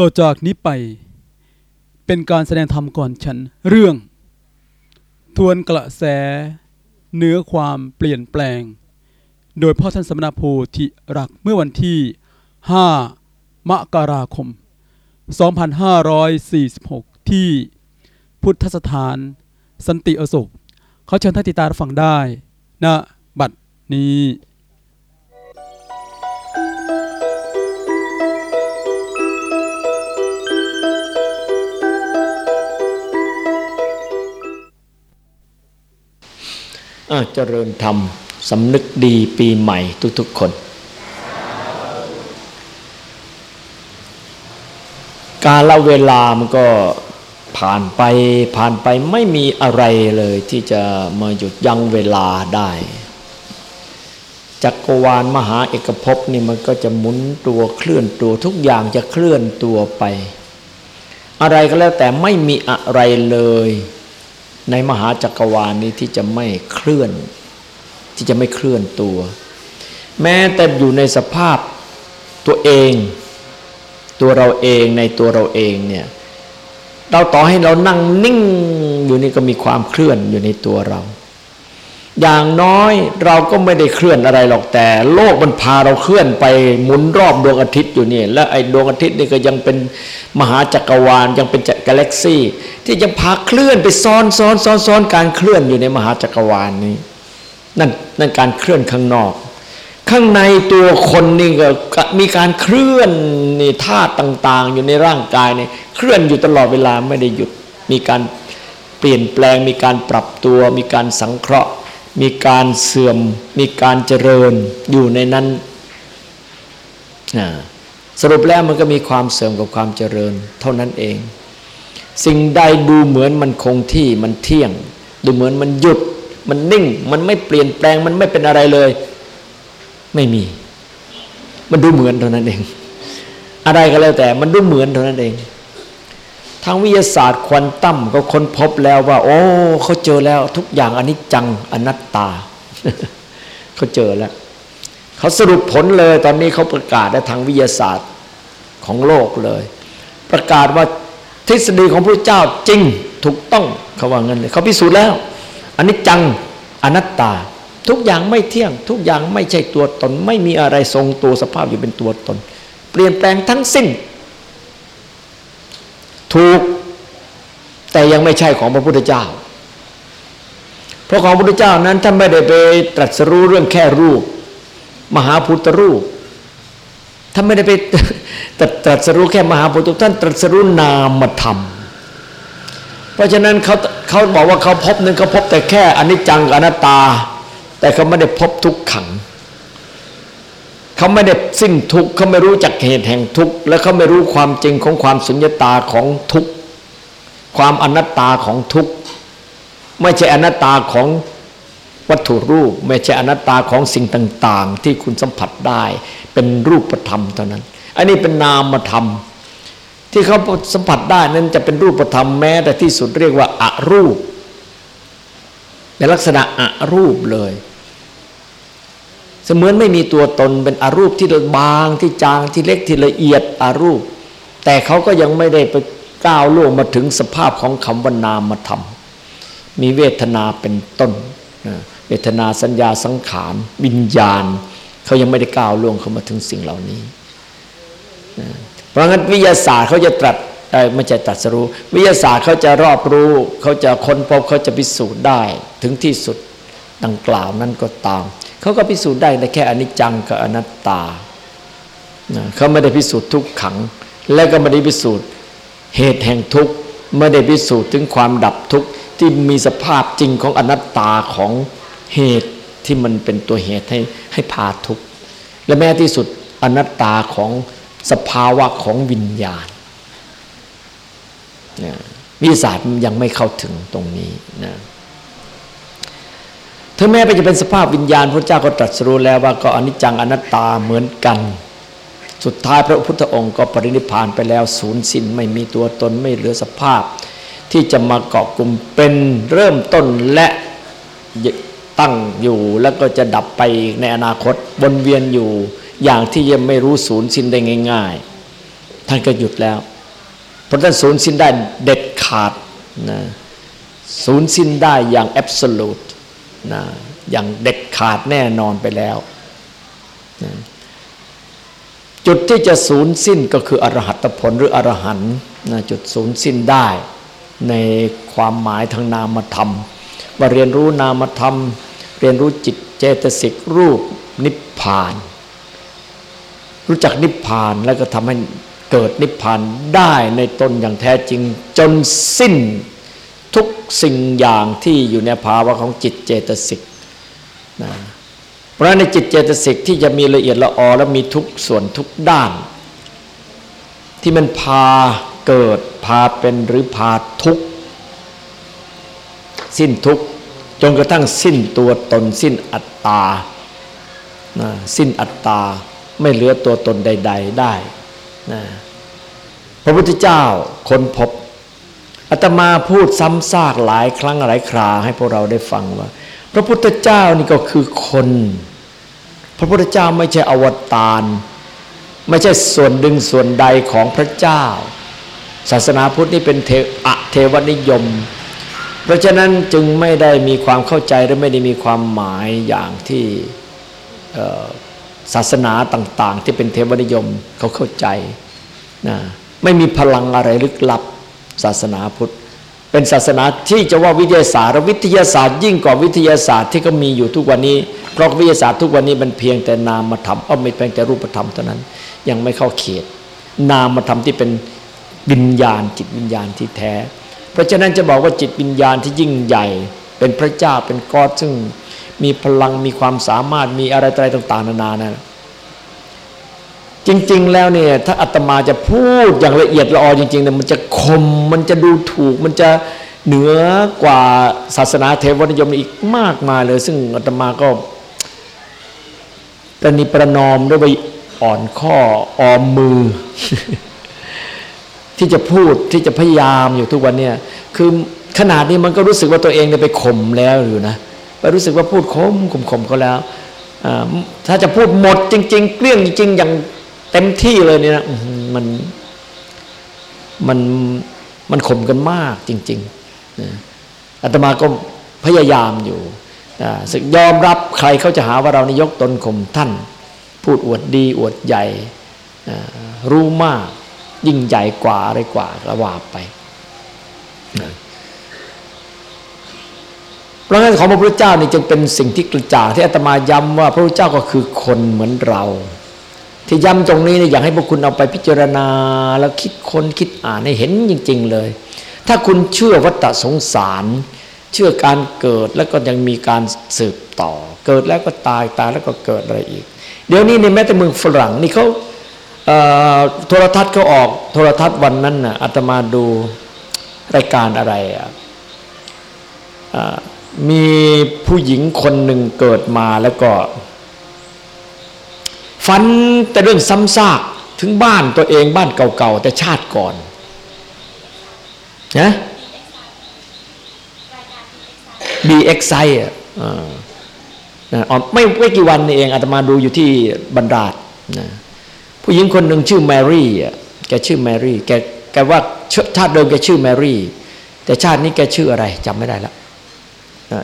ต่อจากนี้ไป เป็นการแสดงธรรมก่อนฉัน เรื่อง ทวนกระแส เนื้อความเปลี่ยนแปลง โดยพ่อท่านสมณโพธิรักเมื่อวันที่ 5 มกราคม 2546 ที่พุทธสถานสันติอโศกเขาเชิญท่านติตามรับฟังได้ณบัดนี้ เจริญธรรมสำนึกดีปีใหม่ทุกๆคน การละเวลามันก็ผ่านไปผ่านไปไม่มีอะไรเลยที่จะมาหยุดยั้งเวลาได้ จักรวาลมหาเอกภพนี่มันก็จะหมุนตัวเคลื่อนตัวทุกอย่างจะเคลื่อนตัวไป อะไรก็แล้วแต่ไม่มีอะไรเลย ในมหาจักรวาลนี้ที่จะไม่เคลื่อน ที่จะไม่เคลื่อนตัว แม้แต่อยู่ในสภาพตัวเอง ตัวเราเองในตัวเราเองเนี่ยเราต่อให้เรานั่งนิ่งอยู่นี่ก็มีความเคลื่อนอยู่ในตัวเรา อย่างน้อยเราก็ไม่ได้เคลื่อนอะไรหรอกแต่ โลกมันพาเราเคลื่อนไปหมุนรอบดวงอาทิตย์อยู่นี่และไอ้ดวงอาทิตย์นี่ก็ยังเป็นมหาจักรวาลยังเป็นจักรกาแล็กซี่ ที่จะพาเคลื่อนไปซ้อนซ้อนซ้อนซ้อนการเคลื่อนอยู่ในมหาจักรวาลนี้นั่นนั่นการเคลื่อนข้างนอก ข้างในตัวคนนี่ก็มีการเคลื่อนนี่ธาตุต่าง ๆ อยู่ในร่างกายเนี่ยเคลื่อนอยู่ตลอดเวลาไม่ได้หยุดมีการเปลี่ยนแปลงมีการปรับตัว มีการสังเคราะห์ มีการเสื่อม มีการเจริญอยู่ในนั้นสรุปแล้วมันก็มีความเสื่อมกับความเจริญ เท่านั้นเอง สิ่งใดดูเหมือนมันคงที่มันเที่ยง ดูเหมือนมันหยุด มันนิ่ง มันไม่เปลี่ยนแปลงมันไม่เป็นอะไรเลย ไม่มี มันดูเหมือนเท่านั้นเอง อะไรก็แล้วแต่มันดูเหมือนเท่านั้นเอง ทางวิทยาศาสตร์ควอนตัมก็ค้นพบแล้วว่า โอ้เขาเจอแล้วทุกอย่างอนิจจังอนัตตาเขาเจอแล้วเขาสรุปผลเลยตอนนี้เขาประกาศได้ทางวิทยาศาสตร์ของโลกเลย ประกาศว่าทฤษฎีของพระเจ้าจริงถูกต้องเขาว่างั้นเลยเขาพิสูจน์แล้วอันนี้จังอนัตตา ทุกอย่างไม่เที่ยง ทุกอย่างไม่ใช่ตัวตน ไม่มีอะไรทรงตัวสภาพอยู่เป็นตัวตน เปลี่ยนแปลงทั้งสิ้น ถูกแต่ยังไม่ใช่ของพระพุทธเจ้า เพราะของพระพุทธเจ้านั้นท่านไม่ได้ไปตรัสรู้เรื่องแค่รูป มหาพุทธรูปท่านไม่ได้ไปตรัสรู้แค่มหาพุทธท่านตรัสรู้นามธรรม เพราะฉะนั้นเขาเขาบอกว่าเขาพบนึงเขาพบแต่แค่อนิจจังอนัตตา แต่เขาไม่ได้พบทุกขัง เขาไม่ได้สิ้นทุกเขาไม่รู้จักเหตุแห่งทุกและเขาไม่รู้ความจริงของความสุญญตาของทุกความอนัตตาของทุกไม่ใช่อนัตตาของวัตถุรูป ไม่ใช่อนัตตาของสิ่งต่าง ๆ ที่คุณสัมผัสได้ เป็นรูปธรรมเท่านั้น อันนี้เป็นนามธรรม ที่เขาสัมผัสได้นั้นจะเป็นรูปธรรมแม้แต่ที่สุดเรียกว่าอารูปในลักษณะอารูปเลย เสมือนไม่มีตัวตนเป็นอารูปที่บางที่จางที่เล็กที่ละเอียดอารูป แต่เขาก็ยังไม่ได้ไปก้าวล่วงมาถึงสภาพของคำว่านามธรรมมีเวทนาเป็นต้น เวทนาสัญญาสังขารวิญญาณ เขายังไม่ได้ก้าวล่วงเข้ามาถึงสิ่งเหล่านี้ เพราะงั้นวิทยาศาสตร์เขาจะตรัสไม่ใช่ตรัสรู้ วิทยาศาสตร์เขาจะรอบรู้ เขาจะค้นพบเขาจะพิสูจน์ได้ถึงที่สุดดังกล่าวนั้นก็ตาม เขาก็พิสูจน์ได้ในแค่อนิจจังกับอนัตตาเขาไม่ได้พิสูจน์ทุกขัง และก็ไม่ได้พิสูจน์เหตุแห่งทุกข์ไม่ได้พิสูจน์ถึงความดับทุกข์ที่มีสภาพจริงของอนัตตาของเหตุที่มันเป็นตัวเหตุให้ให้พาทุกข์และแม้ที่สุดอนัตตาของสภาวะของวิญญาณวิทยาศาสตร์ยังไม่เข้าถึงตรงนี้นะ ถึงแม้ไปจะเป็นสภาพวิญญาณพระเจ้าก็ตรัสรู้แล้วว่าก็อนิจจังอนัตตาเหมือนกัน สุดท้ายพระพุทธองค์ก็ปรินิพานไปแล้วศูนย์สิ้นไม่มีตัวตนไม่เหลือสภาพ ที่จะมาเกาะกลุ่มเป็นเริ่มต้นและตั้งอยู่แล้วก็จะดับไปในอนาคตวนเวียนอยู่อย่างที่ยังไม่รู้ศูนย์สิ้นได้ง่าย ๆ ท่านก็หยุดแล้วเพราะท่านศูนย์สิ้นได้เด็ดขาดนะศูนย์สิ้นได้อย่างแอบสูต นะอย่างเด็ดขาดแน่นอนไปแล้วนะจุดที่จะศูนย์สิ้นก็คืออรหัตผลหรืออรหันตนะจุดศูนย์สิ้นได้ในความหมายทางนามธรรม ว่าเรียนรู้นามธรรม เรียนรู้จิตเจตสิกรูปนิพพาน รู้จักนิพพานแล้วก็ทำให้เกิดนิพพานได้ในตนอย่างแท้จริง จนสิ้น สิ่งอย่างที่อยู่ในภาวะของจิตเจตสิกนะเพราะในจิตเจตสิกที่จะมีละเอียดละออและมีทุกส่วนทุกด้าน ที่มันพาเกิดพาเป็นหรือพาทุกสิ้นทุกจนกระทั่งสิ้นตัวตน สิ้นอัตตานะสิ้นอัตตาไม่เหลือตัวตนใด ๆได้นะพระพุทธเจ้าคนพบ อาตมาพูดซ้ำซากหลายครั้งหลายครา ให้พวกเราได้ฟังว่า พระพุทธเจ้านี่ก็คือคน พระพุทธเจ้าไม่ใช่อวตารไม่ใช่ส่วนดึงส่วนใดของพระเจ้า ศาสนาพุทธนี่เป็นเทอะเทวนิยม เพราะฉะนั้นจึงไม่ได้มีความเข้าใจและไม่ได้มีความหมายอย่างที่ศาสนาต่าง ๆ ที่เป็นเทวนิยมเขาเข้าใจนะไม่มีพลังอะไรลึกลับ ศาสนาพุทธ เป็นศาสนาที่จะว่าวิทยาศาสตร์วิทยาศาสตร์ ยิ่งกว่าวิทยาศาสตร์ที่ก็มีอยู่ทุกวันนี้ เพราะวิทยาศาสตร์ทุกวันนี้มันเพียงแต่นามธรรมเอาไม่เพียงแต่รูปธรรมเท่านั้น ยังไม่เข้าเขต นามธรรมที่เป็นวิญญาณ จิตวิญญาณที่แท้ เพราะฉะนั้นจะบอกว่าจิตวิญญาณที่ยิ่งใหญ่ เป็นพระเจ้าเป็นกอดซึ่งมีพลังมีความสามารถมีอะไรอะไรต่าง ๆ นานานะ จริง ๆ แล้วเนี่ยถ้าอาตมาจะพูดอย่างละเอียดละออจริงๆเนี่ยมันจะคมมันจะดูถูกมันจะเหนือกว่าศาสนาเทวนิยมอีกมากมายเลย ซึ่งอาตมาก็ประนิประนอมด้วยไปอ่อนข้อออมมือ ที่จะพูดที่จะพยายามอยู่ทุกวันเนี่ยคือขนาดนี้มันก็รู้สึกว่าตัวเองเนี่ยไปข่มแล้วอยู่นะไปรู้สึกว่าพูดคมข่มข่มเขาแล้วถ้าจะพูดหมดจริง ๆ เกลี้ยงจริงๆอย่าง เต็มที่เลยเนี่ยนะมันมันมันข่มกันมากจริงๆอาตมาก็พยายามอยู่สึกยอมรับใครเขาจะหาว่าเรานยกตนข่มท่าน พูดอวดดีอวดใหญ่รู้มาก ยิ่งใหญ่กว่าอะไรกว่าระว่าไปเพราะงั้นของพระพุทธเจ้านี่จึงเป็นสิ่งที่กระจ่างที่อาตมาย้ำว่าพระพุทธเจ้าก็คือคนเหมือนเรา ที่ย้ำตรงนี้เนี่ยอยากให้พวกคุณเอาไปพิจารณา แล้วคิดค้นคิดอ่านให้เห็นจริง ๆ เลย ถ้าคุณเชื่อวัฏสงสาร เชื่อการเกิดแล้วก็ยังมีการสืบต่อ เกิดแล้วก็ตายตายแล้วก็เกิดอะไรอีก เดี๋ยวนี้ในแม้แต่เมืองฝรั่งนี่เขาโทรทัศน์เขาออกโทรทัศน์วันนั้นน่ะอาตมาดูรายการอะไรอะมีผู้หญิงคนหนึ่งเกิดมาแล้วก็ ฝันแต่เรื่องซ้ำซากถึงบ้านตัวเองบ้านเก่าๆแต่ชาติก่อนนะบีเอ็กไซอะไม่ไม่กี่วันเองอาตมาดูอยู่ที่บรรดานะผู้หญิงคนหนึ่งชื่อแมรี่อะแกชื่อแมรี่แกแกว่าชาติเดิมแกชื่อแมรี่ แต่ชาตินี้แกชื่ออะไรจำไม่ได้แล้ว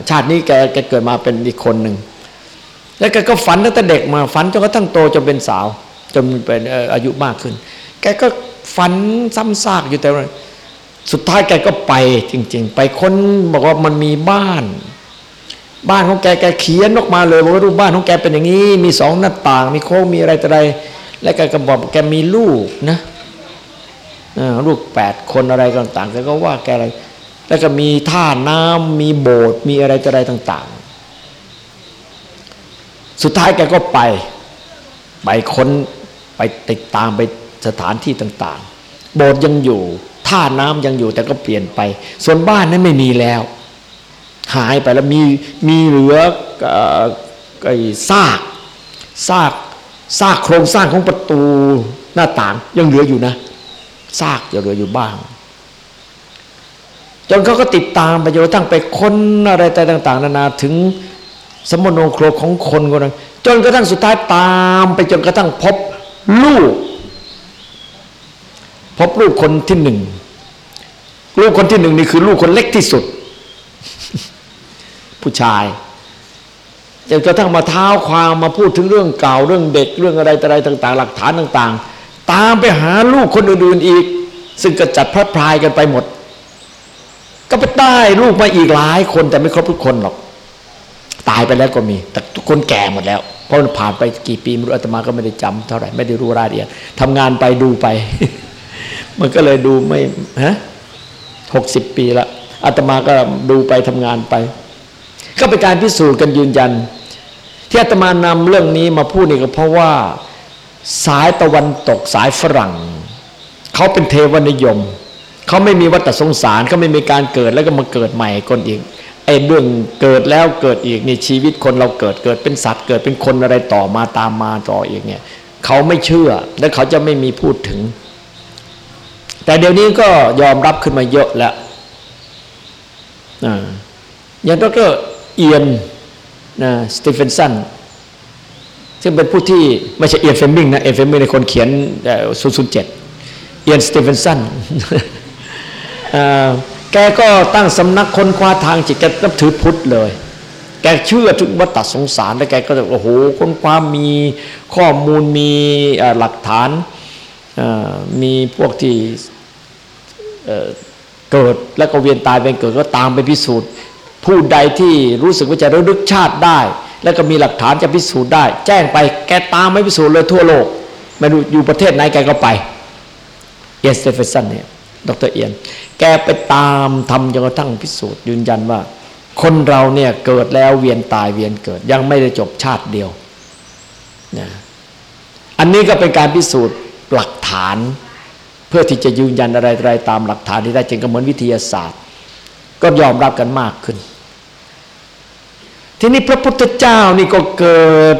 ชาตินี้แกแกเกิดมาเป็นอีกคนหนึ่ง แล้วแกก็ฝันตั้งแต่เด็กมา ฝันจนกระทั่งโตจนเป็นสาว จนเป็นอายุมากขึ้น แกก็ฝันซ้ำซากอยู่แต่สุดท้ายแกก็ไปจริง ๆ ไปคนบอกว่ามันมีบ้าน บ้านของแกแกเขียนออกมาเลยบอกว่ารูปบ้านของแกเป็นอย่างนี้ มีสองหน้าต่าง มีโค้งมีอะไรต่ออะไร แล้วแกก็บอกแกมีลูกนะลูกแปดคนอะไรต่างๆแกก็ว่าแกอะไร แล้วก็มีท่าน้ำมีโบสถ์มีอะไรต่ออะไรต่าง ๆ สุดท้ายแกก็ไป ไปค้นไปติดตามไปสถานที่ต่าง ๆ โบสถ์ยังอยู่ท่าน้ำยังอยู่แต่ก็เปลี่ยนไป ส่วนบ้านนั้นไม่มีแล้ว หายไปแล้วมีมีเหลือไอ้ซากซากซากโครงสร้างของประตูหน้าต่างยังเหลืออยู่นะซากยังเหลืออยู่บ้าง จนเขาก็ติดตามไปจนกระทั่งไปค้นอะไรต่างๆ นานาถึง สมโนโครของคนคนนั้นจนกระทั่งสุดท้ายตามไปจนกระทั่งพบลูก พบลูกคนที่หนึ่งลูกคนที่หนึ่งนี่คือลูกคนเล็กที่สุด ผู้ชายจนกระทั่งมาเท้าความมาพูดถึงเรื่องเก่าเรื่องเด็กเรื่องอะไรอะไรต่าง ๆ หลักฐานต่าง ๆ ตามไปหาลูกคนอื่นๆอีก ซึ่งกระจัดพระพรายกันไปหมด ก็ไปได้ลูกมาอีกหลายคนแต่ไม่ครบทุกคนหรอก ตายไปแล้วก็มี แต่ทุกคนแก่หมดแล้ว เพราะผ่านไปกี่ปีไม่รู้อาตมาก็ไม่ได้จำเท่าไหร่ไม่ได้รู้รายละเอียดทำงานไปดูไป มันก็เลยดูไม่ฮะหกสิบปีละอาตมาก็ดูไปทำงานไป ก็เป็นการพิสูจน์กันยืนยัน ที่อาตมานำเรื่องนี้มาพูดนี่ก็เพราะว่าสายตะวันตกสายฝรั่ง เขาเป็นเทวนิยม เขาไม่มีวัฏสงสารเขาไม่มีการเกิดแล้วก็มาเกิดใหม่คนอีก ไอ้เรื่องเกิดแล้วเกิดอีกนี่ชีวิตคนเราเกิดเกิดเป็นสัตว์เกิดเป็นคนอะไรต่อมาตามมาต่ออีกเนี่ยเขาไม่เชื่อและเขาจะไม่มีพูดถึง แต่เดี๋ยวนี้ก็ยอมรับขึ้นมาเยอะแล้วอย่างดรเอียนนะสตีเฟนสันซึ่งเป็นผู้ที่ไม่ใช่เอียนเฟมิงนะเอียนเฟมมิงนั่นคนเขียนศูนย์ศูนย์เจ็ดเอียนสตีเฟนสัน แกก็ตั้งสำนักค้นคว้าทางจิตแกนับถือพุทธเลย แกเชื่อถึงวัฏสงสารแล้วแกก็จะโอ้โหค้นคว้ามีข้อมูลมีหลักฐานมีพวกที่เกิดแล้วก็เวียนตายเวียนเกิดก็ตามไปพิสูจน์ ผู้ใดที่รู้สึกว่าจะระลึกชาติได้ แล้วก็มีหลักฐานจะพิสูจน์ได้ แจ้งไปแกตามไม่พิสูจน์เลยทั่วโลกไม่รู้อยู่ประเทศไหนแกก็ไปเอียนสเตฟสันเนี่ย ดรเอียน แกไปตามทำจนกระทั่งพิสูจน์ยืนยันว่า คนเราเนี่ยเกิดแล้วเวียนตายเวียนเกิด ยังไม่ได้จบชาติเดียวนะอันนี้ก็เป็นการพิสูจน์หลักฐาน เพื่อที่จะยืนยันอะไรๆตามหลักฐานที่ได้จริงก็เหมือนวิทยาศาสตร์ ก็ยอมรับกันมากขึ้น ทีนี้พระพุทธเจ้านี่ก็เกิด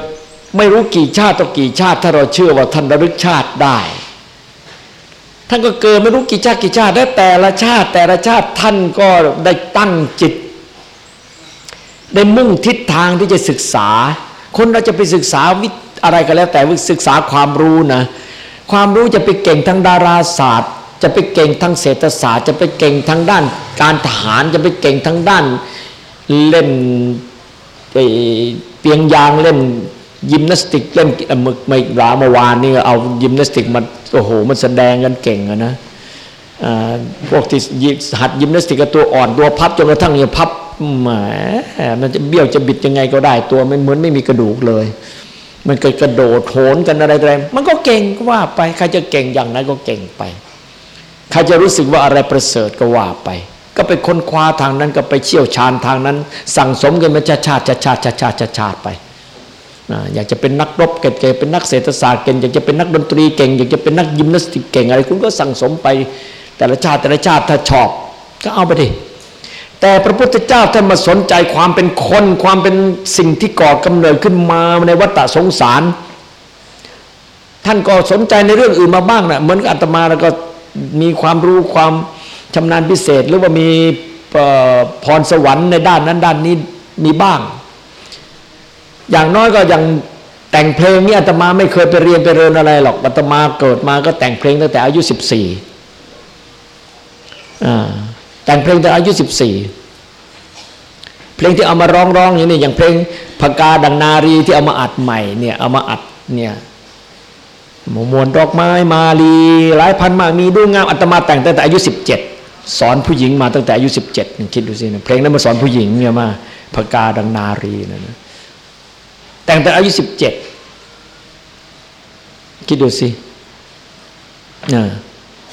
ไม่รู้กี่ชาติต่อกี่ชาติ ถ้าเราเชื่อว่าท่านระลึกชาติได้ ท่านก็เกิดไม่รู้กี่ชาติกี่ชาติแล้แต่ละชาติ แต่ละชาติท่านก็ได้ตั้งจิต ได้มุ่งทิศทางที่จะศึกษา คนเราจะไปศึกษาวิอะไรก็แล้ว แต่ศึกษาความรู้นะความรู้จะไปเก่งทางดาราศาสตร์ จะไปเก่งทางเศรษฐศาสตร์ จะไปเก่งทางด้านการทหารจะไปเก่งทางด้านเล่นเปียงยางเล่น ยิมนาสติกเล่นมึกไม่ราเมื่อวานนี่เอายิมนาสติกมาโอ้โหมันแสดงกันเก่งอะนะพวกที่หัดยิมนาสติกตัวอ่อนตัวพับจนกระทั่งเนี่ยพับแหมมันจะเบี้ยวจะบิดยังไงก็ได้ตัวมันเหมือนไม่มีกระดูกเลย มันก็กระโดดโหนกันอะไรอะไรมันก็เก่งก็ว่าไปใครจะเก่งอย่างนั้นก็เก่งไปใครจะรู้สึกว่าอะไรประเสริฐก็ว่าไป ก็ไปค้นคว้าทางนั้นก็ไปเชี่ยวชาญทางนั้น สั่งสมกันมาชาชาติชาชาติชาชาติชาติไป อยากจะเป็นนักรบเก่งเป็นนักเศรษฐศาสตร์เก่งอยากจะเป็นนักดนตรีเก่งอยากจะเป็นนักยิมนาสติกเก่งอะไรคุณก็สั่งสมไปแต่ละชาติแต่ละชาติถ้าชอบก็เอาไปดิแต่พระพุทธเจ้าท่านมาสนใจความเป็นคนความเป็นสิ่งที่ก่อกำเนิดขึ้นมาในวัฏสงสาร ท่านก็สนใจในเรื่องอื่นมาบ้างนะเหมือนอาตมาแล้วก็มีความรู้ความชำนาญพิเศษ หรือว่ามีพรสวรรค์ในด้านนั้นด้านนี้มีบ้าง อย่างน้อยก็ยังแต่งเพลงนี่อาตมาไม่เคยไปเรียนไปเรียนอะไรหรอกอาตมาเกิดมาก็แต่งเพลงตั้งแต่อายุสิบสี่แต่งเพลงแต่อายุสิบสี่เพลงที่เอามาร้องร้องอย่างนี้อย่างเพลงพกาดังนารีที่เอามาอัดใหม่เนี่ยเอามาอัดเนี่ยมวลดอกไม้มาลีหลายพันมากมีดูงามอาตมาแต่งตั้งแต่อายุสิบเจ็ดสอนผู้หญิงมาตั้งแต่อายุสิบเจ็ดคิดดูสิเพลงนั้นมาสอนผู้หญิงเนี่ยมาพกาดังนารีนะนะ แต่งแต่อายุสิบเจ็ดคิดดูสิน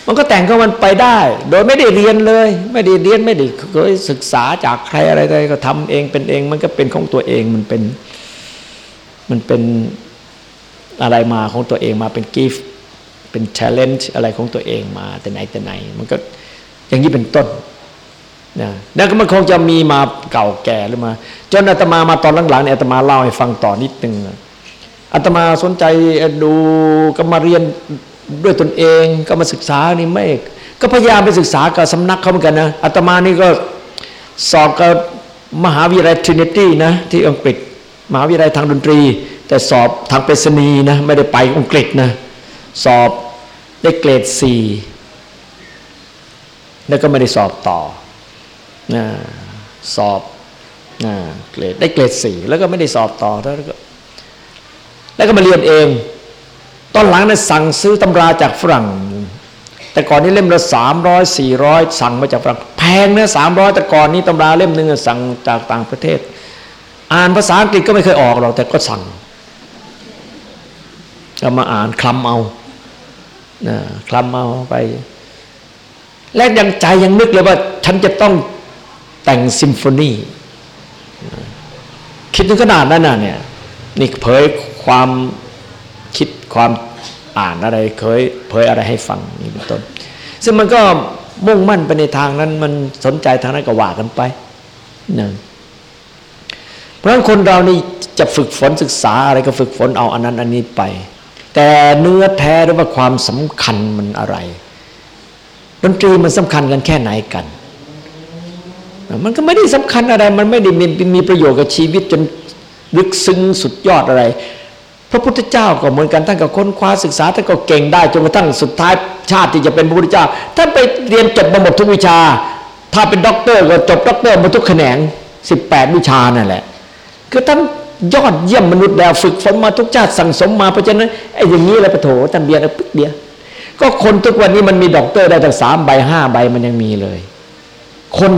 มันก็แต่งก็มันไปได้ โดยไม่ได้เรียนเลย ไม่ได้เรียนไม่ได้เคยศึกษาจากใครอะไรใดก็ทำเองเป็นเอง มันก็เป็นของตัวเองมันเป็น มันเป็นอะไรมาของตัวเองมาเป็นกิฟต์เป็น challenge อะไรของตัวเองมาแต่ไหนแต่ไหน มันก็อย่างนี้เป็นต้น นะแล้วก็มันคงจะมีมาเก่าแก่หรือมา จนอาตมามาตอนหลังๆเนี่ยอาตมาเล่าให้ฟังต่อนิดนึงอาตมาสนใจดูก็มาเรียนด้วยตนเองก็มาศึกษานี่ไม่ ก็พยายามไปศึกษากับสำนักเขาเหมือนกันนะอาตมานี่ก็สอบกับมหาวิทยาลัยทรินิตี้นะที่อังกฤษ มหาวิทยาลัยทางดนตรี แต่สอบทางไปรษณีย์นะไม่ได้ไปอังกฤษนะสอบได้เกรดสี่แล้วก็ไม่ได้สอบต่อ นะสอบนะเกรดได้เกรดสี่แล้วก็ไม่ได้สอบต่อแล้วก็แล้วก็มาเรียนเอง ตอนหลังเนั้นสั่งซื้อตำราจากฝรั่ง แต่ก่อนนี้เล่มละสามร้อยสี่ร้อยสั่งมาจากฝรั่งแพงนะสามร้อยแต่ก่อนนี้ตำราเล่มหนึ่งสั่งจากต่างประเทศ อ่านภาษาอังกฤษก็ไม่เคยออกหรอกแต่ก็สั่งก็มาอ่านคลำเอานะคลำเอาไป และยังใจยังนึกเลยว่า ฉันจะต้อง แต่งซิมโฟนีคิดถึงขนาดนั้นน่ะเนี่ยนี่เผยความคิดความอ่านอะไรเคยเผยอะไรให้ฟังนี่เป็นต้น ซึ่งมันก็มุ่งมั่นไปในทางนั้น มันสนใจทางนั้นก็ว่ากันไปนะเพราะฉะนั้นคนเรานี่จะฝึกฝนศึกษาอะไรก็ฝึกฝนเอาอันนั้นอันนี้ไป แต่เนื้อแท้หรือว่าความสำคัญมันอะไรดนตรีมันสำคัญกันแค่ไหนกัน มันก็ไม่ได้สำคัญอะไร มันไม่ได้มีมีประโยชน์กับชีวิตจนลึกซึ้งสุดยอดอะไร พระพุทธเจ้าก็เหมือนกันท่านก็ค้นคว้าศึกษาท่านก็เก่งได้จนกระทั่งสุดท้ายชาติที่จะเป็นพระพุทธเจ้าท่านไปเรียนจบมาหมดทุกวิชา ถ้าเป็นด็อกเตอร์ก็จบด็อกเตอร์มาทุกแขนงสิบแปดวิชานั่นแหละคือท่านยอดเยี่ยมมนุษย์แล้วฝึกฝนมาทุกชาติสั่งสมมาเพราะฉะนั้นไอ้อย่างนี้แหละปะโถท่านเบียร์ปึ๊กเดียก็คนทุกวันนี้มันมีด็อกเตอร์ได้ตั้งสามใบห้าใบมันยังมีเลย คน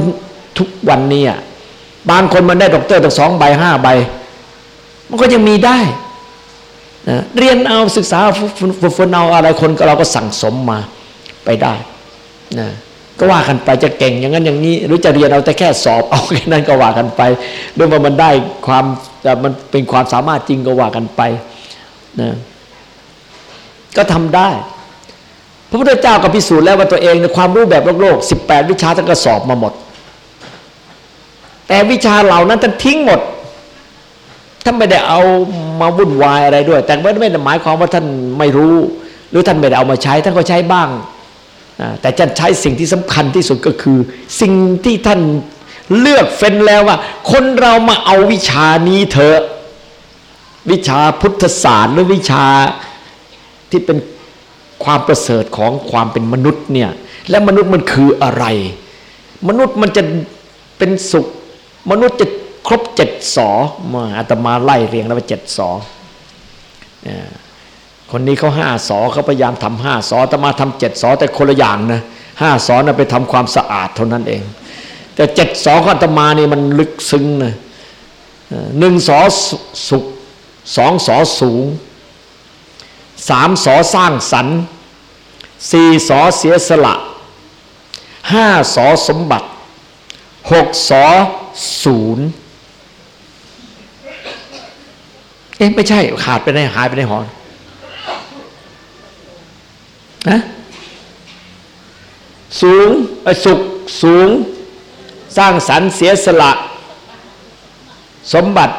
ทุกวันนี้อะบางคนมันได้ด็อกเตอร์ตั้งสองใบห้าใบ มันก็ยังมีได้นะเรียนเอาศึกษาฝึกฝนเอาอะไรคนเราก็สั่งสมมาไปได้นะก็ว่ากันไปจะเก่งอย่างนั้นอย่างนี้ หรือจะเรียนเอาแต่แค่สอบเอาแค่นั้นก็ว่ากันไปด้วยว่ามันได้ความมันเป็นความสามารถจริงก็ว่ากันไปนะก็ทำได้ พระพุทธเจ้าก็พิสูจน์แล้วว่าตัวเองในความรู้แบบโลกโลกสิบแปดวิชาท่านก็สอบมาหมด แต่วิชาเหล่านั้นท่านทิ้งหมดท่านไม่ได้เอามาวุ่นวายอะไรด้วย แต่ไม่ได้หมายความว่าท่านไม่รู้ หรือท่านไม่ได้เอามาใช้ ท่านก็ใช้บ้าง แต่จะใช้สิ่งที่สำคัญที่สุดก็คือ สิ่งที่ท่านเลือกเฟ้นแล้วว่า คนเรามาเอาวิชานี้เถอะวิชาพุทธศาสตร์หรือวิชาที่เป็นความประเสริฐของความเป็นมนุษย์เนี่ยและมนุษย์มันคืออะไร มนุษย์มันจะเป็นสุข มนุษย์จะครบเจ็ดสอมาอาตมาไล่เรียงแล้วไปเจ็ดสอคนนี้เขาห้าสอเขาพยายามทำห้าสออาตมาทำเจ็ดสอแต่คนละอย่างนะห้าสอนะไปทำความสะอาดเท่านั้นเอง แต่เจ็ดสอของอาตมานี่มันลึกซึ้งนะหนึ่งสอสุขสองสอสูงสามสอสร้างสรรค์สี่สอเสียสละห้าสอสมบัติ หกสอศูนย์เอ๊ะไม่ใช่ ขาดไปไหนหายไปไหนหอนนะสูงสุขสูง สร้างสรรค์เสียสละ สมบัติ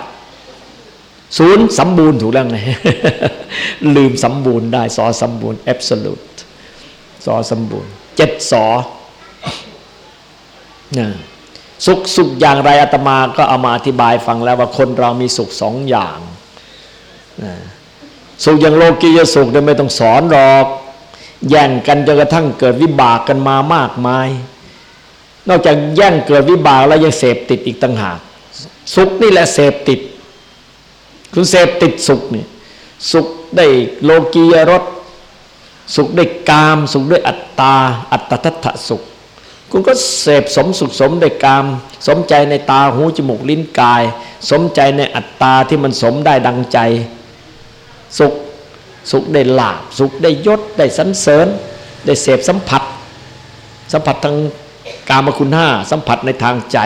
ศูนย์สมบูรณ์ถูกแล้วไง ลืมสมบูรณ์ได้ สอสมบูรณ์ absolute สอสมบูรณ์ เจ็ดสอนะ สุขสุขอย่างไรอาตมาก็เอามาอธิบายฟังแล้วว่าคนเรามีสุขสองอย่างสุขอย่างโลกียสุขเนี่ยไม่ต้องสอนหรอก แย่งกันจนกระทั่งเกิดวิบากกันมามากมาย นอกจากแย่งเกิดวิบากแล้วยังเสพติดอีกต่างหาก สุขนี่แหละเสพติด คุณเสพติดสุขนี่สุขได้โลกียรสสุขได้กาม สุขด้วยอัตตา อัตตัทสุข คุณก็เสพสมสุขสมในกาม สมใจในตาหูจมูกลิ้นกาย สมใจในอัตตาที่มันสมได้ดังใจ สุขสุขได้ลาบสุขได้ยศได้สันเสริญ ได้เสพสัมผัส สัมผัสทางกามคุณห้าสัมผัสในทางใจ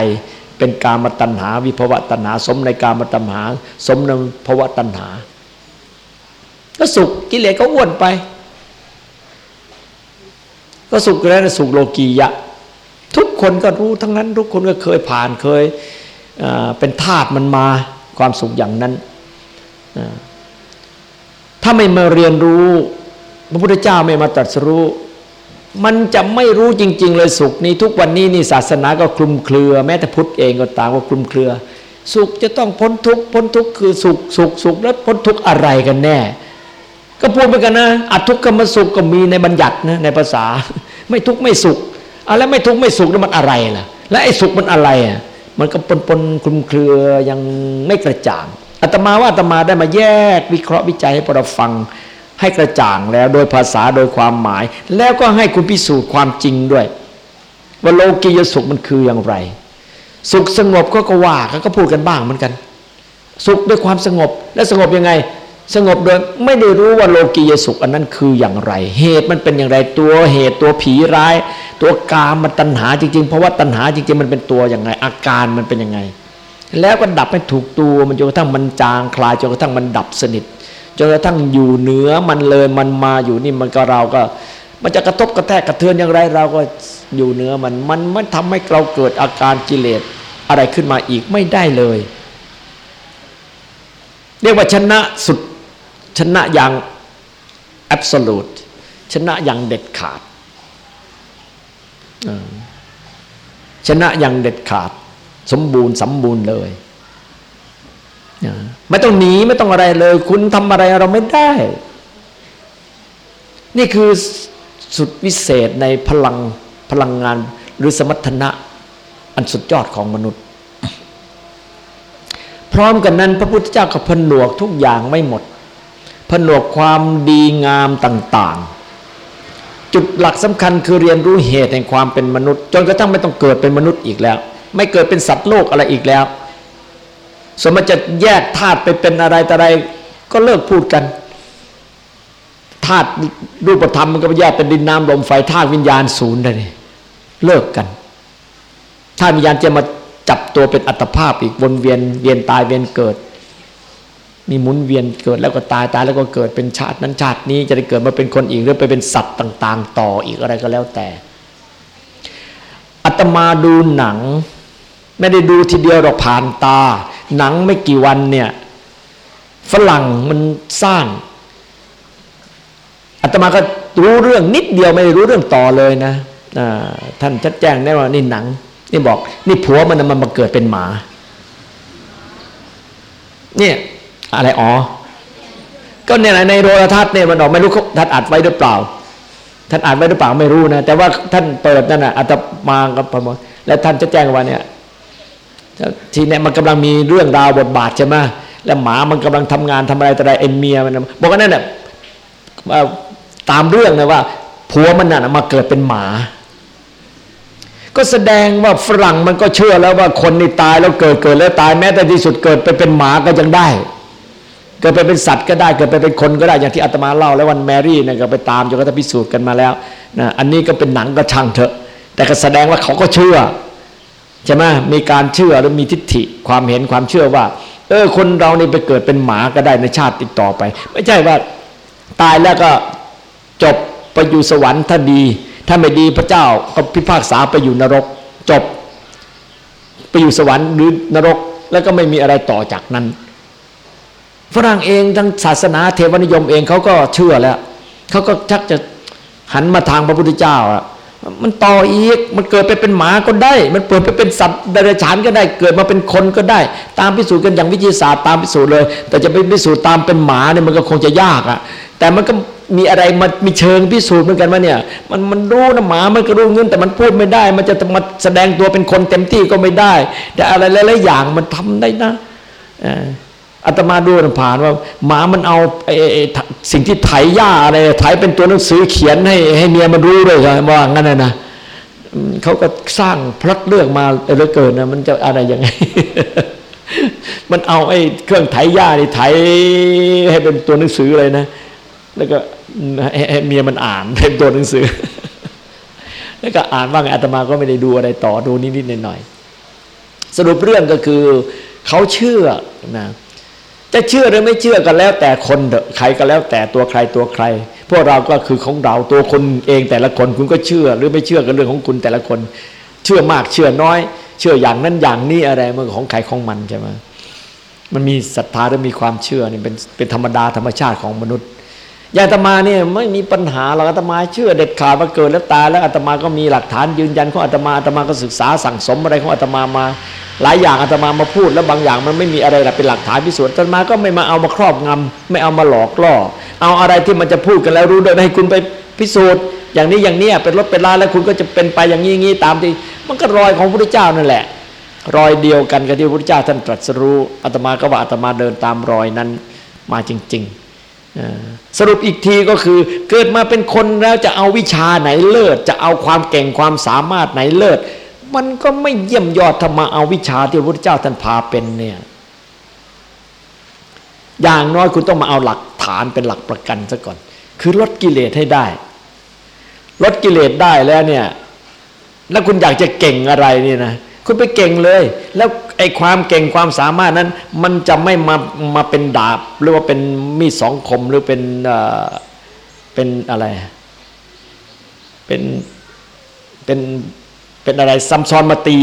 เป็นกามตัณหา วิภวะตัณหา สมในกามตัณหา สมในภวะตัณหาก็สุขกิเลสก็อ้วนไป ก็สุขแล้วสุขโลกียะ ทุกคนก็รู้ทั้งนั้น ทุกคนก็เคยผ่านเคยเป็นทาสมันมาความสุขอย่างนั้น ถ้าไม่มาเรียนรู้ พระพุทธเจ้าไม่มาตรัสรู้ มันจะไม่รู้จริง ๆ เลยสุขนี้ ทุกวันนี้นี่ศาสนาก็คลุมเครือ แม้แต่พุทธเองก็ตามว่าคลุมเครือ สุขจะต้องพ้นทุกพ้นทุกคือสุขสุขสุขแล้วพ้นทุกอะไรกันแน่ ก็พูดไปกันนะอัตทุกขมสุขก็มีในบัญญัตินะในภาษา ไม่ทุกไม่สุข อะแล้วไม่ทุกข์ไม่สุขแล้วมันอะไรล่ะ และไอ้สุขมันอะไรอะมันก็ปนปนคลุมเครือยังไม่กระจ่างอาตมาว่าอาตมาได้มาแยกวิเคราะห์วิจัยให้พวกเราฟังให้กระจ่างแล้วโดยภาษาโดยความหมาย แล้วก็ให้คุณพิสูจน์ความจริงด้วย ว่าโลกียสุขมันคืออย่างไร สุขสงบก็ก็ว่าเขาก็พูดกันบ้างเหมือนกัน สุขด้วยความสงบและสงบยังไง สงบโดยไม่ได้รู้ว่าโลกียสุขอันนั้นคืออย่างไร เหตุมันเป็นอย่างไรตัวเหตุตัวผีร้าย ตัวกามมันตัณหาจริงๆ เพราะว่าตัณหาจริงๆ มันเป็นตัวอย่างไง อาการมันเป็นยังไง แล้วก็ดับให้ถูกตัวมันจนกระทั่งมันจางคลายจนกระทั่งมันดับสนิทจนกระทั่งอยู่เหนือมันเลยมันมาอยู่นี่มันก็เราก็ มันจะกระทบกระแทกกระเทือนอย่างไรเราก็อยู่เหนือมันมันไม่ทำให้เราเกิดอาการกิเลสอะไรขึ้นมาอีกไม่ได้เลย เรียกว่าชนะสุด ชนะอย่าง absolute ชนะอย่างเด็ดขาดชนะอย่างเด็ดขาด สมบูรณ์สมบูรณ์เลยไม่ต้องหนีไม่ต้องอะไรเลย คุณทำอะไรเราไม่ได้ นี่คือสุดวิเศษในพลังพลังงานหรือสมรรถนะอันสุดยอดของมนุษย์ พร้อมกันนั้น พระพุทธเจ้าก็ผนวกทุกอย่างไม่หมด ผนวกความดีงามต่างๆ จุดหลักสำคัญคือเรียนรู้เหตุแห่งความเป็นมนุษย์ จนกระทั่งไม่ต้องเกิดเป็นมนุษย์อีกแล้ว ไม่เกิดเป็นสัตว์โลกอะไรอีกแล้ว สมมติจะแยกธาตุไปเป็นอะไรแต่อะไรก็เลิกพูดกันธาตุรูปธรรมมันก็แยกเป็นดินน้ำลมไฟธาตุวิญญาณศูนย์เลยเลิกกันธาตุวิญญาณจะมาจับตัวเป็นอัตภาพอีกวนเวียนเวียนตายเวียนเกิด มีหมุนเวียนเกิดแล้วก็ตายตายแล้วก็เกิดเป็นชาตินั้นชาตินี้จะได้เกิดมาเป็นคนอีกหรือไปเป็นสัตว์ต่าง ๆ ต่ออีกอะไรก็แล้วแต่อัตมาดูหนัง ไม่ได้ดูทีเดียวหรอกผ่านตา หนังไม่กี่วันเนี่ยฝรั่งมันสร้างอาตมาก็รู้เรื่องนิดเดียวไม่รู้เรื่องต่อเลยนะท่านชัดแจ้งได้ว่านี่หนัง นี่บอก นี่ผัวมันมันมาเกิดเป็นหมา เนี่ย อะไรอ๋อ ก็เนี่ยในโทรทัศน์เนี่ยมันออกไม่รู้ท่านอัดไว้หรือเปล่า ท่านอัดไว้หรือเปล่าไม่รู้นะ แต่ว่าท่านเปิดนั่นนะอาตมาก็พมแล้วท่านจะแจ้งว่าเนี่ยทีนี้มันกำลังมีเรื่องราวบทบาทใช่ไหมแล้วหมามันกำลังทำงานทำอะไรแต่ไรเอ็นเมียมันบอกว่านั่นแหละตามเรื่องนะว่าผัวมันน่ะมาเกิดเป็นหมา ก็แสดงว่าฝรั่งมันก็เชื่อแล้วว่าคนนี่ตายแล้วเกิดเกิดแล้วตายแม้แต่ที่สุดเกิดไปเป็นหมาก็ยังได้ เกิดไปเป็นสัตว์ก็ได้เกิดไปเป็นคนก็ได้อย่างที่อาตมาเล่า แล้ววันแมรี่เนี่ยก็ไปตามจนกระทั่งพิสูจน์กันมาแล้วนะอันนี้ก็เป็นหนังก็ช่างเถอะ แต่ก็แสดงว่าเขาก็เชื่อใช่ไหมมีการเชื่อหรือมีทิฏฐิความเห็นความเชื่อว่าเออคนเรานี่ไปเกิดเป็นหมาก็ได้ในชาติติดต่อไป ไม่ใช่ว่าตายแล้วก็จบไปอยู่สวรรค์ถ้าดี ถ้าไม่ดีพระเจ้าก็พิพากษาไปอยู่นรก จบ ไปอยู่สวรรค์หรือนรกแล้วก็ไม่มีอะไรต่อจากนั้น ฝรั่งเองทั้งศาสนาเทวนิยมเองเขาก็เชื่อแล้วเขาก็ชักจะหันมาทางพระพุทธเจ้าอะมันต่ออีก มันเกิดไปเป็นหมาก็ได้ มันเปิดไปเป็นสัตว์เดรัจฉานก็ได้ เกิดมาเป็นคนก็ได้ ตามพิสูจน์กันอย่างวิทยาศาสตร์ตามพิสูจน์เลย แต่จะไปพิสูจน์ตามเป็นหมาเนี่ยมันก็คงจะยากอะแต่มันก็มีอะไรมันมีเชิงพิสูจน์เหมือนกันว่าเนี่ย มันมันรู้นะหมามันก็รู้เงินแต่มันพูดไม่ได้ มันจะมาแสดงตัวเป็นคนเต็มที่ก็ไม่ได้ แต่อะไรหลายๆอย่างมันทำได้นะอ่า อาตมาดูผ่านว่า หมามันเอาสิ่งที่ไถหญ้าอะไรไถเป็นตัวหนังสือเขียนให้ให้เมียมันรู้ด้วยว่างั้นนะเขาก็สร้างพลัดเรื่องมาเหลือเกินนะมันจะอะไรยังไง มันเอาไอ้เครื่องไถหญ้านี่ไถให้เป็นตัวหนังสือเลยนะ แล้วก็ให้เมียมันอ่านเป็นตัวหนังสือ แล้วก็อ่านว่าไงอาตมาก็ไม่ได้ดูอะไรต่อดูนิดๆหน่อยๆสรุปเรื่องก็คือเขาเชื่อนะ จะเชื่อหรือไม่เชื่อกันแล้ว แต่คนใครก็แล้วแต่ตัวใครตัวใคร พวกเราก็คือของเราตัวคนเองแต่ละคนคุณก็เชื่อหรือไม่เชื่อกันเรื่องของคุณแต่ละคน เชื่อมากเชื่อน้อย เชื่ออย่างนั้นอย่างนี้อะไรมันของใครของมันใช่ไหมมันมีศรัทธาหรือมีความเชื่อนี่เป็นเป็นธรรมดาธรรมชาติของมนุษย์ ยาตมาเนี่ยไม่มีปัญหาหรอกอาตมาเชื่อเด็ดขาดว่าเกิดแล้วตายแล้วอาตมาก็มีหลักฐานยืนยันของอาตมาอาตมาก็ศึกษาสั่งสมอะไรของอาตมามา หลายอย่างอาตมามาพูด แล้วบางอย่างมันไม่มีอะไรเป็นหลักฐานพิสูจน์อาตมาก็ไม่มาเอามาครอบงำไม่เอามาหลอกล่อ เอาอะไรที่มันจะพูดกันแล้วรู้ได้ให้คุณไปพิสูจน์ อย่างนี้อย่างนี้เป็นรถเป็นลาแล้วคุณก็จะเป็นไปอย่างนี้งี้ตามที่มันก็รอยของพระพุทธเจ้านั่นแหละ รอยเดียวกันกับที่พระพุทธเจ้าท่านตรัสรู้อาตมาก็ว่าอาตมาเดินตามรอยนั้นมาจริง ๆ สรุปอีกทีก็คือ เกิดมาเป็นคนแล้วจะเอาวิชาไหนเลิศ จะเอาความเก่งความสามารถไหนเลิศ มันก็ไม่เยี่ยมยอดธรรมาเอาวิชาที่พระพุทธเจ้าท่านพาเป็นเนี่ยอย่างน้อยคุณต้องมาเอาหลักฐานเป็นหลักประกันซะก่อน คือลดกิเลสให้ได้ ลดกิเลสได้แล้วเนี่ย แล้วคุณอยากจะเก่งอะไรนี่นะ คุณไปเก่งเลย แล้วไอ้ความเก่งความสามารถนั้น มันจะไม่มามาเป็นดาบ หรือว่าเป็นมีดสองคมหรือเป็นเป็นอะไรเป็นเป็นเป็นอะไรซ้ำซ้อนมาตี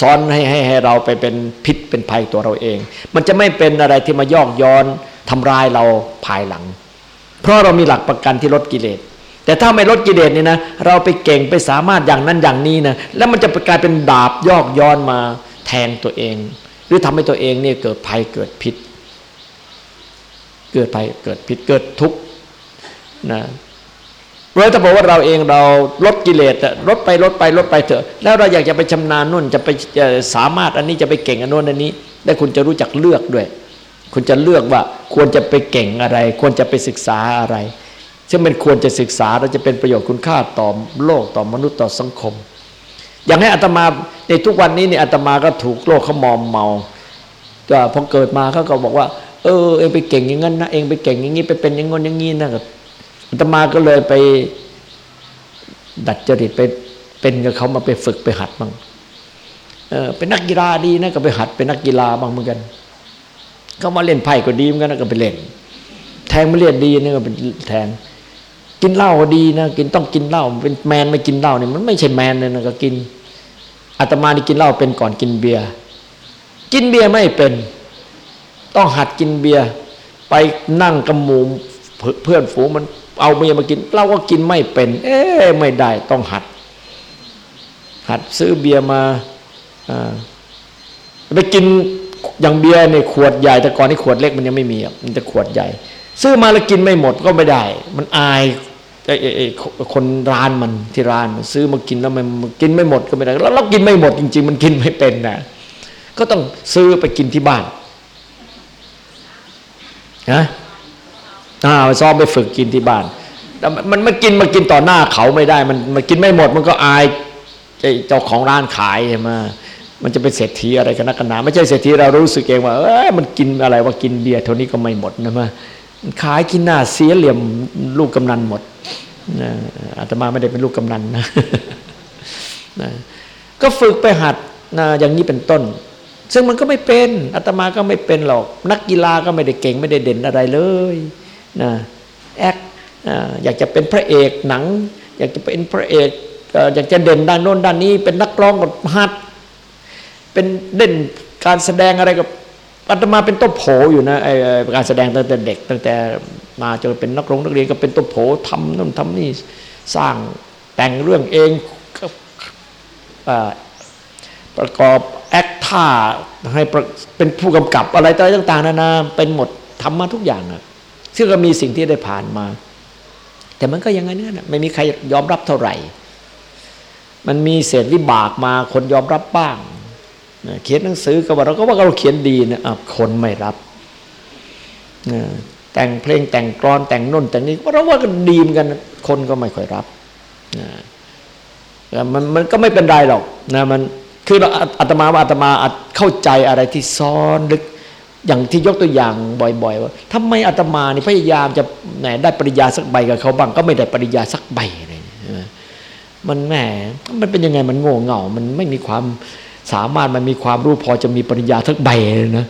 ซ้อนให้ให้ให้เราไปเป็นพิษเป็นภัยตัวเราเอง มันจะไม่เป็นอะไรที่มายอกย้อนทำลายเราภายหลัง เพราะเรามีหลักประกันที่ลดกิเลส แต่ถ้าไม่ลดกิเลสเนี่ยนะเราไปเก่งไปสามารถอย่างนั้นอย่างนี้นะแล้วมันจะกลายเป็นดาบยอกย้อนมาแทนตัวเอง หรือทำให้ตัวเองเนี่ยเกิดภัยเกิดพิษ เกิดภัยเกิดพิษเกิดทุกข์นะเราจะบอกว่าเราเองเราลดกิเลสลดไปลดไปลดไปเถอะ แล้วเราอยากจะไปชำนาญนู่นจะไปสามารถอันนี้จะไปเก่งอันโน้นอันนี้และคุณจะรู้จักเลือกด้วย คุณจะเลือกว่าควรจะไปเก่งอะไร ควรจะไปศึกษาอะไร ซึ่งมันควรจะศึกษาเราจะเป็นประโยชน์คุณค่าต่อโลกต่อมนุษย์ต่อสังคม อย่างให้อัตมาในทุกวันนี้เนี่ยอัตมาก็ถูกโลกเขามอมเมาก็พอเกิดมาเขาก็บอกว่า เออเองไปเก่งอย่างนั้นนะเองไปเก่งอย่างนี้ไปเป็นอย่างงนอย่างนี้นะอาตมาก็เลยไปดัดจริตไปเป็นกับเขามาไปฝึกไปหัดบ้างเออเป็นนักกีฬาดีนะก็ไปหัดเป็นนักกีฬาบ้างเหมือนกันเขามาเล่นไพ่ก็ดีเหมือนกันนะก็ไปเล่น แทงมาเล่นดีนี่ก็เป็นแทง กินเหล้าก็ดีนะกินต้องกินเหล้าเป็นแมนไม่กินเหล้าเนี่ยมันไม่ใช่แมนเลยนะก็กินอาตมานี่กินเหล้าเป็นก่อนกินเบียร์กินเบียร์ไม่เป็น ต้องหัดกินเบียร์ไปนั่งกับหมูเพื่อนฝูงมันเอาเมียร์มากินเราก็กินไม่เป็น เอ๊ไม่ได้ต้องหัด หัดซื้อเบียร์มาไปกินอย่างเบียร์ในขวดใหญ่แต่ก่อนที่ขวดเล็กมันยังไม่มีมันจะขวดใหญ่ ซื้อมาแล้วกินไม่หมดก็ไม่ได้ มันอาย ไอ้ไอ้คนร้านมันที่ร้านมันซื้อมากินแล้วมันกินไม่หมดก็ไม่ได้แล้วเรากินไม่หมดจริง ๆ มันกินไม่เป็นนะก็ต้องซื้อไปกินที่บ้านนะอ่าซ้อมไปฝึกกินที่บ้านมันม่กินมากินต่อหน้าเขาไม่ได้ มันมันกินไม่หมด มันก็อายเจ้าของร้านขายใช่ไหมมันจะเป็นเศรษฐีอะไรกันนักกันหนาไม่ใช่เศรษฐีเรารู้สึกเองว่าเอ้ยมันกินอะไรว่ากินเบียร์เท่านี้ก็ไม่หมดนะมา ขายกินหน้าเสียเหลี่ยมลูกกำนันหมดอาตมาไม่ได้เป็นลูกกำนันนะนะก็ฝึกไปหัดนะอย่างนี้เป็นต้น ซึ่งมันก็ไม่เป็นอาตมาก็ไม่เป็นหรอก นักกีฬาก็ไม่ได้เก่งไม่ได้เด่นอะไรเลยนะแอคอยากจะเป็นพระเอกหนัง อยากจะเป็นพระเอกอยากจะเด่นด้านโน้นด้านนี้ เป็นนักร้องกับฮัด เป็นเด่นการแสดงอะไรกับ อาตมาเป็นต้นโผอยู่นะไอการแสดงตั้งแต่เด็ก ตั้งแต่มาจนเป็นนักร้องนักเรียนก็เป็นต้นโผทำนู่นทำนี่สร้างแต่งเรื่องเองประกอบแอคท่าให้เป็นผู้กำกับอะไรต่างๆนานาเป็นหมดทำมาทุกอย่างอะซึ่งก็มีสิ่งที่ได้ผ่านมา แต่มันก็ยังไงเนี่ยไม่มีใครยอมรับเท่าไหร่ มันมีเศษวิบากมาคนยอมรับบ้าง เขียนหนังสือก็ว่าเราก็ว่าเราเขียนดีนะคนไม่รับแต่งเพลงแต่งกรอนแต่งน่นแต่งนี้เราว่ากันดีมกันคนก็ไม่ค่อยรับมันมันก็ไม่เป็นไรหรอกนะมันคือเราอาตมาว่าอาตมาเข้าใจอะไรที่ซ้อนลึกอย่างที่ยกตัวอย่างบ่อยๆว่าทำไมอาตมานี่พยายามจะไหนได้ปริญญาสักใบกับเขาบ้างก็ไม่ได้ปริญญาสักใบเลยมันแหมมันเป็นยังไงมันโง่เง่ามันไม่มีความ สามารถมันมีความรู้พอจะมีปริญญาสักใบเลยนะ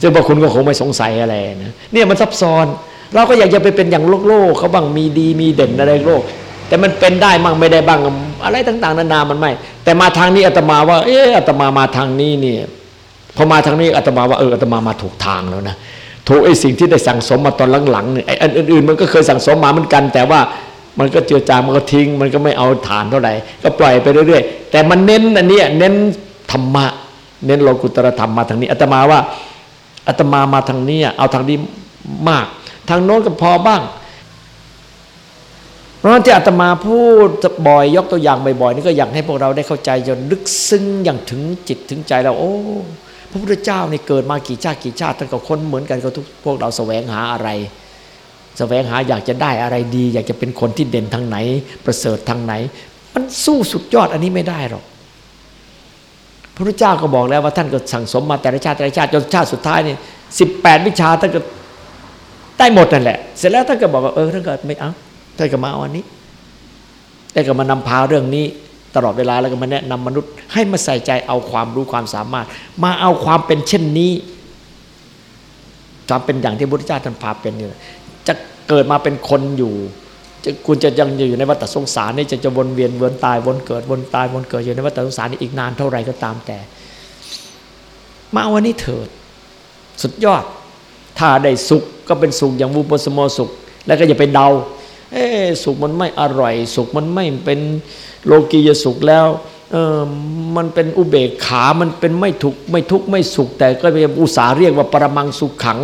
ซึ่งบางคนก็คงไม่สงสัยอะไรนะเนี่ยมันซับซ้อน เราก็อยากจะไปเป็นอย่างโลกโลกเขาบ้างมีดีมีเด่นอะไรโลก แต่มันเป็นได้บ้างไม่ได้บ้างอะไรต่าง ๆ นานามันไม่ แต่มาทางนี้อาตมาว่า เอออาตมามาทางนี้เนี่ยพอมาทางนี้อาตมาว่าเอออาตมามาถูกทางแล้วนะถูกไอ้สิ่งที่ได้สั่งสมมาตอนหลังๆเนี่ยไอ้อันอื่นๆมันก็เคยสั่งสมมาเหมือนกัน แต่ว่ามันก็เจือจางมันก็ทิ้ง มันก็ไม่เอาฐานเท่าไหร่ก็ปล่อยไปเรื่อย แต่มันเน้นอันนี้เน้นธรรมะ เน้นโลกุตรธรรมมาทางนี้อาตมาว่าอาตมามาทางนี้เอาทางนี้มาก ทางโน้นก็พอบ้างเพราะที่อาตมาพูดบ่อยยกตัวอย่างบ่อยๆนี่ก็อยากให้พวกเราได้เข้าใจจนลึกซึ้งอย่างถึงจิตถึงใจเรา โอ้พระพุทธเจ้านี่เกิดมากี่ชาติกี่ชาติท่านก็คนเหมือนกันก็ทุกพวกเราแสวงหาอะไรแสวงหาอยากจะได้อะไรดี อยากจะเป็นคนที่เด่นทางไหน ประเสริฐทางไหน มันสู้สุดยอดอันนี้ไม่ได้หรอกพระพุทธเจ้าก็บอกแล้วว่าท่านก็สั่งสมมาแต่ละชาติแต่ละชาติจนชาติสุดท้ายนี่สิบแปดวิชาท่านก็ได้หมดนั่นแหละ เสร็จแล้วท่านก็บอกว่าเออท่านก็ไม่เอาท่านก็มาเอาอันนี้ท่านก็มานำพาเรื่องนี้ตลอดเวลาแล้วก็มาแนะนำมนุษย์ ให้มาใส่ใจเอาความรู้ความสามารถ มาเอาความเป็นเช่นนี้ความเป็นอย่างที่พระพุทธเจ้าท่านพาเป็นนี่จะเกิดมาเป็นคนอยู่ คุณจะยังอยู่ในวัฏสงสารนี่จะจะวนเวียนวนตายวนเกิดวนตายวนเกิดอยู่ในวัฏสงสารนี่อีกนานเท่าไหร่ก็ตามแต่ มาวันนี้เถิด สุดยอด ถ้าได้สุขก็เป็นสุขอย่างวูปสมโมสุข แล้วก็อย่าไปเดาเออสุขมันไม่อร่อย สุขมันไม่เป็นโลกียสุขแล้วเออมันเป็นอุเบกขา มันเป็นไม่ทุกไม่ทุกไม่สุข แต่ก็พยายามอุตสาห์เรียกว่าปรมังสุขขัง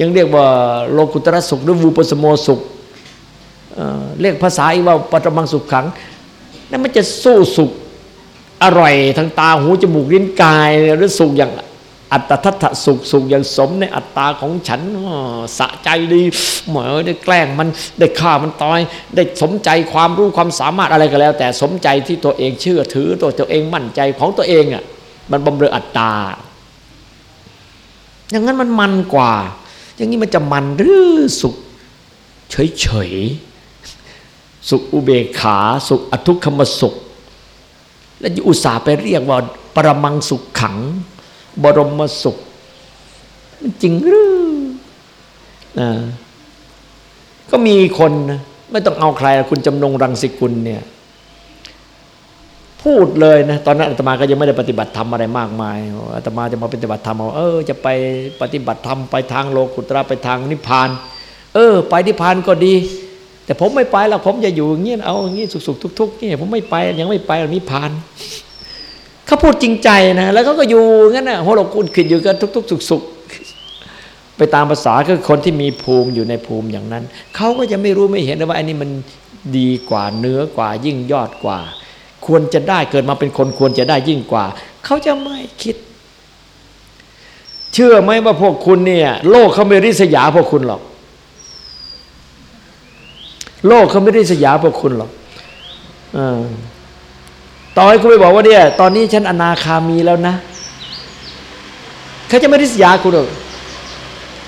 ยังเรียกว่าโลกุตระสุขหรือวูปสมโมสุข เรียกภาษาอีกว่าปรมังสุขขังนั่นมันจะสู้สุขอร่อยทางตาหูจมูกลิ้นกายหรือสุขอย่างอัตทัตสุขสุขอย่างสมในอัตตาของฉันสะใจดีเหมอได้แกล้งมันได้ฆ่ามันตายได้สมใจความรู้ความสามารถอะไรก็แล้ว แต่สมใจที่ตัวเองเชื่อถือตัวตัวเองมั่นใจของตัวเองอะมันบำเรออัตตา อย่างนั้นมันมันกว่า อย่างนี้มันจะมันหรือสุขเฉยๆ สุขอุเบกขา สุขอทุกขมสุข แล้วอุตส่าห์ไปเรียกว่า ปรมังสุขขัง บรมสุข มันจริงหรือนะก็มีคนนะไม่ต้องเอาใครคุณจำนงรังสิกุลเนี่ยพูดเลยนะตอนนั้นอาตมาก็ยังไม่ได้ปฏิบัติธรรมอะไรมากมายอาตมาจะมาปฏิบัติธรรมเอาเออจะไปปฏิบัติธรรมไปทางโลกุตระไปทางนิพพาน เออ ไปนิพพานก็ดี แต่ผมไม่ไปแล้วผมจะอยู่อย่างนี้เอาอย่างนี้สุขๆทุกๆนี่ผมไม่ไปยังไม่ไปนิพพานเขาพูดจริงใจนะแล้วเขาก็อยู่งั้นนะหัวเราคุณขิดอยู่กันทุก ๆ สุขๆไปตามภาษาคือคนที่มีภูมิอยู่ในภูมิอย่างนั้นเขาก็จะไม่รู้ไม่เห็นว่าอันนี้มันดีกว่าเนื้อกว่ายิ่งยอดกว่า ควรจะได้เกิดมาเป็นคนควรจะได้ยิ่งกว่าเขาจะไม่คิด เชื่อไหมว่าพวกคุณเนี่ย โลกเขาไม่ริษยาพวกคุณหรอก โลกเขาไม่ริษยาพวกคุณหรอกอต่อให้คุณไปบอกว่าเนี่ย ตอนนี้ฉันอนาคามีแล้วนะเขาจะไม่ริษยาคุณหรอก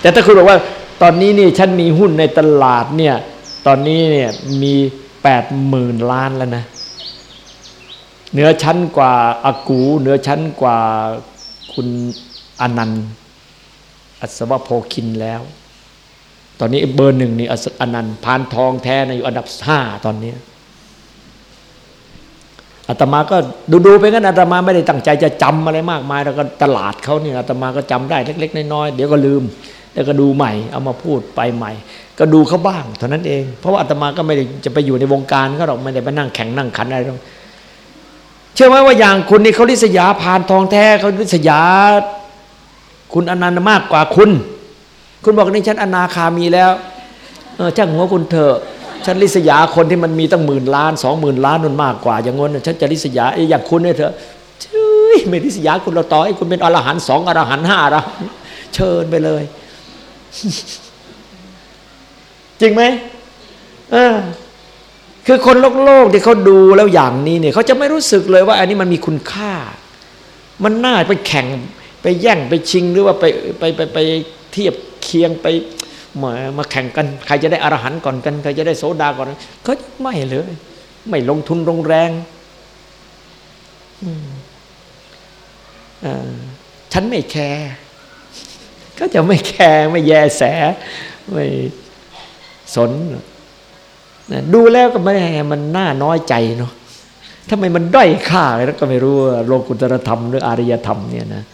แต่ถ้าคุณบอกว่า ตอนนี้นี่ฉันมีหุ้นในตลาดเนี่ย ตอนนี้เนี่ยมีแปดหมื่นล้านแล้วนะเหนือชั้นกว่าอากูเหนือชั้นกว่าคุณอนันต์ อัศวโพคินแล้ว อนนี้เบอร์หนึ่งนี่อนันต์พานทองแท้ในอยู่อันดับห้าตอนนี้อาตมาก็ดูๆไปงั้นอาตมาไม่ได้ตั้งใจจะจำอะไรมากมาย แล้วก็ตลาดเขาเนี่ยอาตมาก็จำได้เล็ก ๆ น้อยๆเดี๋ยวก็ลืม แล้วก็ดูใหม่ เอามาพูดไปใหม่ ก็ดูเขาบ้างเท่านั้นเอง เพราะว่าอาตมาก็ไม่ได้จะไปอยู่ในวงการเขาหรอกไม่ได้ไปนั่งแข่งนั่งขันอะไรหรอกเชื่อไหมว่าอย่างคุณนี่เขาลิษยาผ่านทองแท้เขาลิษยา คุณอนันต์มากกว่าคุณ คุณบอกนี่ฉันอนาคามีแล้วเออช่างหัวคุณเถอะฉันลิษยาคนที่มันมีตั้งหมื่นล้านสองหมื่นล้านนั่นมากกว่าอย่างงั้นฉันจะลิษยาไอ้อย่างคุณเนี่ยเถอะเฮ้ยไม่ลิษยาคุณเราต่อให้คุณเป็นอรหันต์สองอรหันต์ห้าอรหันต์เชิญไปเลย จริงไหมเออคือคนโลกโลกที่เขาดูแล้วอย่างนี้เนี่ยเขาจะไม่รู้สึกเลยว่า อันนี้มันมีคุณค่า มันน่าไปแข่งไปแย่งไปชิงหรือว่าไปไปไปไปเทียบ เคียงไปมามาแข่งกัน ใครจะได้อรหันต์ก่อนกันใครจะได้โสดาก่อนก็ไม่เลย ไม่ลงทุนลงแรงฉันไม่แคร์ก็จะไม่แคร์ไม่แยแส ไม่สน ดูแล้วก็ไม่มันน่าน้อยใจเนาะทำไมมันด้อยค่าแล้วก็ไม่รู้โลกุตรธรรมหรืออารยธรรมเนี่ยนะ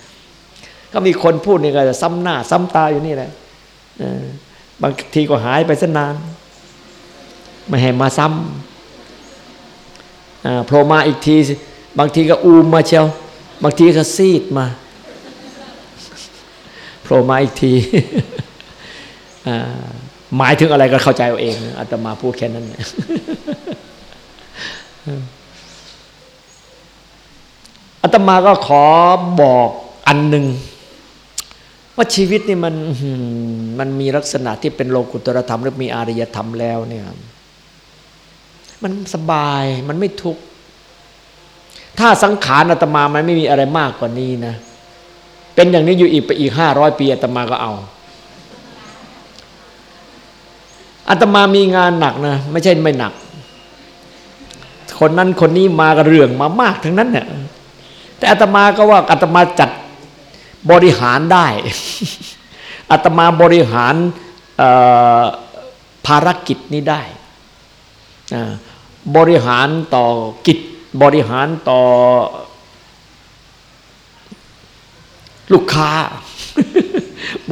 ก็มีคนพูดนี่ก็จะซ้ำหน้า ซ้ำตาอยู่นี่แหละ บางทีก็หายไปสันนาน ไม่ให้มาซ้ำโผล่มาอีกที บางทีก็อูมมาเชียว บางทีก็ซีดมาโผล่มาอีกทีหมายถึงอะไรก็เข้าใจเอาเองอาตมาพูดแค่นั้นอาตมาก็ขอบอกอันหนึ่ง ว่าชีวิตนี่มันมันมีลักษณะที่เป็นโลกุตรธรรมหรือมีอารยธรรมแล้วเนี่ย มันสบายมันไม่ทุกข์ถ้าสังขารอาตมามันไม่มีอะไรมากกว่านี้นะเป็นอย่างนี้อยู่อีกไปอีกห้าร้อยปีอาตมาก็เอาอาตมามีงานหนักนะไม่ใช่ไม่หนัก คนนั้นคนนี้มากระเรื่องมามากทั้งนั้นเนี่ยแต่อาตมาก็ว่าอาตมาจัด บริหารได้อาตมาบริหารภารกิจนี้ได้ บริหารต่อกิจบริหารต่อ ลูกค้า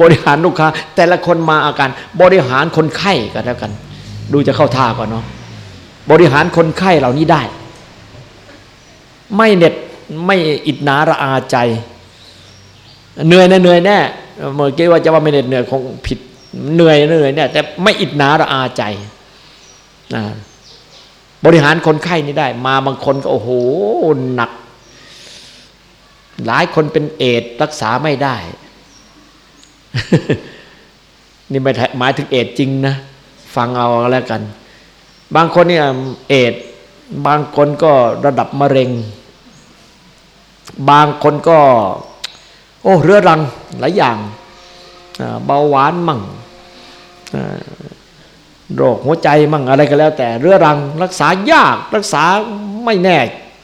บริหารลูกค้า แต่ละคนมาอาการ บริหารคนไข้กันแล้วกัน ดูจะเข้าท่าก่อนเนาะบริหารคนไข้เหล่านี้ได้ ไม่เน็ดไม่อิดนาระอาใจ เหนื่อยแนะเหนื่อยแน่เมื่อกี้ว่าจะว่าไม่เหน็ดเหนื่อยคงผิดเหนื่อยเหนื่อยเนี่ยแต่ไม่อิดนาระอาใจนะบริหารคนไข้นี่ได้ มาบางคนก็โอ้โหหนัก หลายคนเป็นเอดรักษาไม่ได้ นี่ไม่หมายถึงเอดจริงนะ ฟังเอาแล้วกัน บางคนเนี่ยเอดบางคนก็ระดับมะเร็ง บางคนก็ โอ้เรื้อรังหลายอย่างเบาหวานมั่งโรคหัวใจมั่งอะไรก็แล้ว แต่เรื้อรังรักษายากรักษาไม่แน่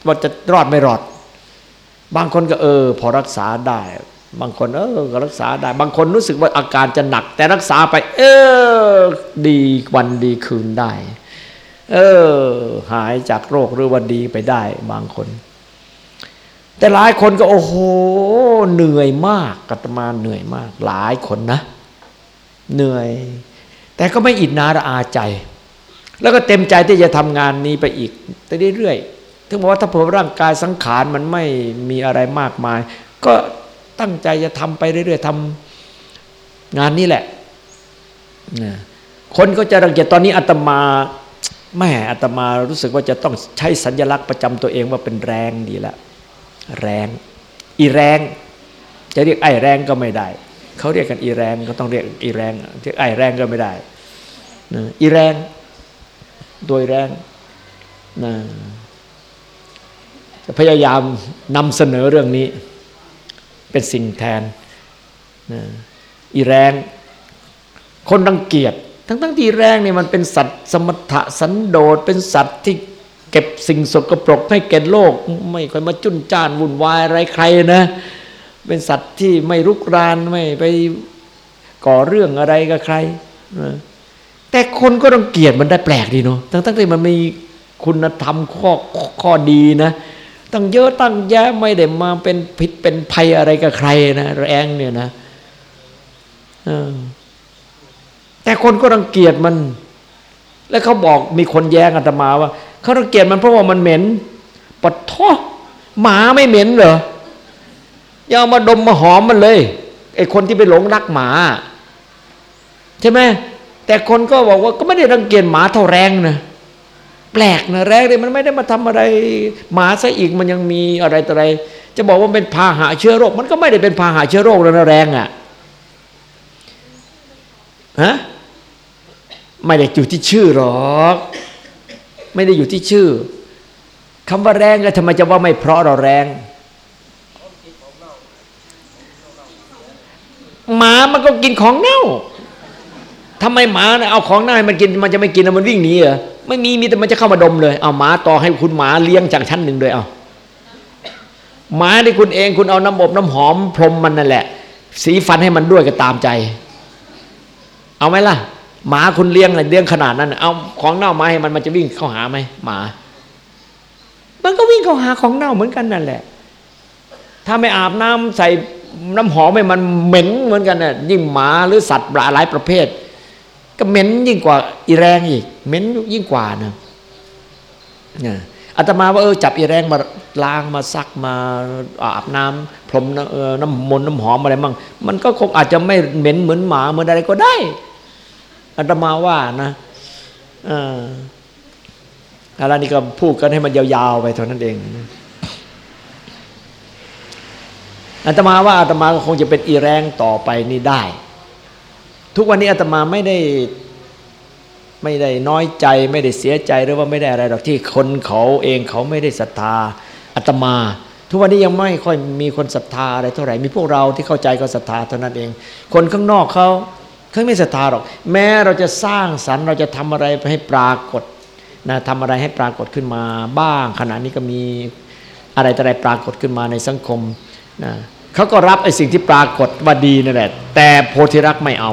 ว่าจะรอดไม่รอด บางคนก็เออ พอรักษาได้ บางคนเออก็รักษาได้ บางคนรู้สึกว่าอาการจะหนัก แต่รักษาไป เออ ดีวันดีคืนได้ เออ หายจากโรคหรือวันดีไปได้ บางคน แต่หลายคนก็โอ้โหเหนื่อยมากกัตมาเหนื่อยมาก หลายคนนะ เหนื่อย แต่ก็ไม่อิดนาระอาใจ แล้วก็เต็มใจที่จะทำงานนี้ไปอีกไปเรื่อยๆถึงบอกว่าถ้าเผื่อร่างกายสังขารมันไม่มีอะไรมากมาย ก็ตั้งใจจะทำไปเรื่อยๆทำงานนี้แหละคนก็จะรังเกียจตอนนี้อาตมาแม่อาตมารู้สึกว่าจะต้องใช้สัญลักษณ์ประจำตัวเองว่าเป็นแรงดีและ แรง อีแรง จะเรียกไอแรงก็ไม่ได้เขาเรียกกันอีแรงก็ต้องเรียกอีแรงเรียกไอแรงก็ไม่ได้นะอีแรง โดยแรงนะจะพยายามนำเสนอเรื่องนี้ เป็นสิ่งแทนนะอีแรง คนรังเกียจทั้งทั้งที่แรงนี่มันเป็นสัตว์สมถะสันโดษเป็นสัตว์ที่ เก็บสิ่งสกปรกให้แก่โลก ไม่ค่อยมาจุนจ้านวุ่นวายอะไรใครนะ เป็นสัตว์ที่ไม่รุกรานไม่ไปก่อเรื่องอะไรกับใครแต่คนก็ต้องเกลียดมันได้แปลกดีเนาะทั้งทั้งที่มันมีคุณธรรมข้อข้อดีนะตั้งเยอะตั้งแยะไม่ได้มาเป็นผิดเป็นภัยอะไรกับใครนะแรงเนี่ยนะแต่คนก็รังเกียจมัน แล้วเขาบอกมีคนแย้งอาตมาว่า เขารังเกียจมันเพราะว่ามันเหม็นปะท้อหมาไม่เหม็นเหรออย่ามาดมมาหอมมันเลยไอ้คนที่ไปหลงรักหมาใช่ไหมแต่คนก็บอกว่าก็ไม่ได้รังเกียจหมาเท่าแรงนะแปลกนะแรงเลยมันไม่ได้มาทำอะไร หมาซะอีกมันยังมีอะไรต่ออะไร จะบอกว่าเป็นพาหะเชื้อโรค มันก็ไม่ได้เป็นพาหะเชื้อโรคแล้วนะแรงอะ่ะฮะไม่ได้อยู่ที่ชื่อหรอก ไม่ได้อยู่ที่ชื่อคำว่าแรงก็ทำไมจะว่าไม่เพราะเราแรงหมามันก็กินของเน่าทำไมหมาเอาของเน่ามันกินมันจะไม่กินแล้วมันวิ่งหนีเหรอไม่มีมีแต่มันจะเข้ามาดมเลย เอาหมาต่อให้คุณหมาเลี้ยงจากชั้นหนึ่งเลยเอาหมาที่คุณเองคุณเอาน้ำอบน้ำหอมพรมมันนั่นแหละ สีฟันให้มันด้วยก็ตามใจ เอาไหมล่ะ หมาคุณเลี้ยงอะไรเลี้ยงขนาดนั้น เอาของเน่ามาให้มันมันจะวิ่งเข้าหาไหมหมา มันก็วิ่งเข้าหาของเน่าเหมือนกันนั่นแหละ ถ้าไม่อาบน้ำใส่น้ำหอมมันเหม็นเหมือนกันน่ะยิ่งหมาหรือสัตว์หลายประเภท ก็เหม็นยิ่งกว่าอีแรงอีกเหม็นยิ่งกว่านะเนี่ยอาตมาว่าเออจับอีแรงมาล้างมาซักมาอาบน้ำพรมน้ำมนต์น้ำหอมอะไรมั่งมันก็คงอาจจะไม่เหม็นเหมือนหมาเหมือนอะไรก็ได้ อาตมาว่านะอะไรนี่ก็พูดกันให้มันยาวๆไปเท่านั้นเองอาตมาว่าอาตมาก็คงจะเป็นอีแรงต่อไปนี่ได้ ทุกวันนี้อาตมาไม่ได้ไม่ได้น้อยใจไม่ได้เสียใจหรือว่าไม่ได้อะไรหรอกที่คนเขาเองเขาไม่ได้ศรัทธาอาตมา ทุกวันนี้ยังไม่ค่อยมีคนศรัทธาอะไรเท่าไหร่มีพวกเราที่เข้าใจก็ศรัทธาเท่านั้นเอง คนข้างนอกเขา เขาไม่ศรัทธาหรอก แม้เราจะสร้างสรรค์เราจะทำอะไรให้ปรากฏนะทำอะไรให้ปรากฏขึ้นมาบ้าง ขณะนี้ก็มีอะไรต่ออะไรปรากฏขึ้นมาในสังคมนะเขาก็รับไอ้สิ่งที่ปรากฏว่าดีนั่นแหละแต่โพธิรักษ์ไม่เอา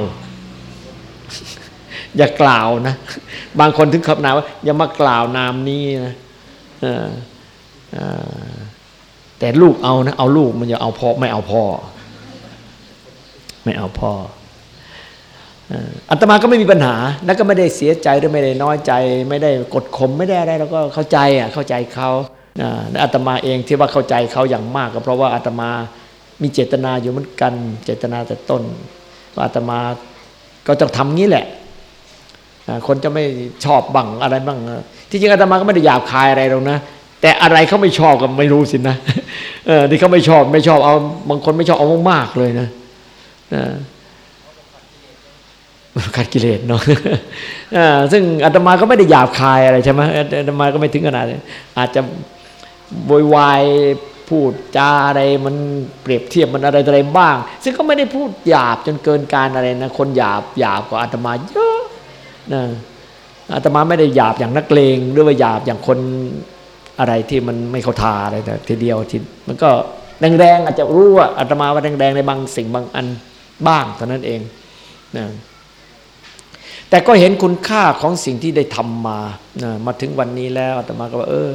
อย่ากล่าวนะ บางคนถึงขับนาว่าอย่ามากล่าวนามนี้นะแต่ลูกเอานะเอาลูกมันจะเอาพ่อไม่เอาพ่อ ไม่เอาพ่อ อัตมาก็ไม่มีปัญหา แล้วก็ไม่ได้เสียใจหรือไม่ได้น้อยใจ ไม่ได้กดข่มไม่ได้อะไรแล้วก็เข้าใจอะเข้าใจเขาอัตมาเองที่ว่าเข้าใจเขาอย่างมากก็เพราะว่าอัตมามีเจตนาอยู่เหมือนกัน เจตนาแต่ต้นว่าอาตมาก็ต้องทำงี้แหละ คนจะไม่ชอบบังอะไรบ้าง ที่จริงอาตมาก็ไม่ได้หยาบคายอะไรหรอกนะ แต่อะไรเขาไม่ชอบก็ไม่รู้สินะเออที่เขาไม่ชอบไม่ชอบเอาบางคนไม่ชอบเอามากๆเลยนะ ขัดกิเลสเนาะซึ่งอาตมาก็ไม่ได้หยาบคายอะไรใช่ไหมอาตมาก็ไม่ถึงขนาดอาจจะโวยวายพูดจาอะไรมันเปรียบเทียบมันอะไรอะไรบ้าง ซึ่งก็ไม่ได้พูดหยาบจนเกินการอะไรนะคนหยาบหยาบกว่าอาตมาเยอะนะอาตมาไม่ได้หยาบอย่างนักเลงหรือว่าหยาบอย่างคนอะไรที่มันไม่เข้าทาอะไรแต่ทีเดียวทีมันก็แรงๆอาจจะรู้ว่าอาตมาว่าแรงๆในบางสิ่งบางอันบ้างเท่านั้นเองนะ แต่ก็เห็นคุณค่าของสิ่งที่ได้ทำมานะมาถึงวันนี้แล้วอาตมาก็ว่าเออ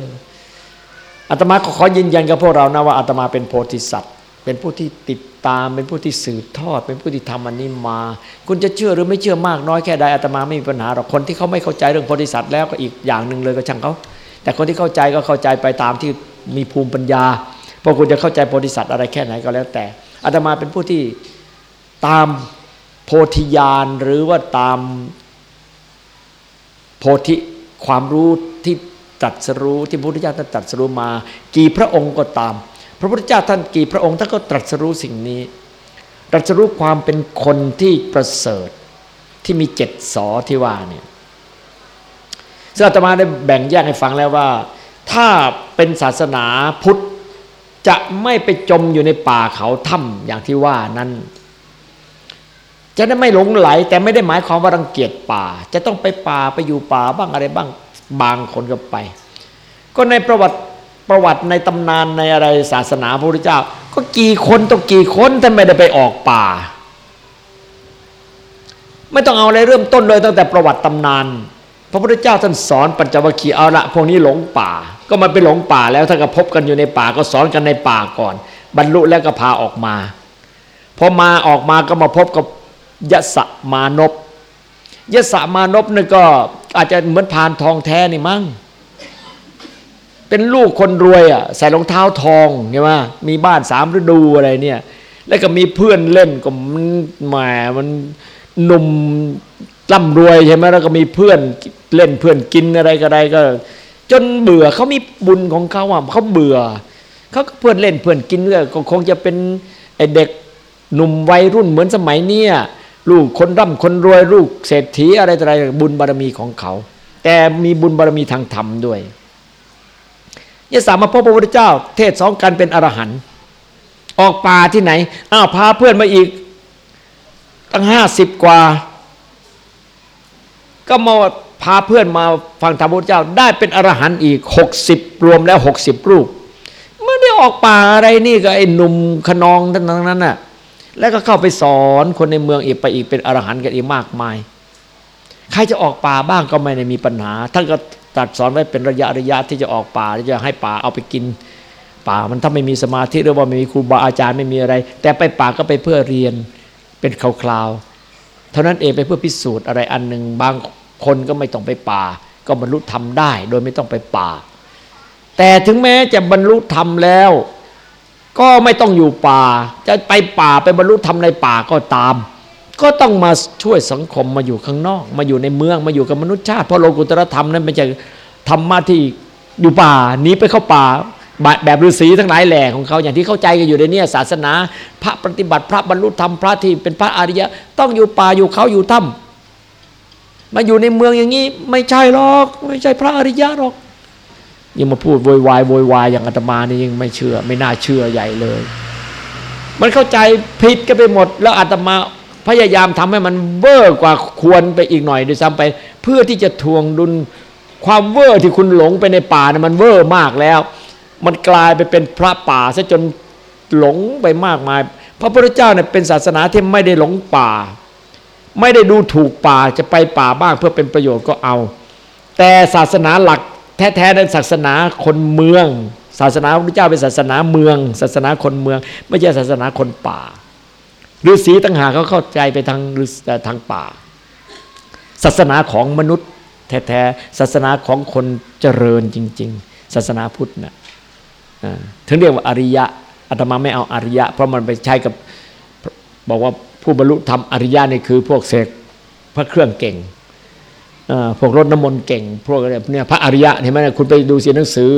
อาตมาขอขอยืนยันกับพวกเรานะว่าอาตมาเป็นโพธิสัตว์ เป็นผู้ที่ติดตาม เป็นผู้ที่สืบทอด เป็นผู้ที่ทำอันนี้มา คุณจะเชื่อหรือไม่เชื่อมากน้อยแค่ใดอาตมาไม่มีปัญหาหรอกคนที่เขาไม่เข้าใจเรื่องโพธิสัตว์แล้วก็อีกอย่างหนึ่งเลยก็ช่างเขาแต่คนที่เข้าใจก็เข้าใจไปตามที่มีภูมิปัญญาพอคุณจะเข้าใจโพธิสัตว์อะไรแค่ไหนก็แล้วแต่อาตมาเป็นผู้ที่ตามโพธิญาณหรือว่าตาม โพธิความรู้ที่ตรัสรู้ที่พระพุทธเจ้าท่านตรัสรู้มา กี่พระองค์ก็ตาม พระพุทธเจ้าท่านกี่พระองค์ท่านก็ตรัสรู้สิ่งนี้ตรัสรู้ความเป็นคนที่ประเสริฐที่มีเจ็ดสอที่ว่าเนี่ยซึ่งอาตมาได้แบ่งแยกให้ฟังแล้วว่า ถ้าเป็นศาสนาพุทธจะไม่ไปจมอยู่ในป่าเขาถ้ำอย่างที่ว่านั้น จะได้ไม่หลงไหล แต่ไม่ได้หมายความว่ารังเกียจป่า จะต้องไปป่าไปอยู่ป่าบ้างอะไรบ้างบางคนก็ไป ก็ในประวัติประวัติในตำนานในอะไรศาสนาพระพุทธเจ้า ก็กี่คนต้องกี่คนท่านไม่ได้ไปออกป่า ไม่ต้องเอาอะไรเริ่มต้นเลยตั้งแต่ประวัติตำนาน พระพุทธเจ้าท่านสอนปัญจวัคคีย์เอาละพวกนี้หลงป่า ก็มาไปหลงป่าแล้วถ้าก็พบกันอยู่ในป่าก็สอนกันในป่าก่อน บรรลุแล้วก็พาออกมาพอมาออกมาก็มาพบกับ ยะสะมานพยะสะมานพนี่ก็อาจจะเหมือนพานทองแท้นี่มั้งเป็นลูกคนรวยอะใส่รองเท้าทองใช่ไหมมีบ้านสามฤดูอะไรเนี่ย แล้วก็มีเพื่อนเล่นก็มันแหมมันหนุ่มร่ำรวยใช่ไหมแล้วก็มีเพื่อนเล่นเพื่อนกินอะไรก็ได้ก็ จนเบื่อเขามีบุญของเขาอะเขาเบื่อเขาก็เพื่อนเล่นเพื่อนกินก็คงจะเป็นไอเด็กหนุ่มวัยรุ่นเหมือนสมัยเนี้ย ลูกคนร่ำคนรวยลูกเศรษฐีอะไรต่ออะไรบุญบารมีของเขา แต่มีบุญบารมีทางธรรมด้วยยะสามาพบพระพุทธเจ้า เทศสองกันเป็นอรหันต์ออกป่าที่ไหนอ้าวพาเพื่อนมาอีก ตั้งห้าสิบกว่า ก็มาพาเพื่อนมาฟังธรรมพุทธเจ้า ได้เป็นอรหันต์อีกหกสิบรวมแล้วหกสิบรูปไม่ได้ออกป่าอะไรนี่ก็ไอ้หนุ่มขนองทั้งนั้นน่ะ แล้วก็เข้าไปสอนคนในเมืองอีกไปอีกเป็นอรหันต์กันอีกมากมาย ใครจะออกป่าบ้างก็ไม่ได้มีปัญหาท่านก็ตัดสอนไว้เป็นระยะระยะที่จะออกป่าที่จะให้ป่าเอาไปกิน ป่ามันถ้าไม่มีสมาธิหรือว่าไม่มีครูบาอาจารย์ไม่มีอะไร แต่ไปป่าก็ไปเพื่อเรียนเป็นคราวๆเท่านั้นเองไปเพื่อพิสูจน์อะไรอันหนึ่งบางคนก็ไม่ต้องไปป่า ก็บรรลุธรรมได้ โดยไม่ต้องไปป่า แต่ถึงแม้จะบรรลุธรรมแล้ว ก็ไม่ต้องอยู่ป่า จะไปป่าไปบรรลุธรรมในป่าก็ตาม ก็ต้องมาช่วยสังคมมาอยู่ข้างนอก มาอยู่ในเมืองมาอยู่กับมนุษยชาติเพราะโลกุตรธรรมนั้นไม่ใช่ธรรมะที่อยู่ป่าหนีไปเข้าป่าแบบฤาษีทั้งหลายแหล่ของเขาอย่างที่เข้าใจกันอยู่ในนี้ศาสนา พระปฏิบัติพระบรรลุธรรมพระที่เป็นพระอริยะ ต้องอยู่ป่าอยู่เขาอยู่ถ้ำมาอยู่ในเมืองอย่างนี้ไม่ใช่หรอก ไม่ใช่พระอริยะหรอก ยังมาพูดโวยวายโวยวายอย่างอาตมานี่ยังไม่เชื่อ ไม่น่าเชื่อใหญ่เลย มันเข้าใจผิดกันไปหมด แล้วอาตมาพยายามทำให้มันเวอร์กว่าควรไปอีกหน่อยด้วยซ้ำไป เพื่อที่จะถ่วงดุลความเวอร์ที่คุณหลงไปในป่านะมันเวอร์มากแล้ว มันกลายไปเป็นพระป่าซะจนหลงไปมากมาย พระพุทธเจ้าเนี่ยเป็นศาสนาที่ไม่ได้หลงป่า ไม่ได้ดูถูกป่าจะไปป่าบ้างเพื่อเป็นประโยชน์ก็เอา แต่ศาสนาหลัก แท้ๆนั้นศาสนาคนเมือง ศาสนาพระพุทธเจ้าเป็นศาสนาเมือง ศาสนาคนเมือง ไม่ใช่ศาสนาคนป่าฤาษีตั้งหากเขาเข้าใจไปทางทางป่า ศาสนาของมนุษย์แท้ๆศาสนาของคนเจริญจริง ๆ ศาสนาพุทธนะ่ะถึงเรียกว่าอริยะอาตมาไม่เอาอริยะ เพราะมันไปใช้กับบอกว่าผู้บรรลุธรรมอริยะนี่คือพวกเสกพระเครื่องเก่ง พวกรถน้ำมนต์เก่ง พวกเนี่ยพระอริยะเห็นไหมคุณไปดูสีหนังสือ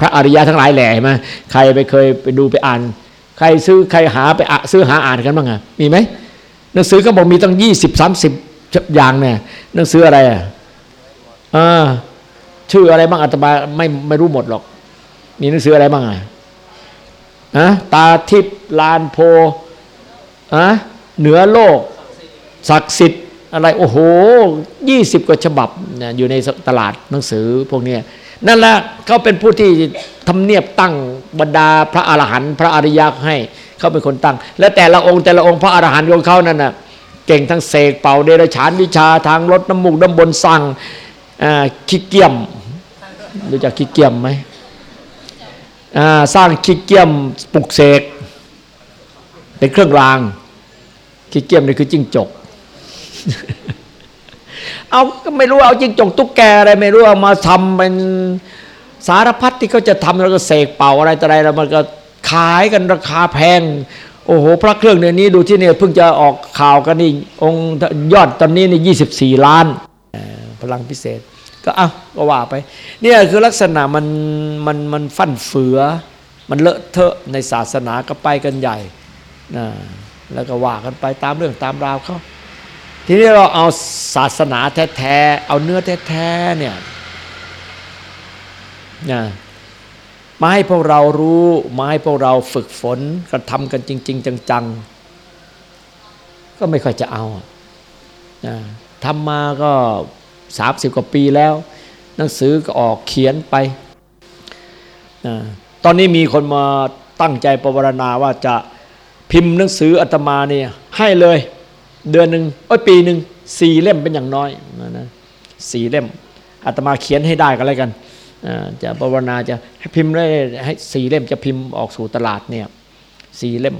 พระอริยะทั้งหลายแหล่เห็นไหมใครไปเคยไปดูไปอ่าน ใครซื้อใครหาไปซื้อหาอ่านกันบ้างอะมีไหมหนังสือเขาบอกมีตั้งยี่สิบสามสิบอย่างเนี่ยหนังสืออะไรอะชื่ออะไรบ้างอาตมาไม่ไม่รู้หมดหรอก มีหนังสืออะไรบ้างอะอะตาทิพลานโพอะเหนือโลก ศักดิ์สิทธิ์ อะไรโอ้โหยี่สิบกว่าฉบับนี่ยอยู่ในตลาดหนังสือพวกนี้นั่นแหละเขาเป็นผู้ที่ทำเนียบตั้งบรรดาพระอรหันต์พระอริยะให้เขาเป็นคนตั้ง และแต่ละองค์แต่ละองค์พระอรหันต์ของเขานั่นน่ะเก่งทั้งเสกเป่าเดรัจฉานวิชาทางรถน้ำมูกน้ำบนสั่งขี้เกียมรู้จักขี้เกียมไหมสร้างขี้เกียมปลุกเสกเป็นเครื่องรางขี้เกียมนี่คือจิ้งจก เอาก็ไม่รู้เอาจริงจงตุ๊กแกอะไรไม่รู้เอามาทำเป็นสารพัดที่เขาจะทำแล้วก็เสกเป่าอะไรต่ออะไรแล้วมันก็ขายกันราคาแพง โอ้โห พระเครื่องเดี๋ยวนี้ดูที่เนี่ยเพิ่งจะออกข่าวกันนี่องค์ยอดตอนนี้นี่ยี่สิบสี่ล้านพลังพิเศษ ก็เอาก็ว่าไป เนี่ยคือลักษณะมันมันมันฟั่นเฟือ มันเลอะเทอะในศาสนาก็ไปกันใหญ่นะแล้วก็ว่ากันไปตามเรื่องตามราวเขา ทีนี้เราเอาศาสนาแท้ๆ เอาเนื้อแท้ๆเนี่ยนะมาให้พวกเรารู้มาให้พวกเราฝึกฝนกระทำกันจริง ๆ จังๆ ก็ไม่ค่อยจะเอานะทำมาก็สามสิบกว่าปีแล้ว หนังสือก็ออกเขียนไปนะตอนนี้มีคนมาตั้งใจประวรณาว่าจะพิมพ์หนังสืออาตมาเนี่ยให้เลย เดือนหนึ่งโอ้ยปีหนึ่งสี่เล่มเป็นอย่างน้อยนะสี่เล่มอาตมาเขียนให้ได้ก็แล้วกันจะภาวนาจะให้พิมพ์ได้ให้สี่เล่มจะพิมพ์ออกสู่ตลาดเนี่ยสี่เล่ม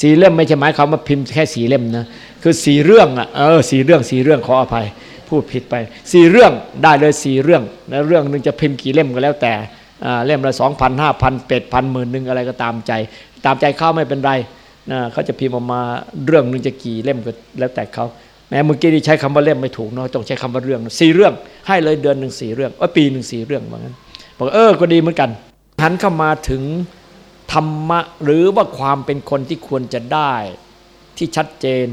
สี่เล่มไม่ใช่หมายความว่าพิมพ์แค่สี่เล่มนะคือสี่เรื่องอะเออสี่เรื่องสี่เรื่องขออภัยพูดผิดไปสี่เรื่องได้เลยสี่เรื่องแล้วเรื่องหนึ่งจะพิมพ์กี่เล่มก็แล้วแต่เล่มละสองพันห้าพันเป็ดพันหมื่นหนึ่งอะไรก็ตามใจ ตามใจเข้าไม่เป็นไร นะเขาจะพิมพ์ออกมาเรื่องนึงจะกี่เล่มก็แล้วแต่เขาแม้เมื่อกี้ที่ใช้คำว่าเล่มไม่ถูกเนาะต้องใช้คำว่าเรื่องสี่เรื่อง ให้เลยเดือนหนึ่งสี่เรื่องว่าปีหนึ่งสี่เรื่องเหมือนกันบอกเออก็ดีเหมือนกันหันเข้ามาถึงธรรมะหรือว่าความเป็นคนที่ควรจะได้ที่ชัดเจน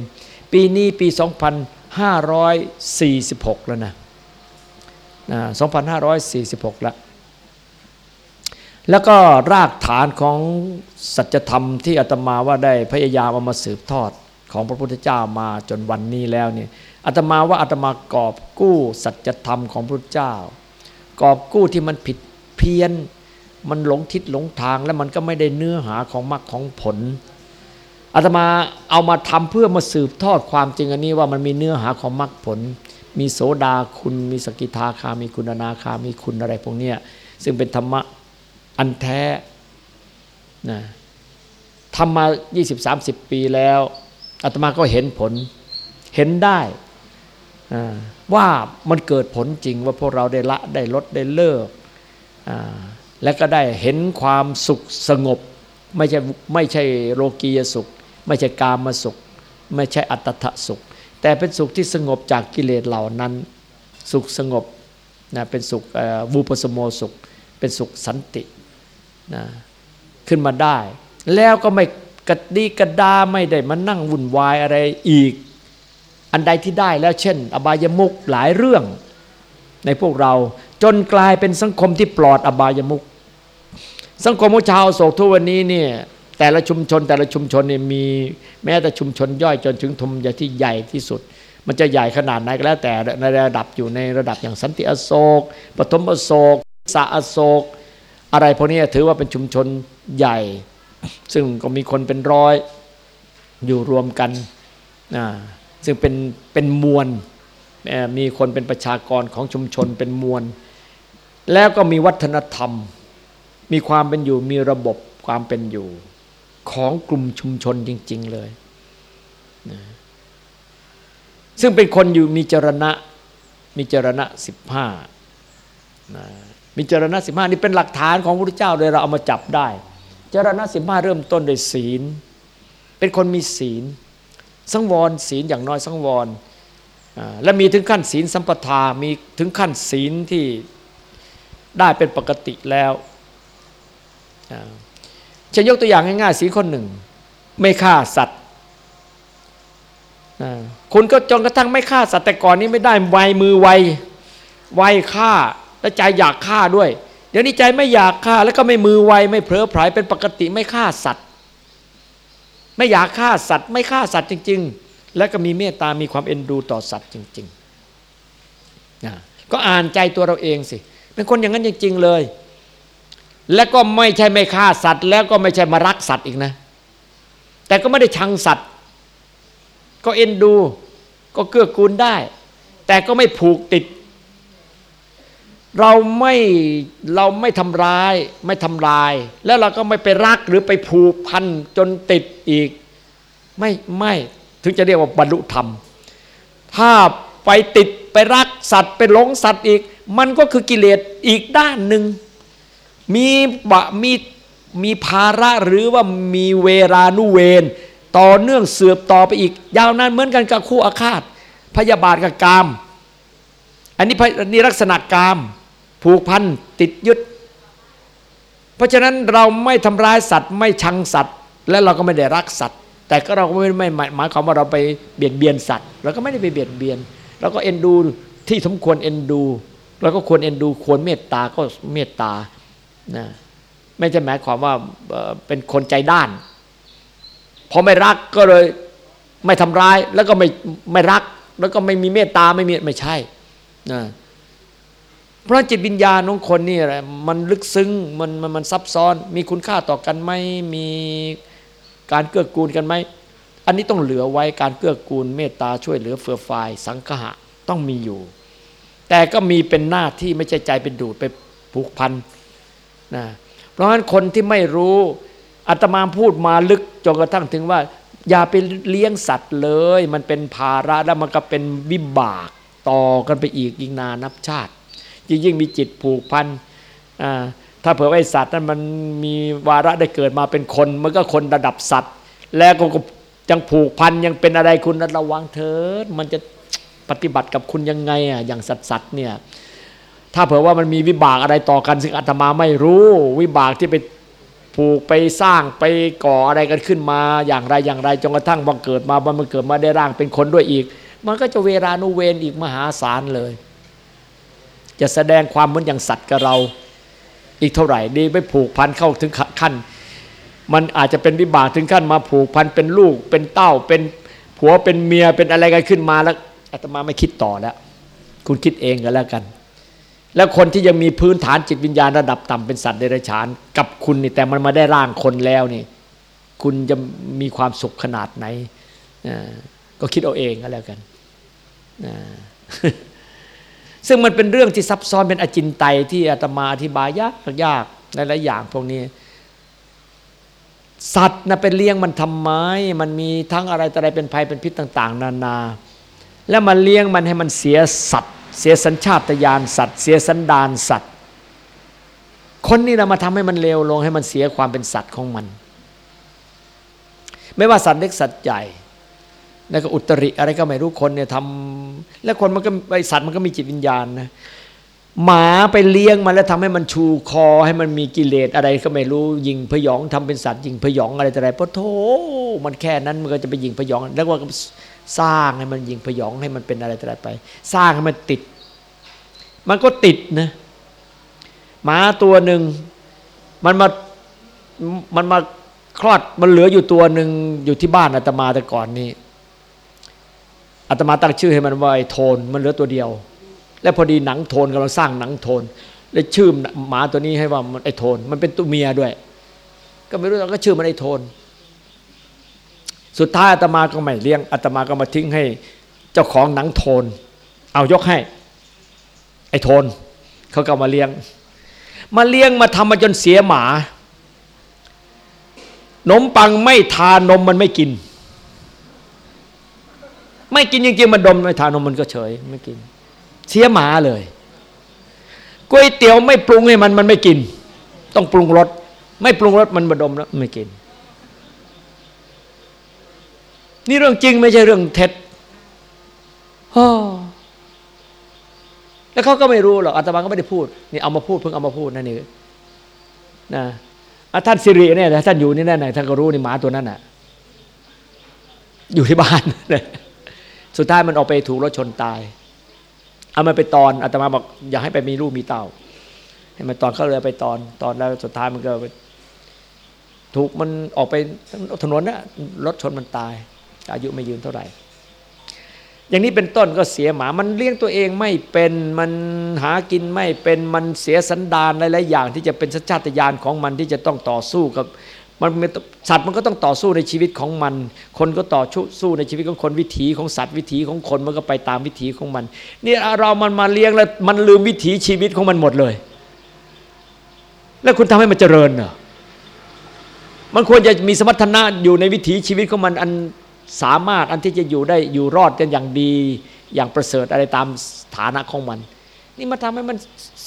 ปีนี้ปี 2546 แล้วนะนะ2546 แล้ว แล้วก็รากฐานของสัจธรรมที่อาตมาว่าได้พยายามเอามาสืบทอดของพระพุทธเจ้ามาจนวันนี้แล้วเนี่ยอาตมาว่าอาตมากอบกู้สัจธรรมของพระพุทธเจ้า กอบกู้ที่มันผิดเพี้ยน มันหลงทิศหลงทางแล้วมันก็ไม่ได้เนื้อหาของมรรคของผลอาตมาเอามาทำเพื่อมาสืบทอดความจริงอันนี้ว่ามันมีเนื้อหาของมรรคผล มีโสดาคุณมีสกิทาคามีคุณนาคามีคุณอะไรพวกนี้ซึ่งเป็นธรรมะ อันแท้นะทำมา 20-30 ปีแล้วอาตมาก็เห็นผลเห็นได้ว่ามันเกิดผลจริงว่าพวกเราได้ละได้ลดได้เลิก และก็ได้เห็นความสุขสงบ ไม่ใช่ไม่ใช่โลกียสุข ไม่ใช่กามสุข ไม่ใช่อัตถะสุข แต่เป็นสุขที่สงบจากกิเลสเหล่านั้น สุขสงบนะเป็นสุขวูปสมโมสุข เป็นสุขสันติ นะขึ้นมาได้ แล้วก็ไม่กระดีกระดาไม่ได้มานั่งวุ่นวายอะไรอีก อันใดที่ได้แล้วเช่น อบายมุกหลายเรื่อง ในพวกเราจนกลายเป็นสังคมที่ปลอดอบายมุกสังคมของชาวโศกทุกวันนี้เนี่ยแต่ละชุมชนแต่ละชุมชนเนี่ยมีแม้แต่ชุมชนย่อยจนถึงทุมใหญ่ที่ใหญ่ที่สุด มันจะใหญ่ขนาดไหนก็แล้วแต่ในระดับอยู่ในระดับอย่างสันติอโศกปฐมอโศกสะอโศก อะไรพวกนี้ถือว่าเป็นชุมชนใหญ่ ซึ่งก็มีคนเป็นร้อยอยู่รวมกันซึ่งเป็นเป็นมวลมีคนเป็นประชากรของชุมชนเป็นมวล แล้วก็มีวัฒนธรรม มีความเป็นอยู่มีระบบความเป็นอยู่ของกลุ่มชุมชนจริง ๆเลยนะซึ่งเป็นคนอยู่มีจรณะมีจรณะสิบห้านะ มีเจรณะสิบห้านี่เป็นหลักฐานของพระพุทธเจ้าเลยเราเอามาจับได้ เจรณะสิบห้าเริ่มต้นด้วยศีล เป็นคนมีศีล สังวรศีลอย่างน้อยสังวร และมีถึงขั้นศีลสัมปทา มีถึงขั้นศีลที่ได้เป็นปกติแล้วจะยกตัวอย่างง่ายๆศีลคนหนึ่ง ไม่ฆ่าสัตว์คุณก็จนกระทั่งไม่ฆ่าสัตว์แต่ก่อนนี้ไม่ได้ไวมือไวไวฆ่า และใจอยากฆ่าด้วย เดี๋ยวนี้ใจไม่อยากฆ่าแล้วก็ไม่มือไวไม่เผลอไผลเป็นปกติไม่ฆ่าสัตว์ ไม่อยากฆ่าสัตว์ ไม่ฆ่าสัตว์จริง ๆ แล้วก็มีเมตตามีความเอ็นดูต่อสัตว์จริงๆนะก็อ่านใจตัวเราเองสิเป็นคนอย่างนั้นจริง ๆเลย และก็ไม่ใช่ไม่ฆ่าสัตว์ แล้วก็ไม่ใช่มารักสัตว์อีกนะ แต่ก็ไม่ได้ชังสัตว์ ก็เอ็นดู ก็เกื้อกูลได้ แต่ก็ไม่ผูกติด เราไม่เราไม่ทำร้าย ไม่ทำลาย แล้วเราก็ไม่ไปรักหรือไปผูกพันจนติดอีก ไม่ไม่ถึงจะเรียกว่าบรรลุธรรม ถ้าไปติดไปรักสัตว์ไปหลงสัตว์อีก มันก็คือกิเลสอีกด้านหนึ่งมีบะมีมีภาระหรือว่ามีเวรานุเวนต่อเนื่องเสือบต่อไปอีก ยาวนานเหมือนกันกับคู่อาฆาต พยาบาทกับกาม อันนี้นี่ลักษณะกาม ผูกพันติดยึด เพราะฉะนั้นเราไม่ทำร้ายสัตว์ ไม่ชังสัตว์ และเราก็ไม่ได้รักสัตว์ แต่ก็เราก็ไม่ไม่หมายความว่าเราไปเบียดเบียนสัตว์เราก็ไม่ได้ไปเบียดเบียนเราก็เอ็นดูที่สมควรเอ็นดูเราก็ควรเอ็นดูควรเมตตาก็เมตตานะไม่ใช่หมายความว่าเป็นคนใจด้านพอไม่รักก็เลยไม่ทำร้ายแล้วก็ไม่ไม่รัก แล้วก็ไม่มีเมตตาไม่มีไม่ใช่นะ เพราะจิตวิญญาณของคนนี่แหละมันลึกซึ้งมันมันมันซับซ้อน มีคุณค่าต่อกันไหมมีการเกื้อกูลกันไหมอันนี้ต้องเหลือไว้การเกื้อกูลเมตตาช่วยเหลือเฟื่อฟายสังฆะต้องมีอยู่ แต่ก็มีเป็นหน้าที่ไม่ใช่ใจเป็นดูดไปผูกพันนะเพราะฉะนั้นคนที่ไม่รู้อาตมาพูดมาลึกจนกระทั่งถึงว่า อย่าไปเลี้ยงสัตว์เลย มันเป็นภาระแล้วมันก็เป็นวิบากต่อกันไปอีกยิ่งนานับชาติ ยิ่งมีจิตผูกพันถ้าเผื่อไอ้สัตว์นั้นมันมีวาระได้เกิดมาเป็นคน มันก็คนระดับสัตว์ แล้วก็ยังผูกพันยังเป็นอะไรคุณระวังเถิดมันจะปฏิบัติกับคุณยังไงอะอย่างสัตว์สัตว์เนี่ยถ้าเผื่อว่ามันมีวิบากอะไรต่อกัน ซึ่งอาตมาไม่รู้ วิบากที่ไปผูกไปสร้างไปก่ออะไรกันขึ้นมา อย่างไรอย่างไรจนกระทั่งบังเกิดมาบังเกิดมาได้ร่างเป็นคนด้วยอีก มันก็จะเวรานุเวนอีกมหาศาลเลย จะแสดงความเหมือนอย่างสัตว์กับเรา อีกเท่าไหร่ดีไปผูกพันเข้าถึงขั้น มันอาจจะเป็นวิบากถึงขั้นมาผูกพันเป็นลูก เป็นเต้าเป็นผัวเป็นเมียเป็นอะไรกันขึ้นมาแล้วอาตมาไม่คิดต่อแล้ว คุณคิดเองก็แล้วกัน แล้วคนที่ยังมีพื้นฐานจิตวิญญาณระดับต่ำเป็นสัตว์เดรัจฉาน กับคุณนี่แต่มันมาได้ร่างคนแล้วนี่ คุณจะมีความสุขขนาดไหนก็คิดเอาเองก็แล้วกัน อ่า ซึ่งมันเป็นเรื่องที่ซับซ้อนเป็นอจินไตยที่อาตมาอธิบายยากยากหลายๆอย่างพวกนี้ สัตว์นะเป็นเลี้ยงมันทำไมมันมีทั้งอะไรต่อะไรเป็นภัยเป็นพิษต่าง ๆ นานา แล้วมันเลี้ยงมันให้มันเสียสัตว์ เสียสัญชาตญาณสัตว์ เสียสันดานสัตว์ คนนี้เรามาทำให้มันเลวลงให้มันเสียความเป็นสัตว์ของมัน ไม่ว่าสัตว์เล็กสัตว์ใหญ่ แล้วก็อุตริอะไรก็ไม่รู้คนเนี่ยทำแล้วคนมันก็ไอสัตว์มันก็มีจิตวิญญาณนะหมาไปเลี้ยงมันแล้วทำให้มันชูคอให้มันมีกิเลสอะไรก็ไม่รู้ยิงพยองทำเป็นสัตว์ยิงพยองอะไรแต่ไรเพราะโธมันแค่นั้นมันก็จะไปยิงพยอง แล้วก็สร้างให้มันยิงพยองให้มันเป็นอะไรแต่ไรไป สร้างให้มันติด มันก็ติดนะหมาตัวหนึ่งมันมามันมาคลอดมันเหลืออยู่ตัวหนึ่งอยู่ที่บ้านอาตมาแต่ก่อนนี้ อาตมาตั้งชื่อให้มันว่าไอ้โทนมันเหลือตัวเดียว และพอดีหนังโทนกำลังสร้างหนังโทนเลยชื่อหมาตัวนี้ให้ว่ามันไอ้โทน มันเป็นตัวเมียด้วย ก็ไม่รู้เราก็ชื่อมันไอ้โทน สุดท้ายอาตมาก็ไม่เลี้ยงอาตมาก็มาทิ้งให้เจ้าของหนังโทน เอายกให้ ไอ้โทนเขาก็มาเลี้ยง มาเลี้ยงมาทำมาจนเสียหมา นมปังไม่ทานมมันไม่กิน ไม่กินจริงๆมันดมไม่ทานนมมันก็เฉยไม่กิน เสียหมาเลยก๋วยเตี๋ยวไม่ปรุงให้มันมันไม่กิน ต้องปรุงรสไม่ปรุงรสมันมาดมแล้วไม่กิน นี่เรื่องจริงไม่ใช่เรื่องเท็จแล้วเขาก็ไม่รู้หรอกอาตมาก็ไม่ได้พูดนี่เอามาพูดเพิ่งเอามาพูดนั่นเองนะท่านสิริเนี่ยท่านอยู่นี่แน่ๆท่านก็รู้นี่หมาตัวนั้นน่ะ อยู่ที่บ้าน สุดท้ายมันออกไปถูกรถชนตาย เอามาไปตอนอาตมาบอกอย่าให้ไปมีลูกมีเต่า ให้มันตอนเขาเลยไปตอนตอนแล้วสุดท้ายมันก็ถูกมันออกไปถนนน่ะรถชนมันตาย อายุไม่ยืนเท่าไหร่ อย่างนี้เป็นต้นก็เสียหมา มันเลี้ยงตัวเองไม่เป็นมันหากินไม่เป็นมันเสียสันดานหลายๆอย่างที่จะเป็นสัจจตญาณของมันที่จะต้องต่อสู้กับ มันสัตว์มันก็ต้องต่อสู้ในชีวิตของมัน คนก็ต่อสู้ในชีวิตของคนวิถีของสัตว์วิถีของคนมันก็ไปตามวิถีของมัน นี่เรามันมาเลี้ยงแล้วมันลืมวิถีชีวิตของมันหมดเลย แล้วคุณทำให้มันเจริญเหรอมันควรจะมีสมรรถนะอยู่ในวิถีชีวิตของมันอันสามารถอันที่จะอยู่ได้อยู่รอดกันอย่างดีอย่างประเสริฐอะไรตามฐานะของมัน นี่มาทำให้มัน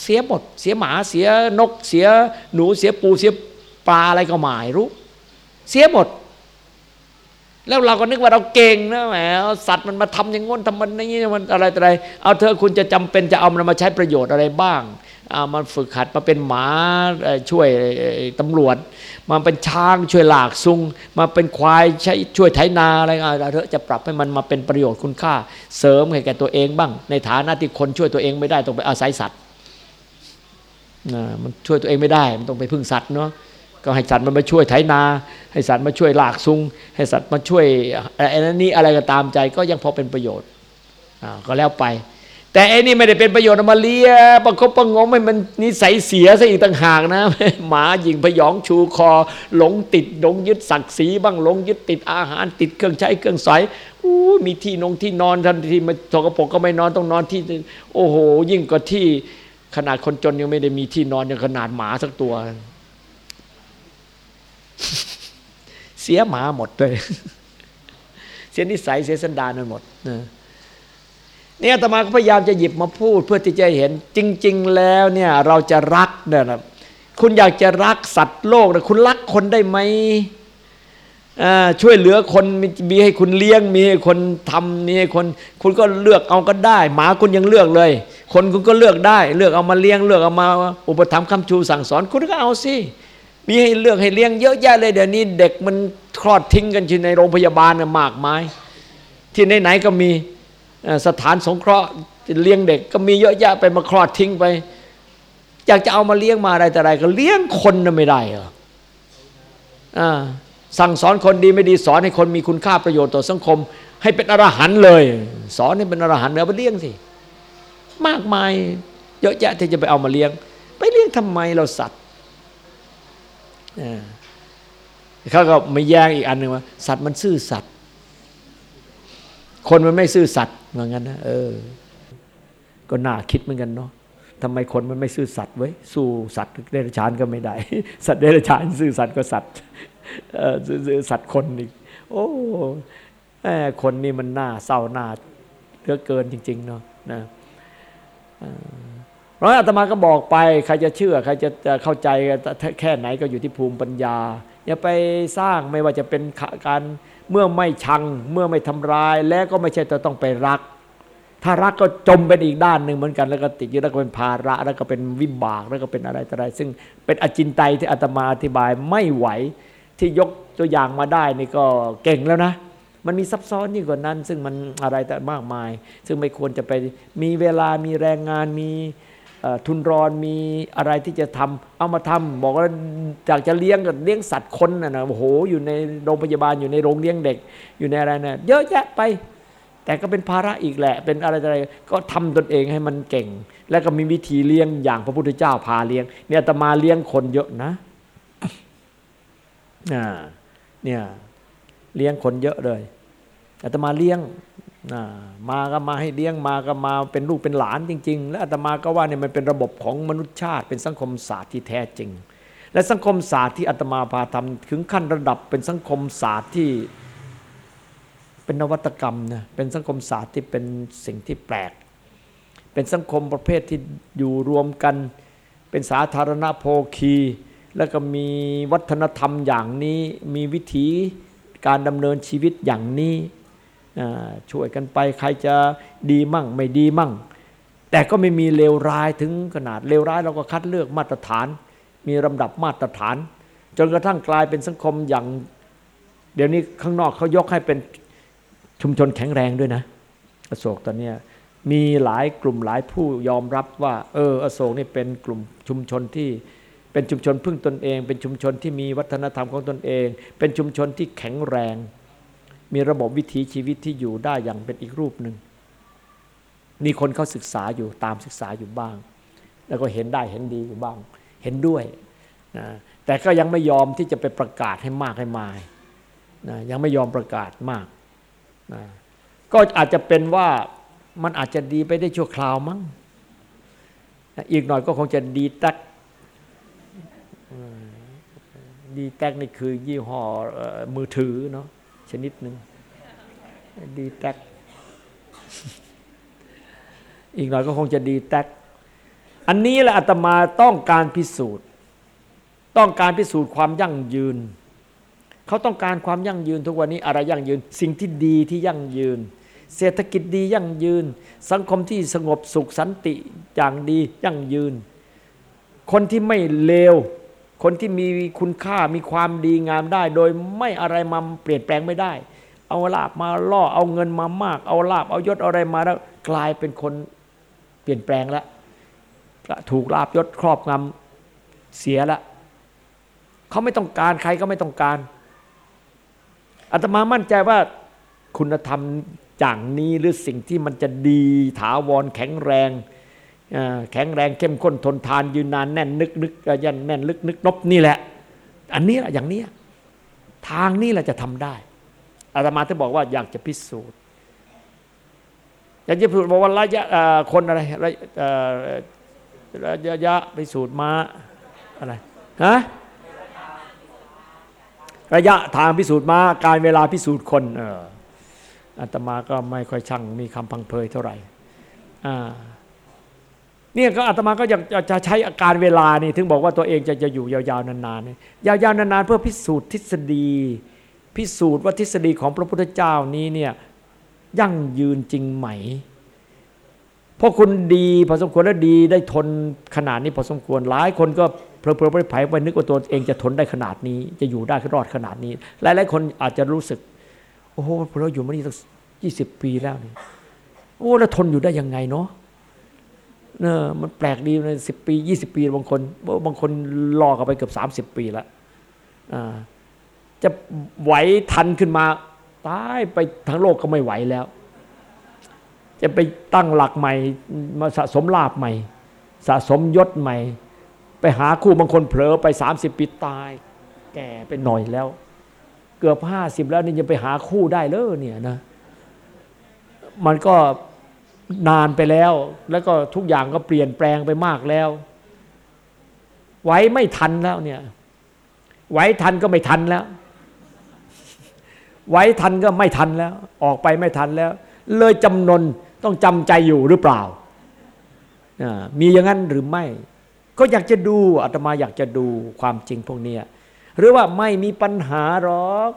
เสียหมด เสียหมาเสียนก เสียหนูเสียปูเสีย ปลาอะไรก็หมายรู้ เสียหมด แล้วเราก็นึกว่าเราเก่งนะแหมสัตว์มันมาทำอย่างง้นทำมันอย่างนี้มันอะไรอะไรเอาเธอคุณจะจำเป็นจะเอามันมาใช้ประโยชน์อะไรบ้างเอามันฝึกหัดมาเป็นหมาช่วยตำรวจ มาเป็นช้างช่วยหลากซุง มาเป็นควายใช้ช่วยไถนาอะไรเอะไรจะปรับให้มันมาเป็นประโยชน์คุณค่า เสริมให้แก่ตัวเองบ้าง ในฐานะที่คนช่วยตัวเองไม่ได้ต้องไปอาศัยสัตว์นะมันช่วยตัวเองไม่ได้ มันต้องไปพึ่งสัตว์เนาะ ก็ให้สัตว์มันมาช่วยไถนา ให้สัตว์มาช่วยหลากซุง ให้สัตว์มาช่วยอะไรนี้อะไรก็ตามใจก็ยังพอเป็นประโยชน์ก็แล้วไป แต่ไอ้นี่ไม่ได้เป็นประโยชน์มาเลียประคบประงมให้มันนิสัยเสียซะอีกต่างหากนะหมาหญิงพยองชูคอ หลงติดหลงยึดศักดิ์ศรีบ้างหลงยึดติดอาหารติดเครื่องใช้เครื่องใสอู้มีที่นงที่นอนทันทีมาสกปรกก็ไม่นอนต้องนอนที่ โอ้โห ยิ่งกว่าที่ขนาดคนจนยังไม่ได้มีที่นอนยังขนาดหมาสักตัว เสียหมาหมดเลยเสียนิสัยเสียสันดานมันหมดนะเนี่ยอาตมาก็พยายามจะหยิบมาพูด เพื่อที่จะเห็นจริง ๆ แล้วเนี่ยเราจะรักเนี่ยนะคุณอยากจะรักสัตว์โลกนะคุณรักคนได้ไหมช่วยเหลือคนมีให้คุณเลี้ยง มีให้คนทำมีให้คน คุณก็เลือกเอาก็ได้ หมาคุณยังเลือกเลย คนคุณก็เลือกได้ เลือกเอามาเลี้ยง เลือกเอามา อุปถัมภ์คำชูสั่งสอน คุณก็เอาสิ มีให้เลือกให้เลี้ยงเยอะแยะเลย เดี๋ยวนี้เด็กมันคลอดทิ้งกันอยู่ในโรงพยาบาลมากมาย ที่ไหนๆก็มีสถานสงเคราะห์เลี้ยงเด็กก็มีเยอะแยะไปมาคลอดทิ้งไป อยากจะเอามาเลี้ยงมาอะไรแต่อะไร ก็เลี้ยงคนน่ะไม่ได้เหรอสั่งสอนคนดีไม่ดีสอนให้คนมีคุณค่าประโยชน์ต่อสังคม ให้เป็นอรหันต์เลย สอนให้เป็นอรหันต์เอาไปเลี้ยงสิมากมาย เยอะแยะที่จะไปเอามาเลี้ยง ไปเลี้ยงทำไมเราสัตว์ เขาก็ไม่แย้งอีกอันหนึ่งว่า สัตว์มันซื่อสัตว์คนมันไม่ซื่อสัตย์เหมือนกันนะเออ ก็น่าคิดเหมือนกันเนาะทำไมคนมันไม่ซื่อสัตย์ไว้สู้สัตว์เดรัจฉานก็ไม่ได้ สัตว์เดรัจฉานซื่อสัตย์ก็สัตว์ซื่อสัตว์คนอีกโอ้คนนี่มันน่าเศร้าน่าเหลือเกินจริง ๆ เนาะนะ เพราะอาตมาก็บอกไป ใครจะเชื่อ ใครจะเข้าใจแค่ไหนก็อยู่ที่ภูมิปัญญา อย่าไปสร้างไม่ว่าจะเป็นการเมื่อไม่ชัง เมื่อไม่ทำร้าย และก็ไม่ใช่จะต้องไปรัก ถ้ารักก็จมเป็นอีกด้านหนึ่งเหมือนกัน แล้วก็ติดยึดแล้วก็เป็นภาระ แล้วก็เป็นวิบาก แล้วก็เป็นอะไรต่ออะไร ซึ่งเป็นอจินไตยที่อาตมาอธิบายไม่ไหว ที่ยกตัวอย่างมาได้นี่ก็เก่งแล้วนะมันมีซับซ้อนยิ่งกว่านั้น ซึ่งมันอะไรแต่มากมาย ซึ่งไม่ควรจะไปมีเวลามีแรงงานมี ทุนรอนมีอะไรที่จะทำเอามาทำบอกว่าจากจะเลี้ยงกับเลี้ยงสัตว์คนนะนะโอ้โหอยู่ในโรงพยาบาลอยู่ในโรงเลี้ยงเด็ก อยู่ในอะไรนะเยอะแยะไป แต่ก็เป็นภาระอีกแหละ เป็นอะไรอะไรก็ทำตนเองให้มันเก่ง แล้วก็มีวิธีเลี้ยงอย่างพระพุทธเจ้าพาเลี้ยง เนี่ยตมาเลี้ยงคนเยอะนะเนี่ยเลี้ยงคนเยอะเลยอาตมาเลี้ยง มาก็มาให้เลี้ยงมาก็มาเป็นลูกเป็นหลานจริง ๆ และอาตมาก็ว่าเนี่ยมันเป็นระบบของมนุษยชาติ เป็นสังคมศาสตร์ที่แท้จริง และสังคมศาสตร์ที่อาตมาพาทำถึงขั้นระดับเป็นสังคมศาสตร์ที่เป็นนวัตกรรมนะเป็นสังคมศาสตร์ที่เป็นสิ่งที่แปลก เป็นสังคมประเภทที่อยู่รวมกัน เป็นสาธารณโภคี แล้วก็มีวัฒนธรรมอย่างนี้มีวิถีการดำเนินชีวิตอย่างนี้ ช่วยกันไปใครจะดีมั่งไม่ดีมั่ง แต่ก็ไม่มีเลวร้ายถึงขนาดเลวร้ายเราก็คัดเลือกมาตรฐาน มีลำดับมาตรฐาน จนกระทั่งกลายเป็นสังคมอย่าง เดี๋ยวนี้ข้างนอกเขายกให้เป็นชุมชนแข็งแรงด้วยนะอโศกตอนนี้มีหลายกลุ่มหลายผู้ยอมรับว่า เอออโศกนี่เป็นกลุ่มชุมชนที่เป็นชุมชนพึ่งตนเอง เป็นชุมชนที่มีวัฒนธรรมของตนเอง เป็นชุมชนที่แข็งแรง มีระบบวิถีชีวิตที่อยู่ได้อย่างเป็นอีกรูปหนึ่งมีคนเขาศึกษาอยู่ตามศึกษาอยู่บ้าง แล้วก็เห็นได้เห็นดีอยู่บ้าง เห็นด้วยนะแต่ก็ยังไม่ยอมที่จะไปประกาศให้มากให้มายนะยังไม่ยอมประกาศมากนะก็อาจจะเป็นว่ามันอาจจะดีไปได้ชั่วคราวมั้งนะอีกหน่อยก็คงจะดีแท็กดีแท็กนี่คือยี่ห้อมือถือเนาะ ชนิดหนึ่งดีแท็กอีกหน่อยก็คงจะดีแท็กอันนี้แหละอาตมาต้องการพิสูจน์ ต้องการพิสูจน์ความยั่งยืน เขาต้องการความยั่งยืนทุกวันนี้อะไรยั่งยืน สิ่งที่ดีที่ยั่งยืน เศรษฐกิจดียั่งยืน สังคมที่สงบสุขสันติอย่างดียั่งยืน คนที่ไม่เลว คนที่มีคุณค่ามีความดีงามได้ โดยไม่อะไรมาเปลี่ยนแปลงไม่ได้ เอาลาบมาล่อเอาเงินมามาก เอาลาบเอายศอะไรมาแล้วกลายเป็นคนเปลี่ยนแปลงแล้วถูกลาบยศครอบงำเสียแล้วเขาไม่ต้องการใครก็ไม่ต้องการอาตมามั่นใจว่าคุณธรรมอย่างนี้หรือสิ่งที่มันจะดีถาวรแข็งแรง แข็งแรงเข้มข้นทนทานยืนนานแน่นนึกนึกยันแน่นลึกนึกนบนี่แหละ อันนี้แหละอย่างนี้ทางนี้แหละจะทำได้อาตมาที่บอกว่าอยากจะพิสูจน์อยากจะพิสูจน์บอกว่าระยะคนอะไรระยะยะพิสูจน์มาอะไรฮะระยะทางพิสูจน์มาการเวลาพิสูจน์คนเอออาตมาก็ไม่ค่อยช่างมีคำพังเพยเท่าไหร่อ่า เนี่ยก็อาตมาก็อยากจะใช้อาการเวลานี่ถึงบอกว่าตัวเองจะจะอยู่ยาวๆนานๆยาวๆนานๆเพื่อพิสูจน์ทฤษฎี พิสูจน์ว่าทฤษฎีของพระพุทธเจ้านี้เนี่ยยั่งยืนจริงไหมเพราะคุณดีพอสมควรแล้วดีได้ทนขนาดนี้พอสมควรหลายคนก็เพลิดเพลินไปไปนึกว่าตัวเองจะทนได้ขนาดนี้ จะอยู่ได้รอดขนาดนี้ หลายๆคนอาจจะรู้สึก โอ้โหเราอยู่มานี่ตั้งยี่สิบปีแล้วนี่โอ้แล้วทนอยู่ได้ยังไงเนาะ เนอมันแปลกดีในสิบปียี่สิบปีบางคนบางคนรอกันไปเกือบสามสิบปีแล้วจะไหวทันขึ้นมาตายไปทั้งโลกก็ไม่ไหวแล้ว จะไปตั้งหลักใหม่ มาสะสมลาบใหม่ สะสมยศใหม่ ไปหาคู่บางคนเผลอไปสามสิบปีตาย แก่ไปหน่อยแล้ว เกือบห้าสิบแล้วนี่จะไปหาคู่ได้เลยเนี่ยนะ มันก็ นานไปแล้ว แล้วก็ทุกอย่างก็เปลี่ยนแปลงไปมากแล้ว ไว้ไม่ทันแล้วเนี่ย ไว้ทันก็ไม่ทันแล้ว ไว้ทันก็ไม่ทันแล้ว ออกไปไม่ทันแล้ว เลยจำนนต้องจำใจอยู่หรือเปล่า มีอย่างนั้นหรือไม่ ก็อยากจะดูอาตมาอยากจะดูความจริงพวกนี้หรือว่าไม่มีปัญหาหรอก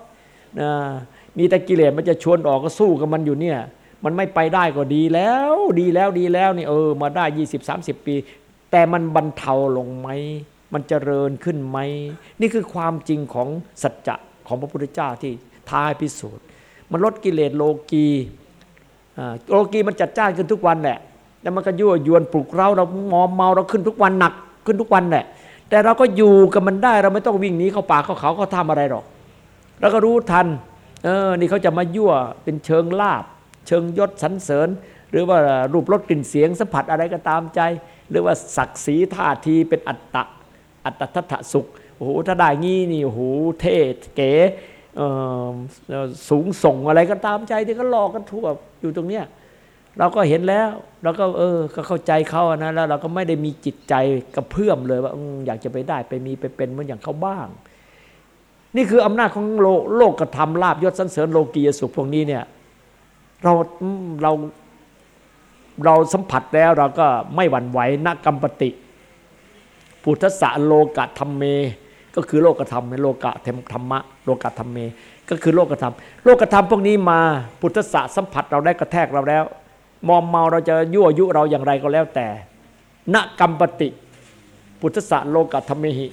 มีแต่กิเลสมันจะชวนออกก็สู้กับมันอยู่เนี่ย มันไม่ไปได้ก็ดีแล้ว ดีแล้วดีแล้วนี่เออ มาได้ยี่สิบสามสิบปี แต่มันบรรเทาลงไหมมันเจริญขึ้นไหม นี่คือความจริงของสัจจะของพระพุทธเจ้าที่ท้ายพิสูจน์ มันลดกิเลสโลกีโลกีมันจัดจ้านขึ้นทุกวันแหละแล้วมันก็ยั่วยวนปลุกเราเรามอมเมาเราขึ้นทุกวันหนักขึ้นทุกวันแหละแต่เราก็อยู่กับมันได้เราไม่ต้องวิ่งหนีเข้าป่าเข้าเขาเขาทำอะไรหรอกเราก็รู้ทันเออนี่เขาจะมายั่วเป็นเชิงลาบ เชิงยศสรรเสริญ หรือว่ารูปรสกลิ่นเสียงสัมผัสอะไรก็ตามใจ หรือว่าศักดิ์ศรีท่าทีเป็นอัตตะอัตทัตสุขโอ้โหถ้าได้งี้นี่โอ้โหเท่เก๋สูงส่งอะไรก็ตามใจที่เขาหลอกกันทั่วอยู่ตรงเนี้ยเราก็เห็นแล้วเราก็เออก็เข้าใจเขานะแล้วเราก็ไม่ได้มีจิตใจกระเพื่อมเลยว่าอยากจะไปได้ไปมีไปเป็นเหมือนอย่างเขาบ้าง นี่คืออำนาจของโลโลกกระทำลาบยศสันเสริญโลกียสุขพวกนี้เนี่ย เราเราเราสัมผัสแล้วเราก็ไม่หวั่นไหวนักกรรมปติพุทธะโลกะธรรมเม ก็คือโลกธรรมโลกะธรรมะโลกะธรรมเม ก็คือโลกธรรม โลกธรรมพวกนี้มาพุทธะสัมผัสเราได้กระแทกเราแล้ว มอมเมาเราจะยั่วยุเราอย่างไรก็แล้วแต่ณกรรมปติพุทธะโลกธรรมหิ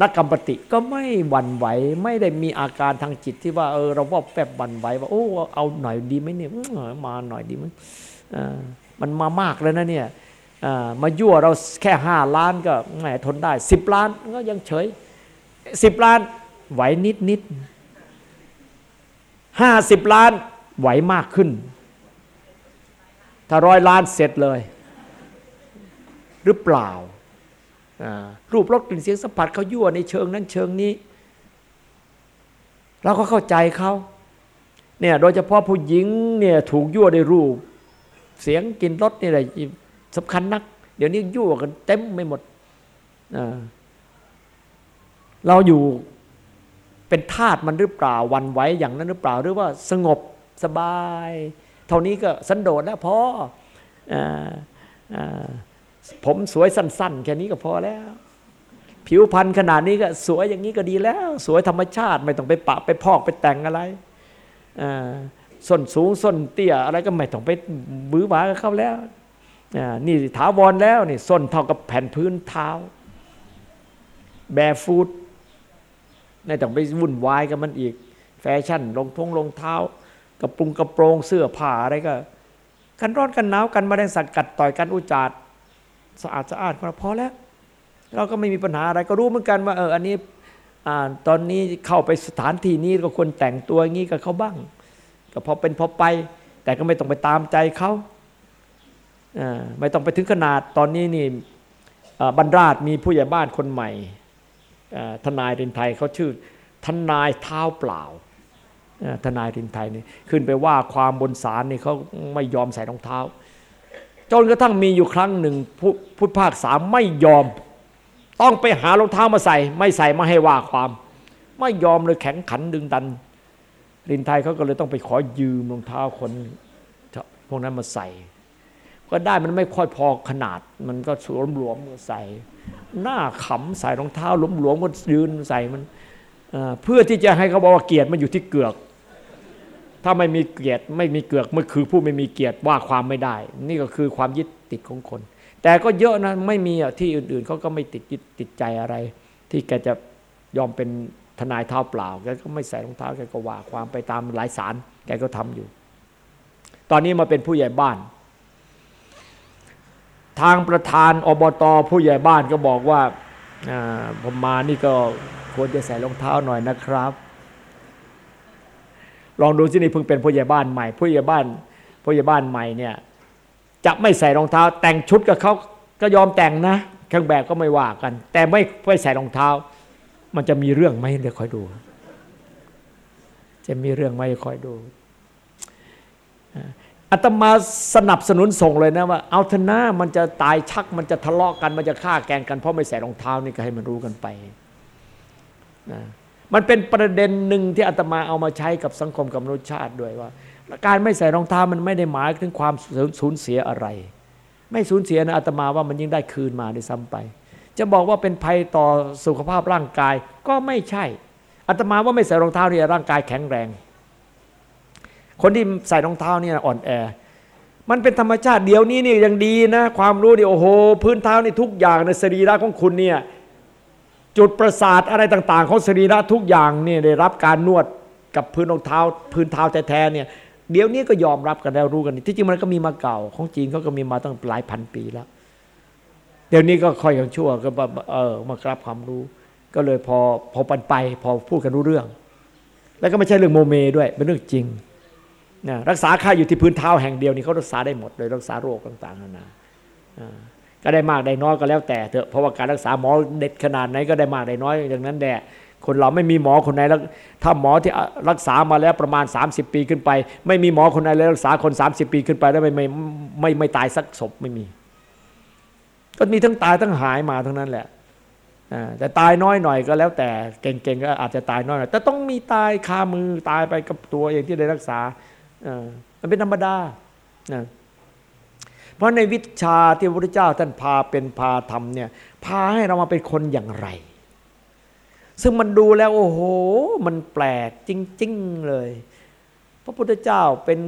นักกรรมปติก็ไม่หวั่นไหว ไม่ได้มีอาการทางจิตที่ว่าเออเราว่าแปบหวั่นไหวว่าโอ้เอาหน่อยดีไหมเนี่ยมาหน่อยดีมั้ยมันมามากแล้วนะเนี่ยมายั่วเราแค่ห้าล้านก็แหมทนได้สิบล้านก็ยังเฉยสิบล้านไหวนิดนิดห้าสิบล้านไหวมากขึ้น ถ้าร้อยล้านเสร็จเลย หรือเปล่า รูปรสกลิ่นเสียงสัมผัสเขายั่วในเชิงนั้นเชิงนี้เราก็เข้าใจเขาเนี่ยโดยเฉพาะผู้หญิงเนี่ยถูกยั่วในรูป เสียงกลิ่นรสนี่แหละสำคัญนัก เดี๋ยวนี้ยั่วกันเต็มไม่หมดเราอยู่เป็นธาตุมันหรือเปล่าวันไหวอย่างนั้นหรือเปล่าหรือว่าสงบสบาย เท่านี้ก็สันโดษแล้วพอ ผมสวยสั้น ๆ แค่นี้ก็พอแล้ว ผิวพรรณขนาดนี้ก็สวยอย่างนี้ก็ดีแล้ว สวยธรรมชาติไม่ต้องไปปะไปพอกไปแต่งอะไรส้นสูงส้นเตี้ยอะไรก็ไม่ต้องไปบื้อหวากับเขาแล้วนี่ถาวรแล้วนี่ส้นเท่ากับแผ่นพื้นเท้า แบฟูดไม่ต้องไปวุ่นวายกับมันอีก แฟชั่นรองทงรองเท้ากระปรุงกระโปรงเสื้อผ้าอะไรก็ กันร้อนกันหนาวกันมาแดงสัตว์กัดต่อยกันอุจาด สะอาดสะอาดพอแล้ว เราก็ไม่มีปัญหาอะไรก็รู้เหมือนกันว่าเอออันนี้ตอนนี้เข้าไปสถานที่นี้ก็ควรแต่งตัวอย่างนี้กับเขาบ้าง ก็พอเป็นพอไป แต่ก็ไม่ต้องไปตามใจเขาไม่ต้องไปถึงขนาดตอนนี้นี่บรรดาศมีผู้ใหญ่บ้านคนใหม่ทนายรินไทยเขาชื่อทนายเท้าเปล่าทนายรินไทยนี่ขึ้นไปว่าความบนศาลนี่เขาไม่ยอมใส่รองเท้า จนกระทั่งมีอยู่ครั้งหนึ่งพุทธภาคสามไม่ยอม ต้องไปหารองเท้ามาใส่ ไม่ใส่มาให้ว่าความ ไม่ยอมเลยแข็งขันดึงดันรินไทยเขาก็เลยต้องไปขอยืมรองเท้าคนพวกนั้นมาใส่ ก็ได้มันไม่ค่อยพอขนาด มันก็สวมหลวมใส่ หน้าขำใส่รองเท้าหลวมหลวมก็ยืนใส่มันเพื่อที่จะให้เขาบอกว่าเกียรติมันอยู่ที่เกือก ถ้าไม่มีเกียรติไม่มีเกือกมันคือผู้ไม่มีเกียรติว่าความไม่ได้ นี่ก็คือความยึดติดของคน แต่ก็เยอะนะไม่มีอะที่อื่นๆเขาก็ไม่ติดยึดติดใจอะไร ที่แกจะยอมเป็นทนายเท้าเปล่าแกก็ไม่ใส่รองเท้าแกก็ว่าความไปตามหลายสารแกก็ทำอยู่ ตอนนี้มาเป็นผู้ใหญ่บ้าน ทางประธานอบตผู้ใหญ่บ้านก็บอกว่าผมมานี่ก็ควรจะใส่รองเท้าหน่อยนะครับ ลองดูสินี่เพิ่งเป็นผู้ใหญ่บ้านใหม่ผู้ใหญ่บ้านผู้ใหญ่บ้านใหม่เนี่ยจะไม่ใส่รองเท้า แต่งชุดกับเขาก็ยอมแต่งนะ เครื่องแบบก็ไม่ว่ากัน แต่ไม่ไม่ใส่รองเท้า มันจะมีเรื่องไหมเดี๋ยวคอยดู จะมีเรื่องไหมคอยดูอาตมาสนับสนุนส่งเลยนะว่า เอาเถอะนะมันจะตายชักมันจะทะเลาะกันมันจะฆ่าแกงกันเพราะไม่ใส่รองเท้านี่ก็ให้มันรู้กันไปนะ มันเป็นประเด็นหนึ่งที่อาตมาเอามาใช้กับสังคมกับมนุษยชาติด้วยว่า การไม่ใส่รองเท้ามันไม่ได้หมายถึงความสูญเสียอะไร ไม่สูญเสียนะอาตมาว่ามันยิ่งได้คืนมาด้วยซ้ำไป จะบอกว่าเป็นภัยต่อสุขภาพร่างกายก็ไม่ใช่อาตมาว่าไม่ใส่รองเท้าเนี่ยร่างกายแข็งแรง คนที่ใส่รองเท้าเนี่ยอ่อนแอมันเป็นธรรมชาติเดี๋ยวนี้นี่ยังดีนะ ความรู้นี่โอ้โห พื้นเท้านี่ทุกอย่างในสรีระของคุณเนี่ย จุดประสาทอะไรต่าง ๆ ของสรีระทุกอย่างเนี่ยได้รับการนวดกับพื้นรองเท้า พื้นเท้าแท้ๆเนี่ยเดี๋ยวนี้ก็ยอมรับกันแล้วรู้กันที่จริงมันก็มีมาเก่า ของจีนเขาก็มีมาตั้งหลายพันปีแล้ว เดี๋ยวนี้ก็ค่อยกันชั่วก็เออมากรับความรู้ ก็เลยพอพอปันไป พอพูดกันรู้เรื่อง แล้วก็ไม่ใช่เรื่องโมเมด้วยเป็นเรื่องจริงนะรักษาค่าอยู่ที่พื้นเท้าแห่งเดียวนี่เขารักษาได้หมดเลยรักษาโรคต่างๆนานา ก็ได้มากได้น้อยก็แล้วแต่เถอะเพราะว่าการรักษาหมอเด็ดขนาดไหนก็ได้มากได้น้อยอย่างนั้นแหละคนเราไม่มีหมอคนไหนแล้วถ้าหมอที่รักษามาแล้วประมาณ 30 ปีขึ้นไป ไม่มีหมอคนไหนเลยรักษาคน 30 ปีขึ้นไปแล้วไม่ไม่ไม่ไม่ตายสักศพไม่มีก็มีทั้งตายทั้งหายมาทั้งนั้นแหละแต่ตายน้อยหน่อยก็แล้วแต่เก่งๆก็อาจจะตายน้อยหน่อยแต่ต้องมีตายคามือตายไปกับตัวเองที่ได้รักษามันเป็นธรรมดา เพราะในวิชาที่พระพุทธเจ้าท่านพาเป็นพาทำเนี่ยพาให้เรามาเป็นคนอย่างไร ซึ่งมันดูแล้วโอ้โห มันแปลกจริง ๆ เลย พระพุทธเจ้าเป็น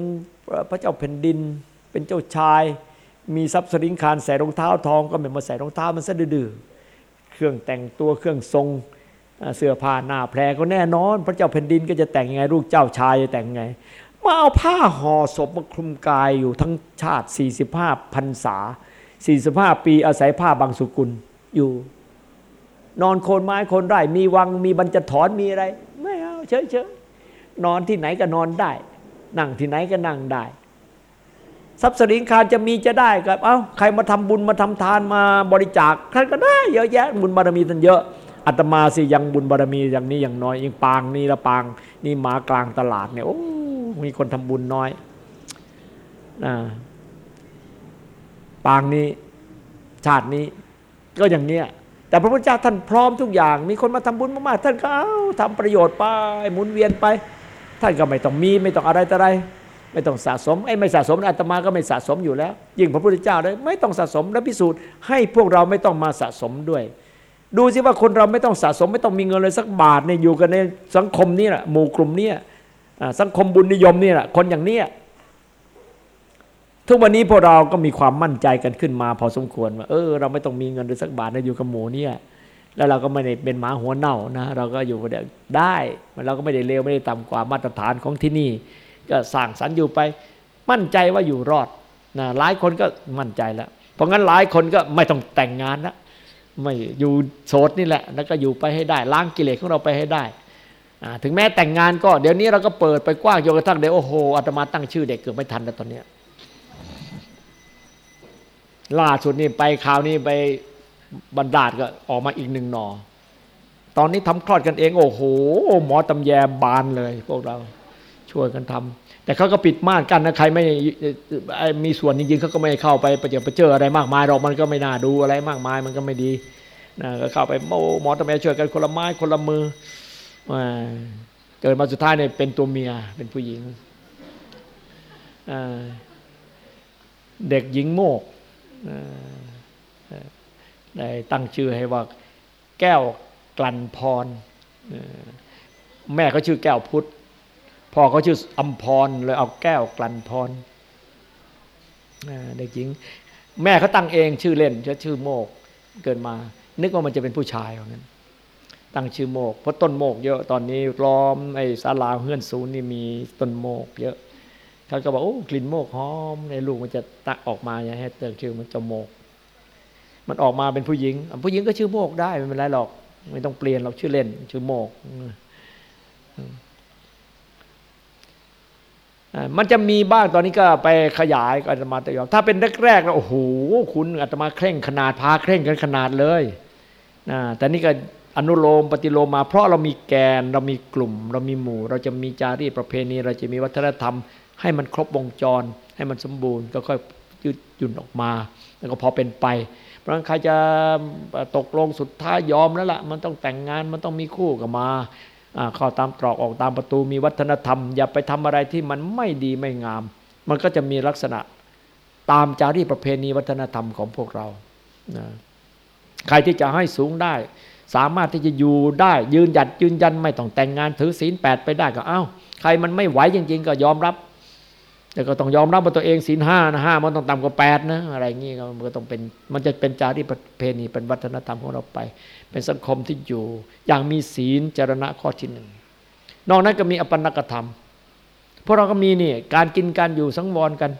พระเจ้าแผ่นดิน เป็นเจ้าชาย มีทรัพย์สินคารใส่รองเท้าทองก็ไม่มาใส่รองเท้ามันซะดื้อเครื่องแต่งตัวเครื่องทรงเสื้อผ้าหน้าแพรก็แน่นอน พระเจ้าแผ่นดินก็จะแต่งยังไงลูกเจ้าชายจะแต่งยังไง มาเอาผ้าห่อศพมาคลุมกายอยู่ทั้งชาติ 45พรรษา 45 ปีอาศัยผ้าบางสุกุลอยู่ นอนโคนไม้โคนไร่ มีวังมีบรรจถอนมีอะไร ไม่เอาเฉยเฉยนอนที่ไหนก็นอนได้ นั่งที่ไหนก็นั่งได้ ทรัพย์สินคารจะมีจะได้กับเอา้าใครมาทำบุญมาทำทานมาบริจาคท่านก็ได้เยอะแยะบุญบารมีท่านเยอะอาตมาสิยังบุญบารมีอย่างนี้อย่างน้อยยังปางนี่ละปาง นี่หมากลางตลาดเนี่ยโอ้ มีคนทำบุญน้อยนะปางนี้ชาตินี้ก็อย่างเนี้ยแต่พระพุทธเจ้าท่านพร้อมทุกอย่าง มีคนมาทำบุญมากๆท่านก็เอาทำประโยชน์ไปหมุนเวียนไป ท่านก็ไม่ต้องมีไม่ต้องอะไรแต่ไร ไม่ต้องสะสมไอ้ไม่สะสมอาตมาก็ไม่สะสมอยู่แล้ว ยิ่งพระพุทธเจ้าเลยไม่ต้องสะสมและพิสูจน์ให้พวกเราไม่ต้องมาสะสมด้วย ดูสิว่าคนเราไม่ต้องสะสม ไม่ต้องมีเงินเลยสักบาทเนี่ยอยู่กันในสังคมนี้แหละหมู่กลุ่มนี้ สังคมบุญนิยมนี่แหละคนอย่างเนี้ยทุกวันนี้พวกเราก็มีความมั่นใจกันขึ้นมา พอสมควรว่าเออ เราไม่ต้องมีเงินเลยสักบาทนะอยู่กับหมูเนี่ย แล้วเราก็ไม่ได้เป็นหมาหัวเน่านะเราก็อยู่ได้เราก็ไม่ได้เลวไม่ได้ต่ำกว่ามาตรฐานของที่นี่ ก็สร้างสรรค์อยู่ไป มั่นใจว่าอยู่รอดนะหลายคนก็มั่นใจแล้ว เพราะงั้นหลายคนก็ไม่ต้องแต่งงานละไม่อยู่โสดนี่แหละ แล้วก็อยู่ไปให้ได้ล้างกิเลสของเราไปให้ได้ ถึงแม้แต่งงานก็เดี๋ยวนี้เราก็เปิดไปกว้างจนกระทั่งเดี๋ยวโอ้โหอาตมาตั้งชื่อเด็กเกือบไม่ทันแล้วตอนนี้ล่าสุดนี่ไปคราวนี้ไปบรรดาดก็ออกมาอีกหนึ่งหนอ ตอนนี้ทำคลอดกันเอง โอ้โห หมอตำแยบานเลยพวกเราช่วยกันทำแต่เขาก็ปิดม่านกันนะใครไม่มีส่วนจริงๆเขาก็ไม่เข้าไปไปเจอไปเจออะไรมากมายหรอกมันก็ไม่น่าดูอะไรมากมายมันก็ไม่ดีนะก็เข้าไปหมอตำแยช่วยกันคนละไม้คนละมือ เกิดมาสุดท้ายเนี่ยเป็นตัวเมียเป็นผู้หญิงเด็กหญิงโมกได้ตั้งชื่อให้ว่าแก้วกลั่นพร แม่เขาชื่อแก้วพุทธพ่อเขาชื่ออัมพรเลยเอาแก้วกลั่นพรเด็กหญิง แม่เขาตั้งเองชื่อเล่นชื่อโมกเกิดมา นึกว่ามันจะเป็นผู้ชายเหมือนกัน ตั้งชื่อโมก เพราะต้นโมกเยอะตอนนี้ล้อมไอ้ศาลาเฮือนศูนย์นี่มีต้นโมก เยอะเขาก็บอกโอ้กลิ่นโมกหอมในลูกมันจะตักออกมาอย่างให้เติมชื่อมันจะโมก มันออกมาเป็นผู้หญิง ผู้หญิงก็ชื่อโมกได้ไม่เป็นไรหรอก ไม่ต้องเปลี่ยนเราชื่อเล่น ชื่อโมกมันจะมีบ้างตอนนี้ก็ไปขยายอาตมาตยอมถ้าเป็นแรกๆแล้วโอ้โหคุณอาตมาเคร่งขนาดพาเคร่งกันขนาดเลยนะแต่นี่ก็ อนุโลมปฏิโลมมา เพราะเรามีแกนเรามีกลุ่ม เรามีหมู่ เราจะมีจารีตประเพณี เราจะมีวัฒนธรรม ให้มันครบวงจร ให้มันสมบูรณ์ก็ค่อยยืดหยุ่นออกมา แล้วก็พอเป็นไปเพราะฉะนั้นใครจะตกลงสุดท้ายยอมแล้วละ่ะมันต้องแต่งงานมันต้องมีคู่กับมาเข้าตามตรอกออกตามประตูมีวัฒนธรรม อย่าไปทำอะไรที่มันไม่ดีไม่งาม มันก็จะมีลักษณะตามจารีตประเพณีวัฒนธรรมของพวกเราใครที่จะให้สูงได้ สามารถที่จะอยู่ได้ยืนหยัดยืนยันไม่ต้องแต่งงานถือศีลแปดไปได้ก็เอ้า ใครมันไม่ไหวจริง ๆ ก็ยอมรับ แต่ก็ต้องยอมรับว่าตัวเองศีลห้านะห้ามันต้องต่ำกว่าแปดนะอะไรอย่างงี้มันก็ต้องเป็นมันจะเป็นจารีตประเพณีเป็นวัฒนธรรมของเราไป เป็นสังคมที่อยู่ อย่างมีศีลจรณะข้อที่หนึ่งนอกนั้นก็มีอปันนกธรรมพวกเราก็มีนี่การกินการอยู่สังวรกัน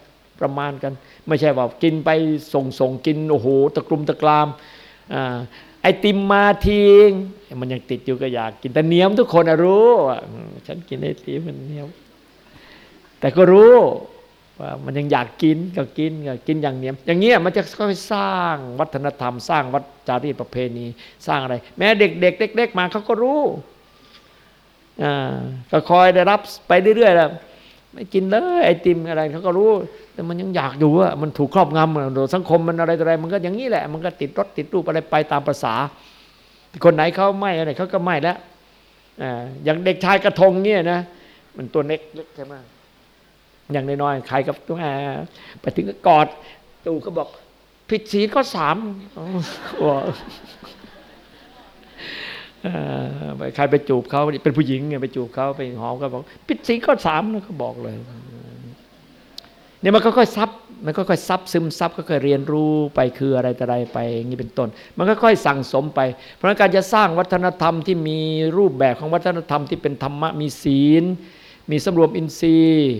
ประมาณกัน ไม่ใช่ว่ากินไปส่งส่งกินโอ้โหตะกลุมตะกรามอ่า ไอติมมาทิ้งมันยังติดอยู่ก็อยากกินแต่เนียมทุกคนรู้ฉันกินไอติมมันเนียมแต่ก็รู้ว่ามันยังอยากกินก็กินก็กินอย่างเนียม อย่างเงี้ยมันจะค่อยสร้างวัฒนธรรม สร้างวัจารีตประเพณี สร้างอะไร แม้เด็ก ๆเล็ก ๆ มาเขาก็รู้อ่าก็คอยได้รับไปเรื่อยๆแล้ว ไม่กินเลยไอติมอะไรเขาก็รู้ แต่มันยังอยากอยู่อะมันถูกครอบงำสังคมมันอะไรอะไร มันก็อย่างนี้แหละ มันก็ติดรถติดรูปอะไรไปตามภาษา คนไหนเขาไม่อะไรเขาก็ไม่แล้วอ่าอย่างเด็กชายกระทงเนี่ยนะมันตัวเล็กเล็กใช่ไหมอย่างน้อยๆใครกับตัวไปถึงก็กอดตู่ก็บอกผิดศีลข้อสาม ใครไปจูบเขาเป็นผู้หญิงไงไปจูบเขาไปหอมก็บอกผิดศีลข้อสามนะเขาบอกเลยเนี่ยมันก็ค่อยซับมันก็ค่อยซับซึมซับก็ค่อยเรียนรู้ไปคืออะไรแต่อะไรไปอย่างนี้เป็นต้น มันก็ค่อยสั่งสมไป เพราะการจะสร้างวัฒนธรรมที่มีรูปแบบของวัฒนธรรมที่เป็นธรรมะมีศีล มีสำรวมอินทรีย์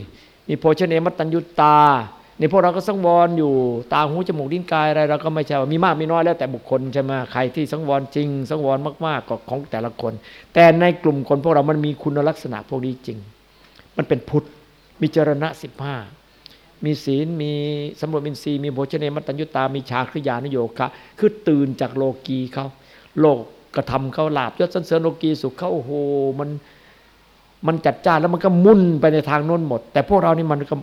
มีโภชเนมัตตัญญุตา ในพวกเราก็สังวรอยู่ตาหูจมูกลิ้นกายอะไรเราก็ไม่ใช่ว่ามีมากมีน้อยแล้วแต่บุคคลใช่ไหมใครที่สังวรจริง สังวรมากๆก็ของแต่ละคน แต่ในกลุ่มคนพวกเรามันมีคุณลักษณะพวกนี้จริง มันเป็นพุทธมีจรณะสิบห้ามีศีลมีสมรวมอินทรีย์มีโภชเนมัตตัญญุตา มีชาคริยานโยคะ คือตื่นจากโลกีเขาโลกกระทำเขาลาบยศสันเสริญโลกีสุขเขาโอ้โหมันมันจัดจ้านแล้วมันก็มุ่นไปในทางโน้นหมด แต่พวกเรานี่มันก็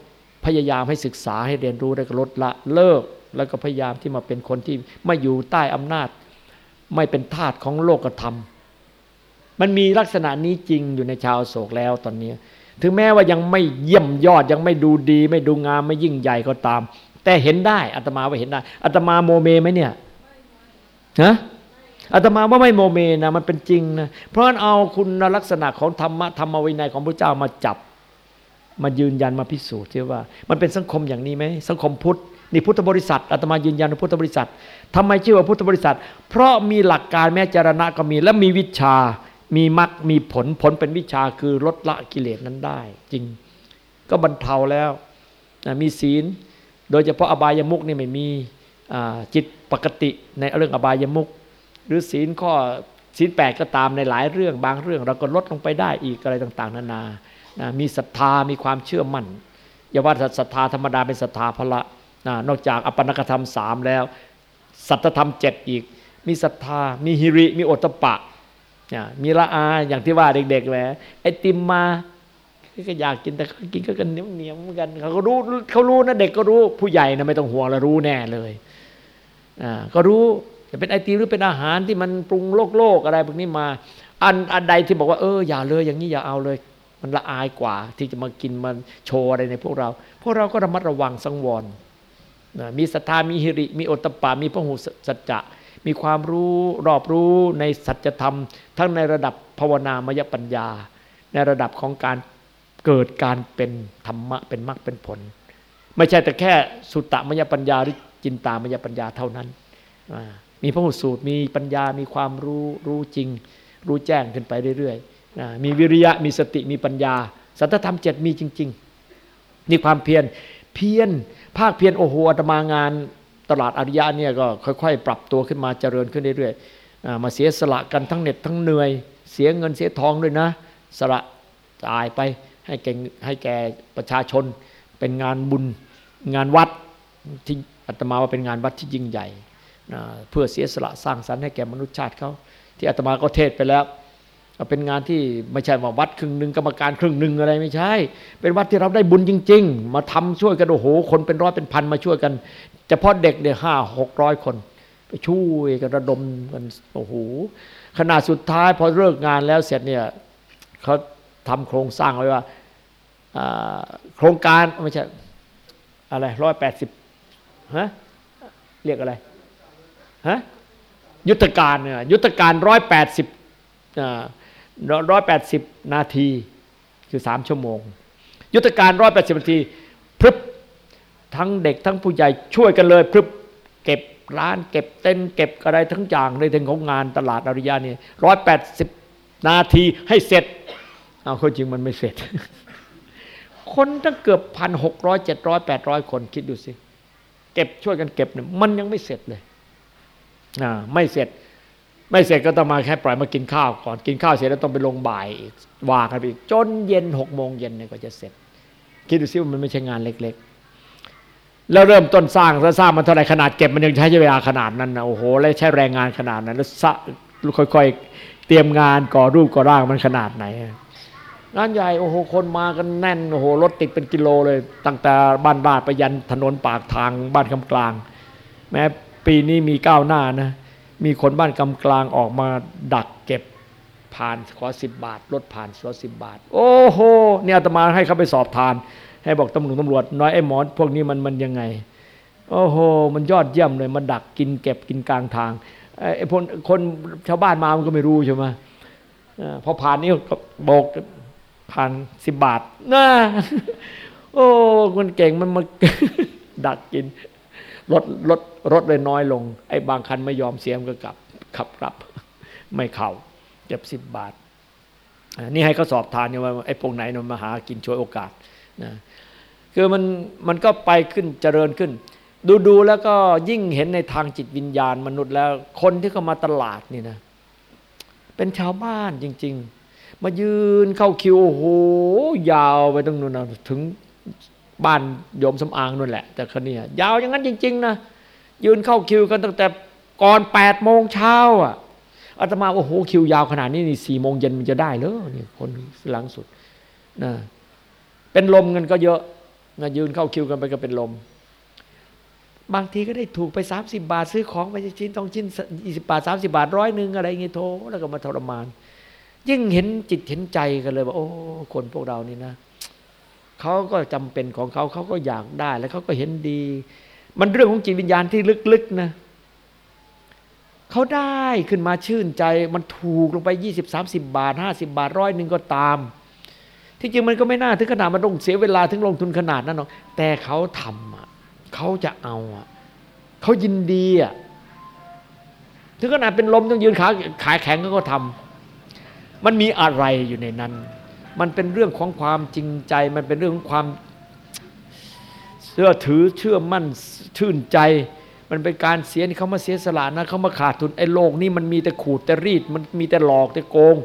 พยายามให้ศึกษาให้เรียนรู้แล้วก็ลดละเลิก แล้วก็พยายามที่มาเป็นคนที่ไม่อยู่ใต้อำนาจ ไม่เป็นทาสของโลกธรรม มันมีลักษณะนี้จริงอยู่ในชาวโศกแล้วตอนนี้ ถึงแม้ว่ายังไม่เยี่ยมยอดยังไม่ดูดี ไม่ดูงามไม่ยิ่งใหญ่ก็ตาม แต่เห็นได้อาตมาว่าเห็นได้อาตมาโมเมไหมเนี่ยฮะอาตมาว่าไม่โมเมนะมันเป็นจริงนะเพราะฉะนั้นเอาคุณลักษณะของธรรมะธรรมวินัยของพระเจ้ามาจับ มายืนยันมาพิสูจน์ที่ว่า มันเป็นสังคมอย่างนี้ไหมสังคมพุทธนี่พุทธบริษัทอาตมายืนยันว่าพุทธบริษัททำไมชื่อว่าพุทธบริษัท เพราะมีหลักการแม้จารณะก็มี และมีวิชา มีมรรคมีผลผลเป็นวิชาคือลดละกิเลสนั้นได้ จริง ก็บรรเทาแล้วมีศีล โดยเฉพาะอบายมุกนี่ไม่มีจิตปกติในเรื่องอบายมุกหรือศีลข้อศีลแปดก็ตามในหลายเรื่องบางเรื่อง เราก็ลดลงไปได้อีกอะไรต่าง ๆ นานา นะมีศรัทธามีความเชื่อมั่นอย่าว่าศรัทธาธรรมดาเป็นศรัทธาพละนะนอกจากอปนกธรรมสามแล้ว สัตธรรมเจ็ดอีก มีศรัทธา มีฮิริ มีโอตปะมีละอาอย่างที่ว่าเด็กๆแหละไอติมมาก็อยากกินแต่กินก็กันเหนียวเหนียวเหมือนกันเขาก็รู้เขารู้นะเด็กก็รู้ผู้ใหญ่นะไม่ต้องห่วงแล้วรู้แน่เลยอ่าก็รู้จะเป็นไอติมหรือเป็นอาหารที่มันปรุงโลกโลกอะไรพวกนี้มา อันอันใดที่บอกว่าเอออย่าเลยอย่างนี้อย่าเอาเลย มันละอายกว่าที่จะมากินมันโชว์อะไรในพวกเรา พวกเราก็ระมัดระวังสังวรมีศรัทธามีหิริ มีโอตปา มีพระหูสัจจะมีความรู้รอบรู้ในสัจธรรม ทั้งในระดับภาวนามยปัญญา ในระดับของการเกิดการเป็นธรรมะเป็นมรรคเป็นผล ไม่ใช่แต่แค่สุตตมยปัญญาหรือจินตามยปัญญาเท่านั้น มีพระหุสูตรมีปัญญามีความรู้รู้จริง รู้แจ้งขึ้นไปเรื่อยๆ มีวิริยะมีสติมีปัญญา สัทธรรมเจ็ดมีจริง ๆ นี่ความเพียรเพียรภาคเพียรโอโหอาตมางานตลาดอริยะเนี่ยก็ค่อย ๆ ปรับตัวขึ้นมาเจริญขึ้นเรื่อยๆมาเสียสละกันทั้งเหน็ดทั้งเหนื่อย เสียเงินเสียทองด้วยนะ สละจ่ายไปให้แก่ให้แก่ประชาชน เป็นงานบุญงานวัดที่อาตมาว่าเป็นงานวัดที่ยิ่งใหญ่เพื่อเสียสละสร้างสรรค์ให้แก่มนุษยชาติเขาที่อาตมาก็เทศไปแล้ว เป็นงานที่ไม่ใช่ว่าวัดครึ่งหนึ่งกรรมการครึ่งหนึ่งอะไรไม่ใช่ เป็นวัดที่เราได้บุญจริง ๆ มาทำช่วยกันโอ้โห คนเป็นร้อยเป็นพันมาช่วยกันเฉพาะเด็กเนี่ยห้าหกร้อยคน ไปช่วยกันระดมกันโอ้โหขนาดสุดท้ายพอเลิกงานแล้วเสร็จเนี่ยเขาทำโครงสร้างไว้ว่าโครงการไม่ใช่อะไรร้อยแปดสิบฮะเรียกอะไรฮะยุทธการเนี่ยยุทธการร้อยแปดสิบอ่า ร้อยแปดสิบนาทีคือสามชั่วโมง ยุทธการร้อยแปดสิบนาทีพรึบทั้งเด็กทั้งผู้ใหญ่ช่วยกันเลยพรึบเก็บร้านเก็บเต็นเก็บอะไรทั้งอย่างในถึงของงานตลาดอริยานี่ร้อยแปดสิบนาทีให้เสร็จเอาคนจริงมันไม่เสร็จ คนตั้งเกือบพันหกร้อยเจ็ดร้อยแปดร้อยคนคิดดูสิ เก็บช่วยกันเก็บเนี่ยมันยังไม่เสร็จเลยอ่าไม่เสร็จ ไม่เสร็จก็ต้องมาแค่ปล่อยมากินข้าวก่อนกินข้าวเสร็จแล้วต้องไปลงบ่ายว่ากันไปอีกจนเย็นหกโมงเย็นเนี่ยก็จะเสร็จ คิดดูซิว่ามันไม่ใช่งานเล็ก ๆ แล้วเริ่มต้นสร้างแล้วสร้างมันเท่าไหร่ขนาดเก็บมันยังใช้เวลาขนาดนั้นนะโอ้โหแล้วใช้แรงงานขนาดนั้น แล้วค่อยๆเตรียมงานก่อรูปก่อร่างมันขนาดไหนงานใหญ่โอ้โหคนมากันแน่นโอ้โหรถติดเป็นกิโลเลย ตั้งแต่บ้านบ้าดไปยันถนนปากทางบ้านคำกลาง แม้ปีนี้มีก้าวหน้านะ มีคนบ้านคำกลางออกมาดักเก็บผ่านขอสิบบาทรถผ่านขอสิบบาท โอ้โหเนี่ยอาตมาให้เขาไปสอบทาน ให้บอกตำรวจตำรวจน้อยไอ้หมอนพวกนี้มันมันยังไง โอ้โห มันยอดเยี่ยมเลยมาดักกินเก็บกินกลางทางไอ้คนคนชาวบ้านมามันก็ไม่รู้ใช่ไหมพอผ่านนี่ก็บอกผ่านสิบบาทนะโอ้คนเก่งมันมาดักกิน รถรถรถเลยน้อยลง ไอ้บางคันไม่ยอมเสียมก็กลับขับกลับ ไม่เข่าเก็บสิบบาทนี่ให้เขาสอบทานเนี่ยว่าไอ้พวกไหนนมาหากินช่วยโอกาสนะคือมันมันก็ไปขึ้นเจริญขึ้น ดูดูแล้วก็ยิ่งเห็นในทางจิตวิญญาณมนุษย์แล้ว คนที่เข้ามาตลาดนี่นะ เป็นชาวบ้านจริง ๆ มายืนเข้าคิวโอ้โหยาวไปตรงนู้นนะถึง บ้านโยมสำอางนู่นแหละ แต่คนนี้ยาวอย่างนั้นจริง ๆ นะยืนเข้าคิวกันตั้งแต่ก่อนแปดโมงเช้าอะอาตมาโอ้โหคิวยาวขนาดนี้นี่สี่โมงเย็นมันจะได้เลยนี่คนหลังสุดนะเป็นลมเงินก็เยอะนะยืนเข้าคิวกันไปก็เป็นลม บางทีก็ได้ถูกไปสามสิบบาท ซื้อของไปชิ้นต้องชิ้นยี่สิบบาทสามสิบาทร้อยหนึ่งอะไรเงี้ยโทแล้วก็มาทรมาน ยิ่งเห็นจิตเห็นใจกันเลยว่าโอ้คนพวกเรานี่นะ เขาก็จำเป็นของเขาเขาก็อยากได้แล้วเขาก็เห็นดี มันเรื่องของจิตวิญญาณที่ลึกๆนะเขาได้ขึ้นมาชื่นใจมันถูกลงไปยี่สิบสามสิบบาทห้าสิบาทร้อยหนึ่งก็ตาม ที่จริงมันก็ไม่น่าถึงขนาดมันต้องเสียเวลาถึงลงทุนขนาดนั้นหรอกแต่เขาทำอะเขาจะเอาอะเขายินดีอะถึงขนาดเป็นลมต้องยืนขาขายแข็งก็ทำมันมีอะไรอยู่ในนั้น มันเป็นเรื่องของความจริงใจ มันเป็นเรื่องของความเชื่อถือเชื่อมั่นชื่นใจ มันเป็นการเสียนี่เขามาเสียสละนะเขามาขาดทุนไอ้โลกนี่มันมีแต่ขูดแต่รีด มันมีแต่หลอกแต่โกง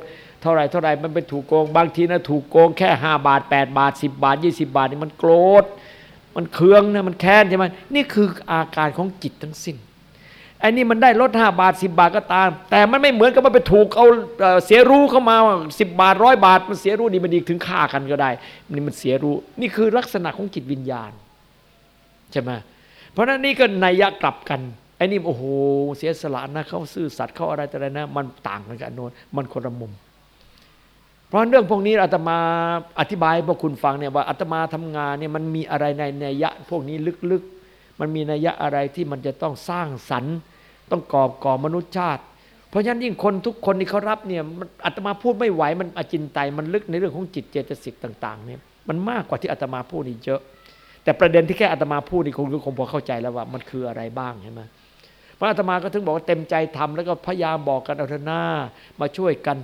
เท่าไรเท่าไรมันเป็นถูกโกง บางทีนะถูกโกงแค่ห้าบาทแปดบาทสิบบาทยี่สิบาทนี่มันโกรธมันเคืองนะมันแค้นใช่ไหมนี่คืออาการของจิตทั้งสิ้น อ้นี่มันได้ลดห้าบาทสิบาทก็ตาม แต่มันไม่เหมือนกับมันไปถูกเอาเสียรู้เข้ามาสิบบาทร้อยบาท มันเสียรู้ดีมันดีถึงฆ่ากันก็ได้นี่มันเสียรู้ นี่คือลักษณะของจิตวิญญาณใช่ไหมเพราะนั้นนี่ก็นัยยะกลับกันไอ้นี่โอ้โหเสียสละนะเขาซื่อสัตย์เขาอะไรแต่อะไรนะ มันต่างกันกับโน้นมันคนละมุม เพราะเรื่องพวกนี้อาตมาอธิบายพวกคุณฟังเนี่ยว่าอาตมาทำงานเนี่ยมันมีอะไรในนัยยะพวกนี้ลึกๆ มันมีนัยยะอะไรที่มันจะต้องสร้างสรรค์ ต้องกอบก่อมนุษยชาติ เพราะฉะนั้นยิ่งคนทุกคนที่เขารับเนี่ยอาตมาพูดไม่ไหวมันอจินไตมันลึกในเรื่องของจิตเจตสิกต่างๆเนี่ยมันมากกว่าที่อาตมาพูดนี่เยอะ แต่ประเด็นที่แค่อาตมาพูดนี่คงคงพอเข้าใจแล้วว่ามันคืออะไรบ้างใช่ไหมพระอาตมาก็ถึงบอกว่าเต็มใจทำแล้วก็พยายามบอกกันเอาเถอะหน้ามาช่วยกัน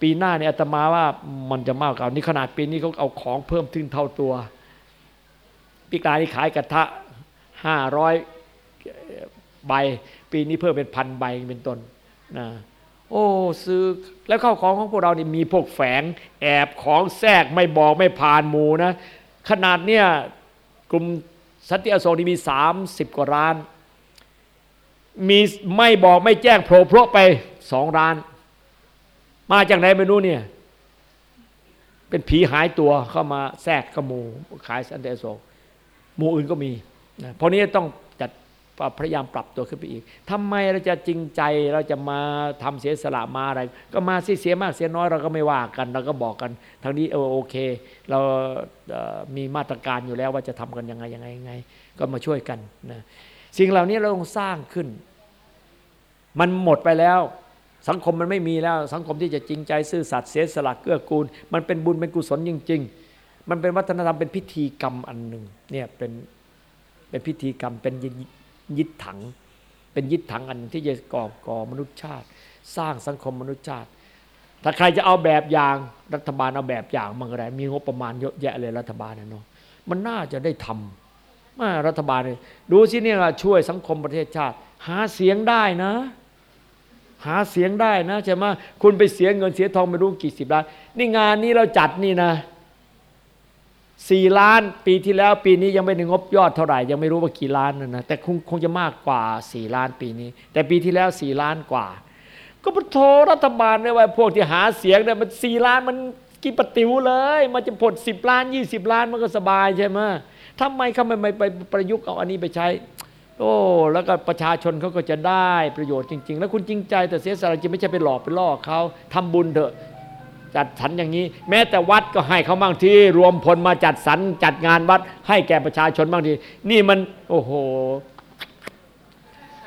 ปีหน้าเนี่ยอาตมาว่ามันจะมากกว่านี้ขนาดปีนี้เขาเอาของเพิ่มถึงเท่าตัวปีกานี่ขายกระทะห้าร้อยใบ ปีนี้เพิ่มเป็นพันใบเป็นต้นนะโอ้ซื้อแล้วข้าของของพวกเรานี่มีพวกแฝง แอบของแทรกไม่บอกไม่ผ่านหมูนะ ขนาดเนี้ยกลุ่มสันติอโศกนี่มีสามสิบกว่าร้าน มีไม่บอกไม่แจ้งโผล่เพราะไปสองร้าน มาจากไหนไม่รู้เนี่ย เป็นผีหายตัวเข้ามาแทรกขโมยขายสันติอโศกหมู่อื่นก็มีนะเพราะนี้ต้อง พยายามปรับตัวขึ้นไปอีกทำไมเราจะจริงใจเราจะมาทำเสียสละมาอะไร ก็มาเสียมากเสียน้อยเราก็ไม่ว่ากันเราก็บอกกันทางนี้เออโอเค เรามีมาตรการอยู่แล้วว่าจะทำกันยังไงยังไงยังไง ก็มาช่วยกันนะสิ่งเหล่านี้เราต้องสร้างขึ้น มันหมดไปแล้ว สังคมมันไม่มีแล้ว สังคมที่จะจริงใจซื่อสัตย์เสียสละเกื้อกูล มันเป็นบุญเป็นกุศลจริง ๆ มันเป็นวัฒนธรรมเป็นพิธีกรรมอันหนึ่งเนี่ยเป็นเป็นพิธีกรรมเป็น ยิดถัง เป็นยิดถังอันที่จะก่อก่อมนุษยชาติ สร้างสังคมมนุษยชาติ ถ้าใครจะเอาแบบอย่างรัฐบาลเอาแบบอย่างมันก็ได้มีงบประมาณเยอะแยะเลยรัฐบาลเนาะมันน่าจะได้ทำมารัฐบาลเลยดูสิเนี่ยช่วยสังคมประเทศชาติ หาเสียงได้นะ หาเสียงได้นะใช่ไหมคุณไปเสียเงินเสียทองไม่รู้กี่สิบล้านนี่งานนี้เราจัดนี่นะ สี่ล้านปีที่แล้วปีนี้ยังไม่ได้งบยอดเท่าไหร่ยังไม่รู้ว่ากี่ล้านนะนะแต่คงคงจะมากกว่าสี่ล้านปีนี้ แต่ปีที่แล้วสี่ล้านกว่า ก็พโทรัฐบาลเนี่ยว่าพวกที่หาเสียงเนี่ยมันสี่ล้านมันกี่ปติวเลย มันจะผลสิบล้านยี่สิบล้านมันก็สบายใช่ไหมทำไมเขาไม่ไปประยุกต์เอาอันนี้ไปใช้ โอ้แล้วก็ประชาชนเขาก็จะได้ประโยชน์จริง ๆ แล้วคุณจริงใจแต่เสียสละจริงไม่ใช่ไปหลอกไปล่อเขาทำบุญเถอะ จัดสรรอย่างนี้ แม้แต่วัดก็ให้เขาบางทีรวมพลมาจัดสรรจัดงานวัด ให้แก่ประชาชนบางทีนี่มัน โอ้โห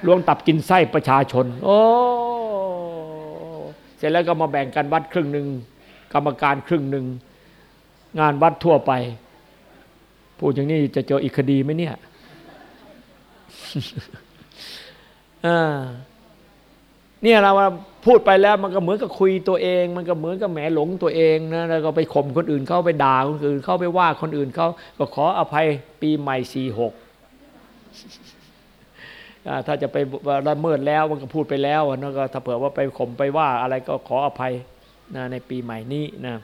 ลวงตับกินไส้ประชาชน โอ้เสร็จแล้วก็มาแบ่งกันวัดครึ่งหนึ่งกรรมการครึ่งหนึ่งงานวัดทั่วไป พูดอย่างนี้จะเจออีกคดีไหมเนี่ยอ่า เนี่ยเราพูดไปแล้วมันก็เหมือนกับคุยตัวเอง มันก็เหมือนกับแหมหลงตัวเองนะแล้วก็ไปข่มคนอื่นเขาไปด่าคนอื่นเขาไปว่าคนอื่นเขาก็ขออภัยปีใหม่สี่หกถ้าจะไปละเมิดแล้วมันก็พูดไปแล้วนะก็ถ้าเผื่อว่าไปข่มไปว่าอะไรก็ขออภัยนะในปีใหม่นี้นะ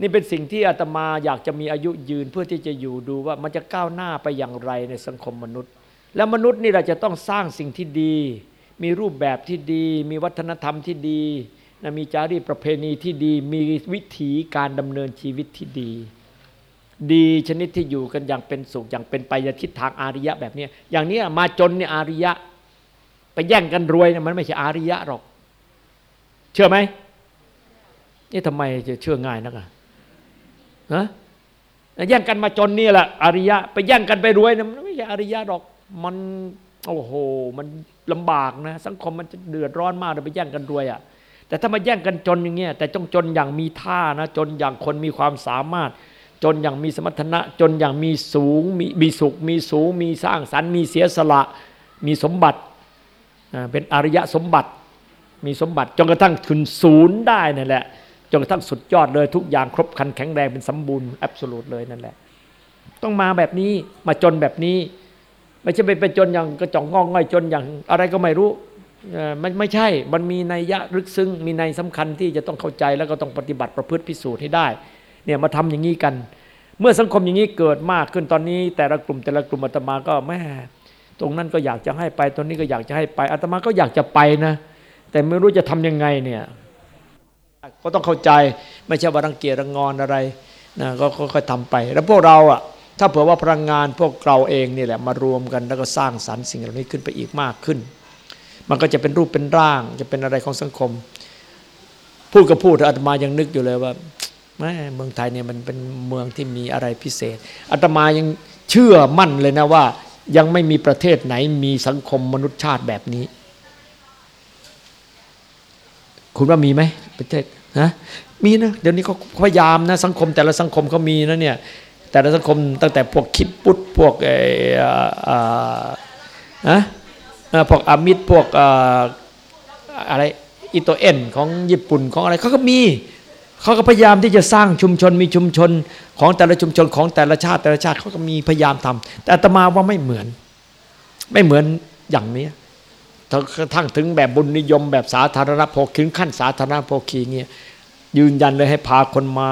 นี่เป็นสิ่งที่อาตมาอยากจะมีอายุยืนเพื่อที่จะอยู่ดูว่ามันจะก้าวหน้าไปอย่างไรในสังคมมนุษย์ แล้วมนุษย์นี่เราจะต้องสร้างสิ่งที่ดี มีรูปแบบที่ดี มีวัฒนธรรมที่ดีนะมีจารีตประเพณีที่ดี มีวิถีการดำเนินชีวิตที่ดี ดีชนิดที่อยู่กันอย่างเป็นสุขอย่างเป็นไปในทิศทางอาริยะแบบนี้อย่างนี้มาจนเนี่ยอาริยะ ไปแย่งกันรวยเนี่ยมันไม่ใช่อาริยะหรอก เชื่อไหมนี่ทำไมจะเชื่อง่ายนักอะนะแย่งกันมาจนนี่แหละอริยะ ไปแย่งกันไปรวยเนะมันไม่ใช่อริยะหรอก มันโอ้โหมัน ลำบากนะสังคมมันจะเดือดร้อนมากเลยไปแย่งกันรวยอะ่ะแต่ถ้ามาแย่งกันจนอย่างเงี้ยแต่จงจนอย่างมีท่านะจนอย่างคนมีความสามารถ จนอย่างมีสมรรถนะ จนอย่างมีสูงมีมีสุข มีสูง มีสร้างสรรค์มีเสียสละ มีสมบัติเป็นอริยะสมบัติ มีสมบัติจนกระทั่งถึงศูนย์ได้นั่นแหละจนกระทั่งสุดยอดเลยทุกอย่างครบคันแข็งแรงเป็นสมบูรณ์แอบสูตเลยนั่นแหละ ต้องมาแบบนี้มาจนแบบนี้ ไม่ใช่ไปไปจนอย่างกระจ่องงองง่อยจนอย่างอะไรก็ไม่รู้มันไม่ใช่ มันมีนัยยะลึกซึ้ง มีในสำคัญที่จะต้องเข้าใจแล้วก็ต้องปฏิบัติประพฤติพิสูจน์ให้ได้ เนี่ยมาทำอย่างนี้กัน เมื่อสังคมอย่างนี้เกิดมากขึ้นตอนนี้ แต่ละกลุ่มแต่ละกลุ่มอาตมาก็แม่ตรงนั้นก็อยากจะให้ไป ตรงนี้ก็อยากจะให้ไปอาตมาก็อยากจะไปนะ แต่ไม่รู้จะทํำยังไงเนี่ย ก็ต้องเข้าใจ ไม่ใช่ว่ารังเกียจรังงอนอะไรนะก็ค่อยๆทำไป แล้วพวกเราอะ ถ้าเผื่อว่าพลังงานพวกเราเองนี่แหละมารวมกันแล้วก็สร้างสรรค์สิ่งเหล่านี้ขึ้นไปอีกมากขึ้น มันก็จะเป็นรูปเป็นร่าง จะเป็นอะไรของสังคม พูดก็พูดอาตมายังนึกอยู่เลยว่าแม่เมืองไทยเนี่ยมันเป็นเมืองที่มีอะไรพิเศษอาตมายังเชื่อมั่นเลยนะว่า ยังไม่มีประเทศไหนมีสังคมมนุษยชาติแบบนี้ คุณว่ามีไหมประเทศนะมีนะเดี๋ยวนี้เขาพยายามนะสังคมแต่ละสังคมเขามีนะเนี่ย แต่ละสังคมตั้งแต่พวกคิดปุตพวกเออนะพวกอามิดพวกอะไรอิโตเอ็นของญี่ปุ่นของอะไรเขาก็มีเขาก็พยายามที่จะสร้างชุมชนมีชุมชนของแต่ละชุมชนของแต่ละชาติแต่ละชาติเขาก็มีพยายามทำแต่อาตมาว่าไม่เหมือน ไม่เหมือนอย่างนี้ทั้งถึงแบบบุญนิยมแบบสาธารณโภคถึงขั้นสาธารณโภคีเงี้ยยืนยันเลยให้พาคนมา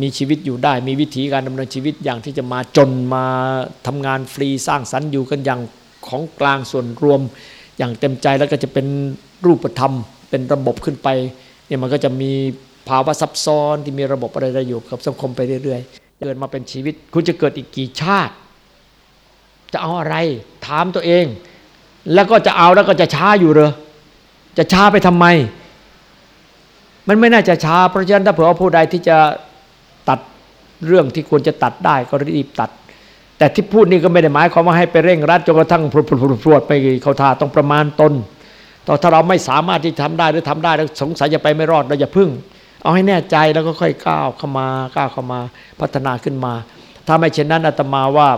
มีชีวิตอยู่ได้ มีวิธีการดำเนินชีวิตอย่างที่จะมาจนมาทำงานฟรีสร้างสรรค์อยู่กันอย่างของกลางส่วนรวม อย่างเต็มใจแล้วก็จะเป็นรูปธรรม เป็นระบบขึ้นไปเนี่ยมันก็จะมีภาวะซับซ้อนที่มีระบบอะไรๆอยู่กับสังคมไปเรื่อยๆเกิดมาเป็นชีวิต คุณจะเกิดอีกกี่ชาติ จะเอาอะไรถามตัวเอง แล้วก็จะเอาแล้วก็จะช้าอยู่เลยจะช้าไปทำไม มันไม่น่าจะช้าเพราะฉะนั้นถ้าเผื่อผู้ใดที่จะตัดเรื่องที่ควรจะตัดได้ก็รีบตัด แต่ที่พูดนี่ก็ไม่ได้หมายความว่าให้ไปเร่งรัดจนกระทั่งพรวดพรวดรวดไปเขาทาต้องประมาณตนต่อถ้าเราไม่สามารถที่ทำได้หรือทำได้แล้วสงสัยจะไปไม่รอดเราอย่าพึ่ง เอาให้แน่ใจแล้วก็ค่อยก้าวเข้ามาก้าวเข้ามาพัฒนาขึ้นมา ถ้าไม่เช่นนั้นอาตมาว่า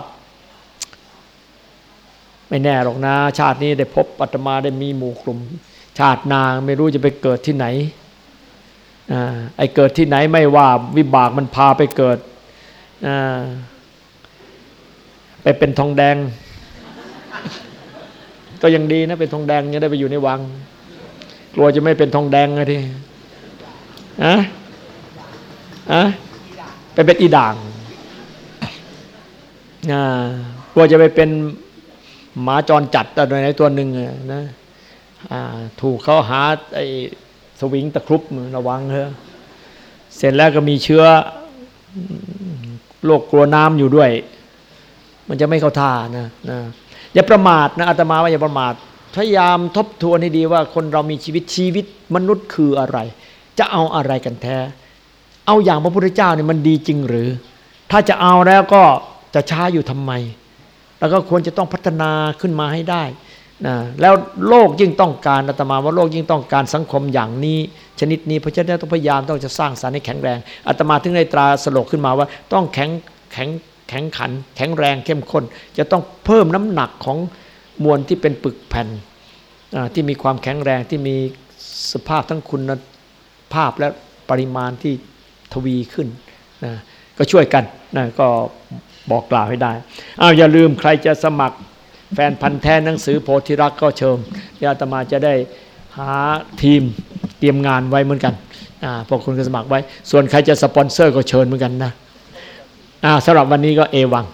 ไม่แน่หรอกนะ ชาตินี้ได้พบอาตมาได้มีหมู่กลุ่ม ชาตินางไม่รู้จะไปเกิดที่ไหน ไอ้เกิดที่ไหนไม่ว่าวิบากมันพาไปเกิด ไปเป็นทองแดง ก็ยังดีนะเป็นทองแดงยังได้ไปอยู่ในวัง กลัวจะไม่เป็นทองแดงไงทีอะอะไปเป็นอีด่างกลัวจะไปเป็นหมาจรจัดตัวไหนตัวหนึ่งนะถูกเขาหาไอ สวิงตะครุบระวังเถอะเสร็จแล้วก็มีเชื้อโรคกลัวน้ำอยู่ด้วย มันจะไม่เข้าท่านะนะอย่าประมาทนะอาตมาว่าอย่าประมาทพยายามทบทวนให้ดีว่าคนเรามีชีวิตชีวิตมนุษย์คืออะไร จะเอาอะไรกันแท้ เอาอย่างพระพุทธเจ้าเนี่ยมันดีจริงหรือ ถ้าจะเอาแล้วก็จะช้าอยู่ทำไม แล้วก็ควรจะต้องพัฒนาขึ้นมาให้ได้ นะแล้วโลกยิ่งต้องการอาตมาว่าโลกยิ่งต้องการสังคมอย่างนี้ชนิดนี้เพราะฉะนั้นต้องพยายามต้องจะสร้างสรรค์ให้แข็งแรงอาตมาถึงได้ตราสโลกขึ้นมาว่า ต้องแข็งแข็งแข็งขัน แข็งแรงเข้มข้น จะต้องเพิ่มน้ำหนักของมวลที่เป็นปึกแผ่นที่มีความแข็งแรงที่มีสภาพทั้งคุณภาพและปริมาณที่ทวีขึ้นนะก็ช่วยกันนะก็บอกกล่าวให้ได้อ้าวอย่าลืมใครจะสมัคร แฟนพันธ์แท้หนังสือโพธิรักก็เชิญญาตมาจะได้หาทีมเตรียมงานไว้เหมือนกันพวกคุณก็สมัครไว้ ส่วนใครจะสปอนเซอร์ก็เชิญเหมือนกันนะสำหรับวันนี้ก็เอวัง